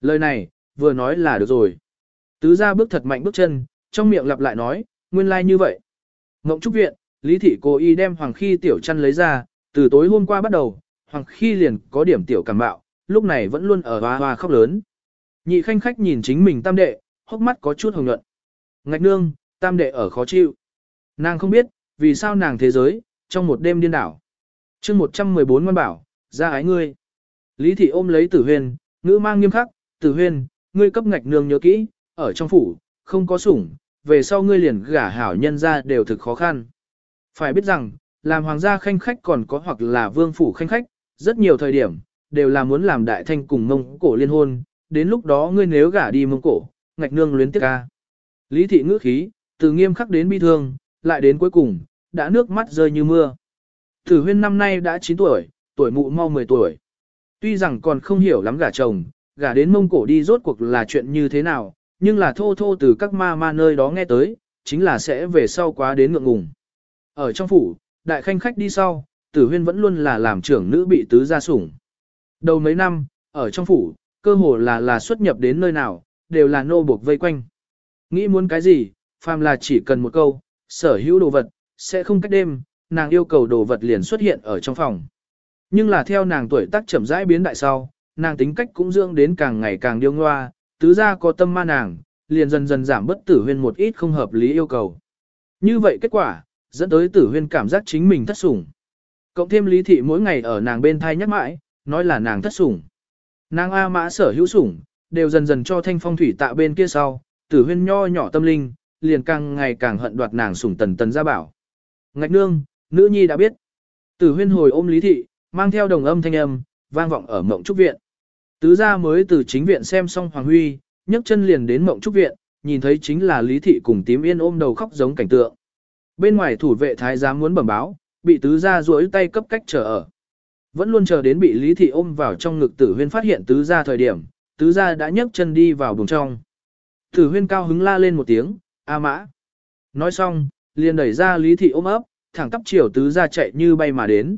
Lời này, vừa nói là được rồi. Tứ gia bước thật mạnh bước chân, trong miệng lặp lại nói, nguyên lai like như vậy. Ngộng trúc viện, Lý Thị cố ý đem Hoàng Khi tiểu chăn lấy ra, từ tối hôm qua bắt đầu, Hoàng Khi liền có điểm tiểu cảm bạo, lúc này vẫn luôn ở hoa hoa khóc lớn. Nhị khanh khách nhìn chính mình tam đệ, hốc mắt có chút hồng nhuận. Ngạch nương, tam đệ ở khó chịu. Nàng không biết, vì sao nàng thế giới, trong một đêm điên đảo. chương 114 ngoan bảo, ra ái ngươi. Lý thị ôm lấy tử huyên, ngữ mang nghiêm khắc, tử huyên, ngươi cấp ngạch nương nhớ kỹ, ở trong phủ, không có sủng, về sau ngươi liền gả hảo nhân ra đều thực khó khăn. Phải biết rằng, làm hoàng gia khanh khách còn có hoặc là vương phủ khanh khách, rất nhiều thời điểm, đều là muốn làm đại thanh cùng mông cổ liên hôn, đến lúc đó ngươi nếu gả đi mông cổ, ngạch nương luyến tiếc ca. Lý thị ngữ khí, từ nghiêm khắc đến bi thương, lại đến cuối cùng, đã nước mắt rơi như mưa. Tử huyên năm nay đã 9 tuổi, tuổi mụ mau 10 tuổi. Tuy rằng còn không hiểu lắm gả chồng, gả đến mông cổ đi rốt cuộc là chuyện như thế nào, nhưng là thô thô từ các ma ma nơi đó nghe tới, chính là sẽ về sau quá đến ngượng ngùng. Ở trong phủ, đại khanh khách đi sau, tử huyên vẫn luôn là làm trưởng nữ bị tứ gia sủng. Đầu mấy năm, ở trong phủ, cơ hồ là là xuất nhập đến nơi nào, đều là nô buộc vây quanh. Nghĩ muốn cái gì, phàm là chỉ cần một câu, sở hữu đồ vật, sẽ không cách đêm, nàng yêu cầu đồ vật liền xuất hiện ở trong phòng. Nhưng là theo nàng tuổi tác chậm rãi biến đại sau, nàng tính cách cũng dưỡng đến càng ngày càng điêu ngoa, tứ gia có tâm ma nàng, liền dần dần giảm bất tử huyên một ít không hợp lý yêu cầu. Như vậy kết quả, dẫn tới tử huyên cảm giác chính mình thất sủng. Cộng thêm lý thị mỗi ngày ở nàng bên thai nhắc mãi, nói là nàng thất sủng. Nàng A mã sở hữu sủng, đều dần dần cho thanh phong thủy tạ bên kia sau, tử huyên nho nhỏ tâm linh, liền càng ngày càng hận đoạt nàng sủng tần tần ra bảo. Ngạch nương, nữ nhi đã biết. Tử huyên hồi ôm lý thị, mang theo đồng âm thanh âm, vang vọng ở mộng trúc viện. Tứ gia mới từ chính viện xem xong Hoàng Huy, nhấc chân liền đến mộng trúc viện, nhìn thấy chính là Lý Thị cùng tím yên ôm đầu khóc giống cảnh tượng. Bên ngoài thủ vệ thái giám muốn bẩm báo, bị tứ gia duỗi tay cấp cách trở ở. Vẫn luôn chờ đến bị Lý Thị ôm vào trong ngực tử huyên phát hiện tứ gia thời điểm, tứ gia đã nhấc chân đi vào buồng trong. Tử huyên cao hứng la lên một tiếng, A mã. Nói xong, liền đẩy ra Lý Thị ôm ấp, thẳng tắp chiều tứ gia chạy như bay mà đến.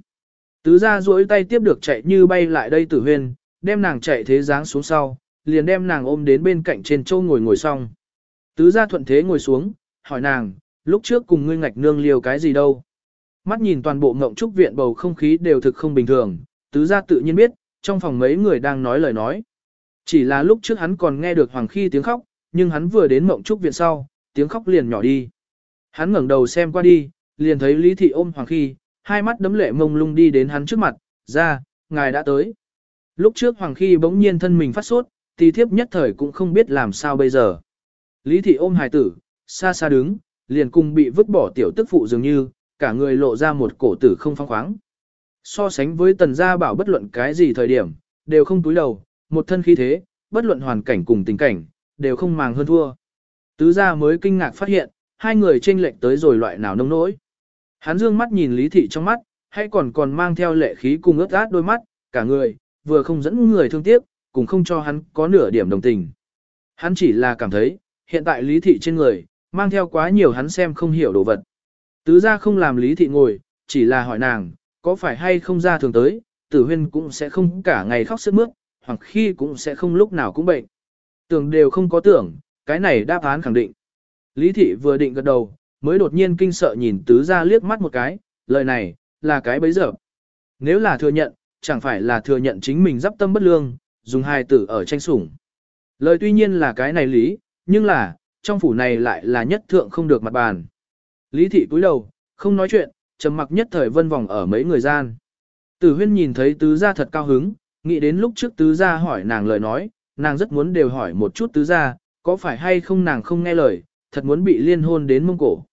Tứ gia duỗi tay tiếp được chạy như bay lại đây tử huyên, đem nàng chạy thế dáng xuống sau, liền đem nàng ôm đến bên cạnh trên châu ngồi ngồi xong. Tứ gia thuận thế ngồi xuống, hỏi nàng, lúc trước cùng ngươi ngạch nương liều cái gì đâu. Mắt nhìn toàn bộ ngộng trúc viện bầu không khí đều thực không bình thường, tứ gia tự nhiên biết, trong phòng mấy người đang nói lời nói. Chỉ là lúc trước hắn còn nghe được hoàng khi tiếng khóc, nhưng hắn vừa đến mộng trúc viện sau, tiếng khóc liền nhỏ đi. Hắn ngẩng đầu xem qua đi, liền thấy Lý Thị ôm hoàng khi, hai mắt đấm lệ mông lung đi đến hắn trước mặt, ra, ngài đã tới. Lúc trước hoàng khi bỗng nhiên thân mình phát sốt, thì thiếp nhất thời cũng không biết làm sao bây giờ. Lý thị ôm hài tử, xa xa đứng, liền cùng bị vứt bỏ tiểu tức phụ dường như, cả người lộ ra một cổ tử không phong khoáng. So sánh với tần gia bảo bất luận cái gì thời điểm, đều không túi đầu, một thân khí thế, bất luận hoàn cảnh cùng tình cảnh, đều không màng hơn thua. Tứ gia mới kinh ngạc phát hiện, hai người chênh lệch tới rồi loại nào nông nỗi. Hắn dương mắt nhìn Lý thị trong mắt, hay còn còn mang theo lệ khí cùng ướt át đôi mắt, cả người, vừa không dẫn người thương tiếc, cũng không cho hắn có nửa điểm đồng tình. Hắn chỉ là cảm thấy, hiện tại lý thị trên người, mang theo quá nhiều hắn xem không hiểu đồ vật. Tứ ra không làm lý thị ngồi, chỉ là hỏi nàng, có phải hay không ra thường tới, tử huyên cũng sẽ không cả ngày khóc sức mướt, hoặc khi cũng sẽ không lúc nào cũng bệnh. Tưởng đều không có tưởng, cái này đáp án khẳng định. Lý thị vừa định gật đầu, mới đột nhiên kinh sợ nhìn tứ ra liếc mắt một cái, lời này, là cái bấy giờ. Nếu là thừa nhận, chẳng phải là thừa nhận chính mình dắp tâm bất lương, dùng hai tử ở tranh sủng. Lời tuy nhiên là cái này lý, nhưng là, trong phủ này lại là nhất thượng không được mặt bàn. Lý thị cúi đầu, không nói chuyện, trầm mặc nhất thời vân vòng ở mấy người gian. Tử huyên nhìn thấy tứ gia thật cao hứng, nghĩ đến lúc trước tứ gia hỏi nàng lời nói, nàng rất muốn đều hỏi một chút tứ gia, có phải hay không nàng không nghe lời, thật muốn bị liên hôn đến mông cổ.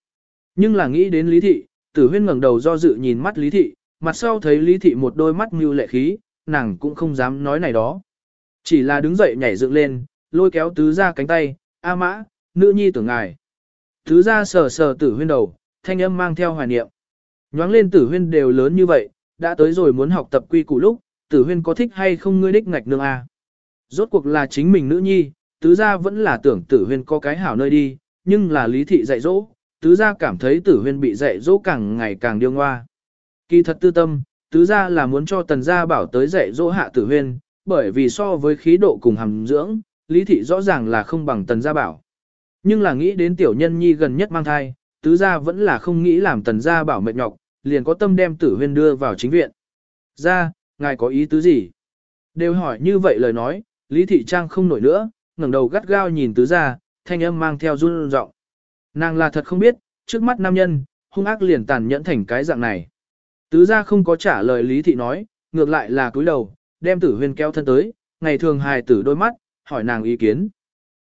Nhưng là nghĩ đến lý thị, tử huyên ngẩng đầu do dự nhìn mắt lý thị, mặt sau thấy lý thị một đôi mắt mưu lệ khí, nàng cũng không dám nói này đó. Chỉ là đứng dậy nhảy dựng lên, lôi kéo tứ gia cánh tay, A mã, nữ nhi tưởng ngài thứ ra sờ sờ tử huyên đầu, thanh âm mang theo hoài niệm. Nhoáng lên tử huyên đều lớn như vậy, đã tới rồi muốn học tập quy củ lúc, tử huyên có thích hay không ngươi đích ngạch nương A. Rốt cuộc là chính mình nữ nhi, tứ ra vẫn là tưởng tử huyên có cái hảo nơi đi, nhưng là lý thị dạy dỗ, tứ ra cảm thấy tử huyên bị dạy dỗ càng ngày càng điêu ngoa. Kỳ thật tư tâm, tứ ra là muốn cho tần gia bảo tới dạy dỗ hạ tử huyên, bởi vì so với khí độ cùng hàm dưỡng, lý thị rõ ràng là không bằng tần gia bảo. Nhưng là nghĩ đến tiểu nhân nhi gần nhất mang thai, tứ gia vẫn là không nghĩ làm tần gia bảo mệt nhọc, liền có tâm đem tử huyên đưa vào chính viện. Ra, ngài có ý tứ gì? Đều hỏi như vậy lời nói, lý thị trang không nổi nữa, ngẩng đầu gắt gao nhìn tứ gia, thanh âm mang theo run rộng. Nàng là thật không biết, trước mắt nam nhân, hung ác liền tàn nhẫn thành cái dạng này. Tứ gia không có trả lời lý thị nói, ngược lại là cúi đầu, đem tử huyên kéo thân tới, ngày thường hài tử đôi mắt, hỏi nàng ý kiến.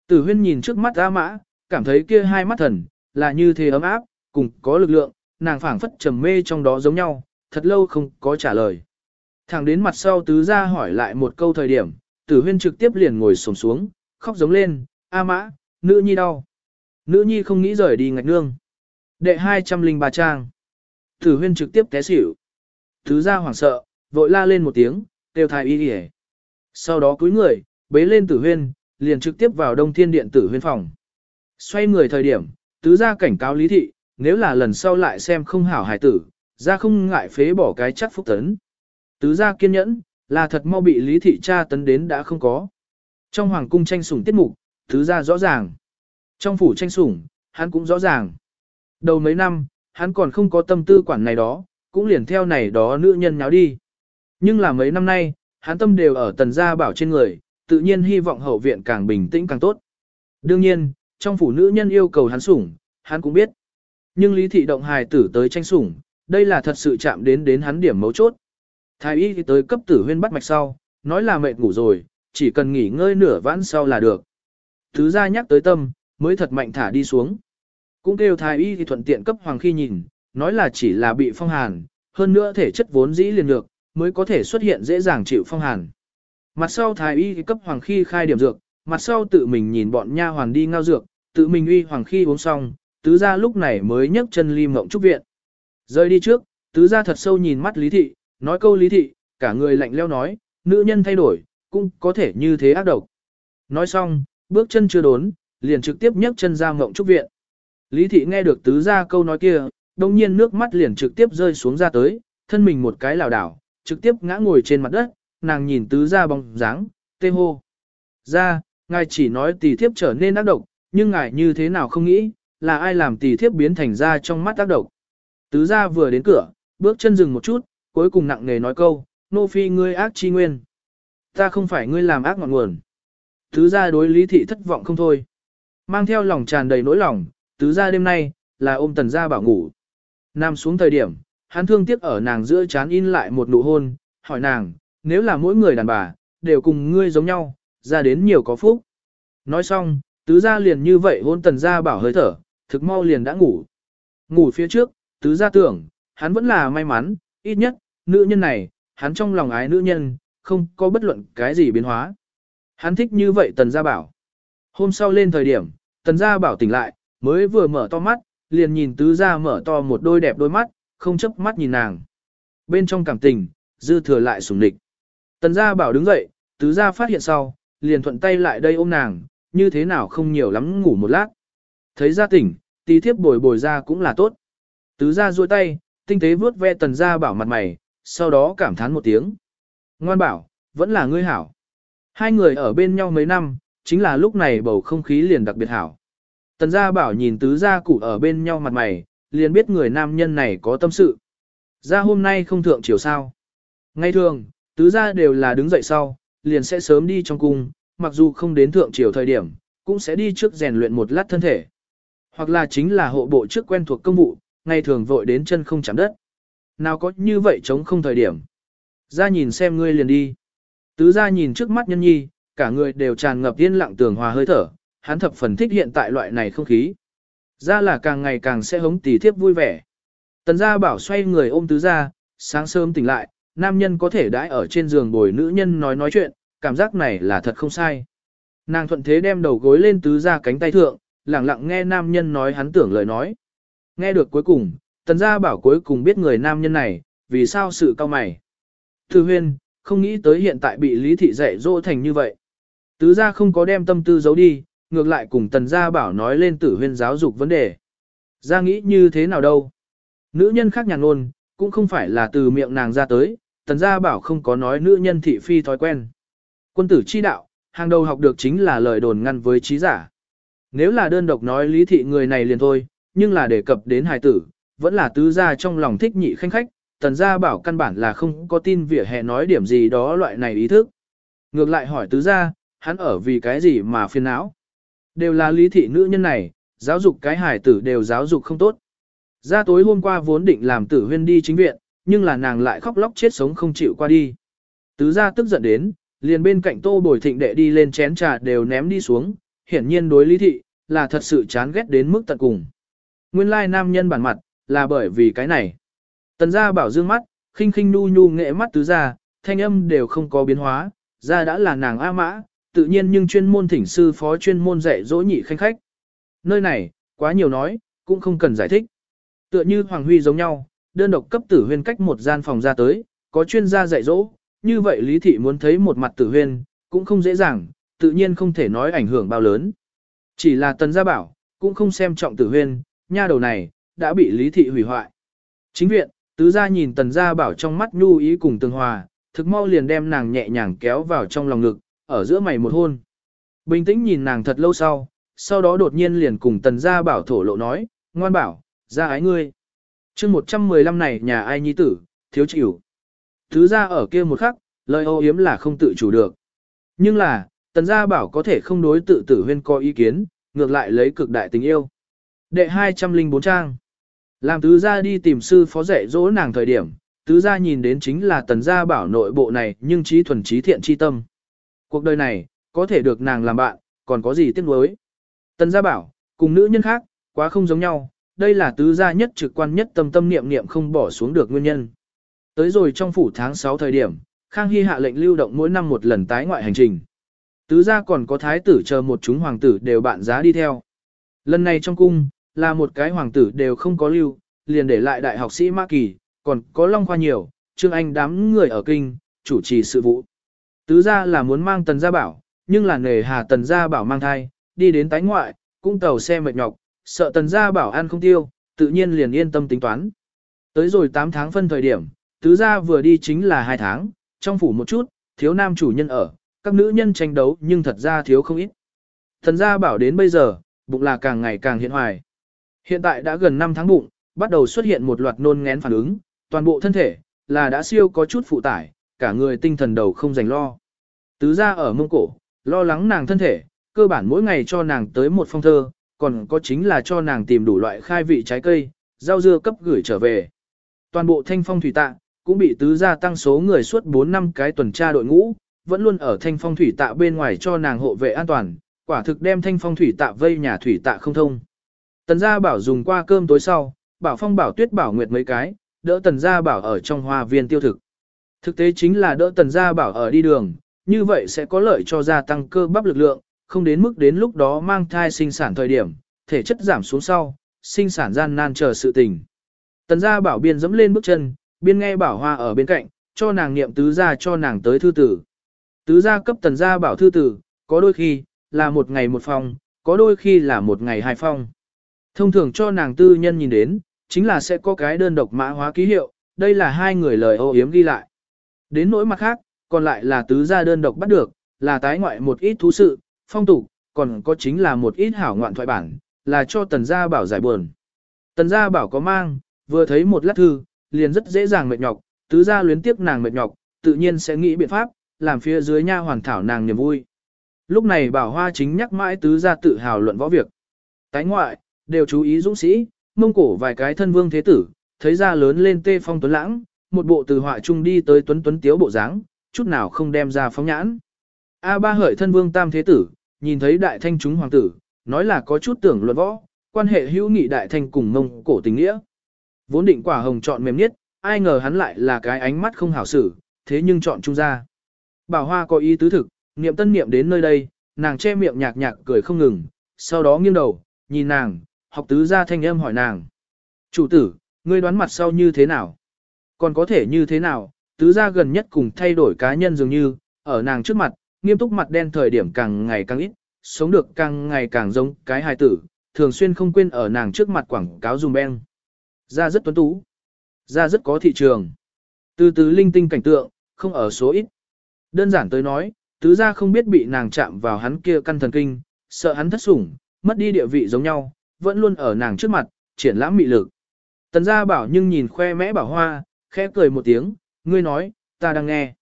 Tử huyên nhìn trước mắt A mã, cảm thấy kia hai mắt thần, là như thế ấm áp, cùng có lực lượng, nàng phảng phất trầm mê trong đó giống nhau, thật lâu không có trả lời. Thẳng đến mặt sau tứ gia hỏi lại một câu thời điểm, tử huyên trực tiếp liền ngồi sổm xuống, khóc giống lên, A mã, nữ nhi đau. Nữ nhi không nghĩ rời đi ngạch nương. Đệ 203 trang. Tử huyên trực tiếp té xỉu. Tứ gia hoảng sợ, vội la lên một tiếng, kêu thái y đi Sau đó cúi người, bế lên tử huyên, liền trực tiếp vào đông thiên điện tử huyên phòng. Xoay người thời điểm, tứ gia cảnh cáo lý thị, nếu là lần sau lại xem không hảo hài tử, ra không ngại phế bỏ cái chắc phúc tấn. Tứ gia kiên nhẫn, là thật mau bị lý thị tra tấn đến đã không có. Trong hoàng cung tranh sủng tiết mục, tứ gia rõ ràng. Trong phủ tranh sủng, hắn cũng rõ ràng. Đầu mấy năm, hắn còn không có tâm tư quản này đó, cũng liền theo này đó nữ nhân nháo đi. Nhưng là mấy năm nay, hắn tâm đều ở tần gia bảo trên người, tự nhiên hy vọng hậu viện càng bình tĩnh càng tốt. Đương nhiên, trong phủ nữ nhân yêu cầu hắn sủng, hắn cũng biết. Nhưng lý thị động hài tử tới tranh sủng, đây là thật sự chạm đến đến hắn điểm mấu chốt. Thái y tới cấp tử huyên bắt mạch sau, nói là mệt ngủ rồi, chỉ cần nghỉ ngơi nửa vãn sau là được. Thứ ra nhắc tới tâm, mới thật mạnh thả đi xuống. Cũng kêu thái y thì thuận tiện cấp hoàng khi nhìn, nói là chỉ là bị phong hàn, hơn nữa thể chất vốn dĩ liền được, mới có thể xuất hiện dễ dàng chịu phong hàn. Mặt sau thái y thì cấp hoàng khi khai điểm dược, mặt sau tự mình nhìn bọn nha hoàn đi ngao dược, tự mình uy hoàng khi uống xong, tứ gia lúc này mới nhấc chân ly mộng trúc viện. Rơi đi trước, tứ gia thật sâu nhìn mắt lý thị, nói câu lý thị, cả người lạnh leo nói, nữ nhân thay đổi, cũng có thể như thế ác độc. Nói xong, bước chân chưa đốn, liền trực tiếp nhấc chân ra mộng trúc viện. Lý thị nghe được tứ gia câu nói kia, đồng nhiên nước mắt liền trực tiếp rơi xuống ra tới, thân mình một cái lảo đảo, trực tiếp ngã ngồi trên mặt đất, nàng nhìn tứ gia bóng dáng, tê hô. Ra, ngài chỉ nói tỷ thiếp trở nên ác độc, nhưng ngài như thế nào không nghĩ, là ai làm tỷ thiếp biến thành ra trong mắt ác độc. Tứ gia vừa đến cửa, bước chân dừng một chút, cuối cùng nặng nề nói câu, nô phi ngươi ác chi nguyên. Ta không phải ngươi làm ác ngọn nguồn. Tứ gia đối lý thị thất vọng không thôi. Mang theo lòng tràn đầy nỗi lòng, tứ gia đêm nay, là ôm tần gia bảo ngủ. Nam xuống thời điểm, hắn thương tiếc ở nàng giữa chán in lại một nụ hôn, hỏi nàng, nếu là mỗi người đàn bà, đều cùng ngươi giống nhau, ra đến nhiều có phúc. Nói xong, tứ gia liền như vậy hôn tần gia bảo hơi thở, thực mau liền đã ngủ. Ngủ phía trước, tứ gia tưởng, hắn vẫn là may mắn, ít nhất, nữ nhân này, hắn trong lòng ái nữ nhân, không có bất luận cái gì biến hóa. Hắn thích như vậy tần gia bảo. Hôm sau lên thời điểm, tần gia bảo tỉnh lại, mới vừa mở to mắt, liền nhìn tứ gia mở to một đôi đẹp đôi mắt, không chấp mắt nhìn nàng. Bên trong cảm tình, dư thừa lại sủng địch. Tần gia bảo đứng dậy, tứ gia phát hiện sau, liền thuận tay lại đây ôm nàng, như thế nào không nhiều lắm ngủ một lát. Thấy ra tỉnh, tí thiếp bồi bồi ra cũng là tốt. Tứ gia duỗi tay, tinh tế vuốt ve tần gia bảo mặt mày, sau đó cảm thán một tiếng. Ngoan bảo, vẫn là ngươi hảo. Hai người ở bên nhau mấy năm, chính là lúc này bầu không khí liền đặc biệt hảo. Tần gia bảo nhìn tứ gia cụ ở bên nhau mặt mày, liền biết người nam nhân này có tâm sự. Gia hôm nay không thượng chiều sao. Ngay thường, tứ gia đều là đứng dậy sau, liền sẽ sớm đi trong cung, mặc dù không đến thượng triều thời điểm, cũng sẽ đi trước rèn luyện một lát thân thể. Hoặc là chính là hộ bộ trước quen thuộc công vụ, ngày thường vội đến chân không chạm đất. Nào có như vậy chống không thời điểm. Ra nhìn xem ngươi liền đi. Tứ ra nhìn trước mắt nhân nhi, cả người đều tràn ngập yên lặng tường hòa hơi thở, hắn thập phần thích hiện tại loại này không khí. Ra là càng ngày càng sẽ hống tỉ thiếp vui vẻ. Tần gia bảo xoay người ôm tứ ra, sáng sớm tỉnh lại, nam nhân có thể đãi ở trên giường bồi nữ nhân nói nói chuyện, cảm giác này là thật không sai. Nàng thuận thế đem đầu gối lên tứ ra cánh tay thượng, lặng lặng nghe nam nhân nói hắn tưởng lời nói. Nghe được cuối cùng, tần gia bảo cuối cùng biết người nam nhân này, vì sao sự cao mày. Thư huyên, không nghĩ tới hiện tại bị lý thị dạy dỗ thành như vậy. Tứ gia không có đem tâm tư giấu đi, ngược lại cùng tần gia bảo nói lên tử huyên giáo dục vấn đề. Gia nghĩ như thế nào đâu. Nữ nhân khác nhàn ngôn, cũng không phải là từ miệng nàng ra tới, tần gia bảo không có nói nữ nhân thị phi thói quen. Quân tử chi đạo, hàng đầu học được chính là lời đồn ngăn với trí giả. Nếu là đơn độc nói lý thị người này liền thôi, nhưng là đề cập đến hài tử, vẫn là tứ gia trong lòng thích nhị khanh khách, tần gia bảo căn bản là không có tin vỉa hè nói điểm gì đó loại này ý thức. Ngược lại hỏi tứ gia, hắn ở vì cái gì mà phiền não. Đều là lý thị nữ nhân này, giáo dục cái hài tử đều giáo dục không tốt. Gia tối hôm qua vốn định làm tử huyên đi chính viện, nhưng là nàng lại khóc lóc chết sống không chịu qua đi. Tứ gia tức giận đến, liền bên cạnh tô bồi thịnh đệ đi lên chén trà đều ném đi xuống, hiển nhiên đối lý thị, là thật sự chán ghét đến mức tận cùng. Nguyên lai nam nhân bản mặt, là bởi vì cái này. Tần gia bảo dương mắt, khinh khinh nu nhu nghệ mắt tứ gia, thanh âm đều không có biến hóa, gia đã là nàng A mã, tự nhiên nhưng chuyên môn thỉnh sư phó chuyên môn dạy dỗ nhị khanh khách. Nơi này, quá nhiều nói, cũng không cần giải thích. Tựa như Hoàng Huy giống nhau, đơn độc cấp tử huyên cách một gian phòng ra tới, có chuyên gia dạy dỗ, như vậy Lý Thị muốn thấy một mặt tử huyên, cũng không dễ dàng, tự nhiên không thể nói ảnh hưởng bao lớn. Chỉ là tần gia bảo, cũng không xem trọng tử huyên, nha đầu này, đã bị Lý Thị hủy hoại. Chính viện, tứ gia nhìn tần gia bảo trong mắt nhu ý cùng tương hòa, thực mau liền đem nàng nhẹ nhàng kéo vào trong lòng ngực, ở giữa mày một hôn. Bình tĩnh nhìn nàng thật lâu sau, sau đó đột nhiên liền cùng tần gia bảo thổ lộ nói, ngoan bảo, ra ái ngươi chương 115 này nhà ai nhi tử, thiếu chịu. thứ gia ở kia một khắc, lời ô yếm là không tự chủ được. Nhưng là, tần gia bảo có thể không đối tự tử huyên có ý kiến, ngược lại lấy cực đại tình yêu. Đệ 204 trang. Làm tứ gia đi tìm sư phó dạy dỗ nàng thời điểm, tứ gia nhìn đến chính là tần gia bảo nội bộ này nhưng trí thuần trí thiện chi tâm. Cuộc đời này, có thể được nàng làm bạn, còn có gì tiếc nuối. Tần gia bảo, cùng nữ nhân khác, quá không giống nhau, đây là tứ gia nhất trực quan nhất tâm tâm niệm niệm không bỏ xuống được nguyên nhân. Tới rồi trong phủ tháng 6 thời điểm, Khang Hy hạ lệnh lưu động mỗi năm một lần tái ngoại hành trình. Tứ gia còn có thái tử chờ một chúng hoàng tử đều bạn giá đi theo. Lần này trong cung, là một cái hoàng tử đều không có lưu, liền để lại đại học sĩ Mã Kỳ, còn có Long Khoa nhiều, Trương Anh đám người ở kinh, chủ trì sự vụ. Tứ gia là muốn mang tần gia bảo, nhưng là nề hà tần gia bảo mang thai, đi đến tái ngoại, cung tàu xe mệt nhọc, sợ tần gia bảo ăn không tiêu, tự nhiên liền yên tâm tính toán. Tới rồi 8 tháng phân thời điểm, tứ gia vừa đi chính là 2 tháng, trong phủ một chút, thiếu nam chủ nhân ở, các nữ nhân tranh đấu nhưng thật ra thiếu không ít. Thần gia bảo đến bây giờ, bụng là càng ngày càng hiện hoài. Hiện tại đã gần 5 tháng bụng, bắt đầu xuất hiện một loạt nôn ngén phản ứng, toàn bộ thân thể, là đã siêu có chút phụ tải, cả người tinh thần đầu không dành lo. Tứ gia ở mông cổ, lo lắng nàng thân thể, cơ bản mỗi ngày cho nàng tới một phong thơ, còn có chính là cho nàng tìm đủ loại khai vị trái cây, rau dưa cấp gửi trở về. Toàn bộ thanh phong thủy tạ, cũng bị tứ gia tăng số người suốt 4 năm cái tuần tra đội ngũ, vẫn luôn ở thanh phong thủy tạ bên ngoài cho nàng hộ vệ an toàn, quả thực đem thanh phong thủy tạ vây nhà thủy tạ không thông. Tần gia bảo dùng qua cơm tối sau, bảo phong bảo tuyết bảo nguyệt mấy cái, đỡ tần gia bảo ở trong hoa viên tiêu thực. Thực tế chính là đỡ tần gia bảo ở đi đường, như vậy sẽ có lợi cho gia tăng cơ bắp lực lượng, không đến mức đến lúc đó mang thai sinh sản thời điểm, thể chất giảm xuống sau, sinh sản gian nan chờ sự tình. Tần gia bảo biên dẫm lên bước chân, biên nghe bảo hoa ở bên cạnh, cho nàng niệm tứ gia cho nàng tới thư tử. Tứ gia cấp tần gia bảo thư tử, có đôi khi, là một ngày một phòng có đôi khi là một ngày hai phòng Thông thường cho nàng tư nhân nhìn đến, chính là sẽ có cái đơn độc mã hóa ký hiệu, đây là hai người lời ô yếm ghi lại. Đến nỗi mặt khác, còn lại là tứ gia đơn độc bắt được, là tái ngoại một ít thú sự, phong tục, còn có chính là một ít hảo ngoạn thoại bản, là cho tần gia bảo giải buồn. Tần gia bảo có mang, vừa thấy một lát thư, liền rất dễ dàng mệt nhọc, tứ gia luyến tiếc nàng mệt nhọc, tự nhiên sẽ nghĩ biện pháp, làm phía dưới nha hoàn thảo nàng niềm vui. Lúc này bảo hoa chính nhắc mãi tứ gia tự hào luận võ việc. Tái ngoại, đều chú ý dũng sĩ, mông cổ vài cái thân vương thế tử, thấy ra lớn lên tê phong tuấn lãng, một bộ từ họa trung đi tới tuấn tuấn tiếu bộ dáng, chút nào không đem ra phóng nhãn. A ba hợi thân vương tam thế tử, nhìn thấy đại thanh chúng hoàng tử, nói là có chút tưởng luận võ, quan hệ hữu nghị đại thanh cùng mông cổ tình nghĩa. Vốn định quả hồng chọn mềm nhất, ai ngờ hắn lại là cái ánh mắt không hảo xử, thế nhưng chọn trung ra. Bảo hoa có ý tứ thực, niệm tân niệm đến nơi đây, nàng che miệng nhạc nhạc cười không ngừng, sau đó nghiêng đầu, nhìn nàng, học tứ ra thanh âm hỏi nàng. Chủ tử, ngươi đoán mặt sau như thế nào? Còn có thể như thế nào? Tứ ra gần nhất cùng thay đổi cá nhân dường như, ở nàng trước mặt, nghiêm túc mặt đen thời điểm càng ngày càng ít, sống được càng ngày càng giống cái hài tử, thường xuyên không quên ở nàng trước mặt quảng cáo dùng beng. Ra rất tuấn tú. Ra rất có thị trường. Từ từ linh tinh cảnh tượng, không ở số ít. Đơn giản tới nói, tứ gia không biết bị nàng chạm vào hắn kia căn thần kinh, sợ hắn thất sủng, mất đi địa vị giống nhau, vẫn luôn ở nàng trước mặt, triển lãm mị lực. Tần gia bảo nhưng nhìn khoe mẽ bảo hoa, khẽ cười một tiếng, ngươi nói, ta đang nghe.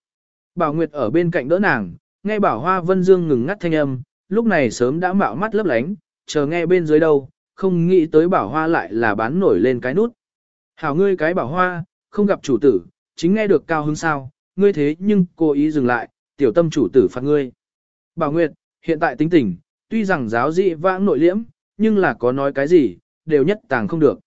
Bảo Nguyệt ở bên cạnh đỡ nàng, nghe bảo hoa vân dương ngừng ngắt thanh âm, lúc này sớm đã mạo mắt lấp lánh, chờ nghe bên dưới đâu, không nghĩ tới bảo hoa lại là bán nổi lên cái nút. Hảo ngươi cái bảo hoa, không gặp chủ tử, chính nghe được cao hứng sao, ngươi thế nhưng cố ý dừng lại, tiểu tâm chủ tử phạt ngươi. Bảo Nguyệt, hiện tại tính tình, tuy rằng giáo dị vãng nội liễm, nhưng là có nói cái gì, đều nhất tàng không được.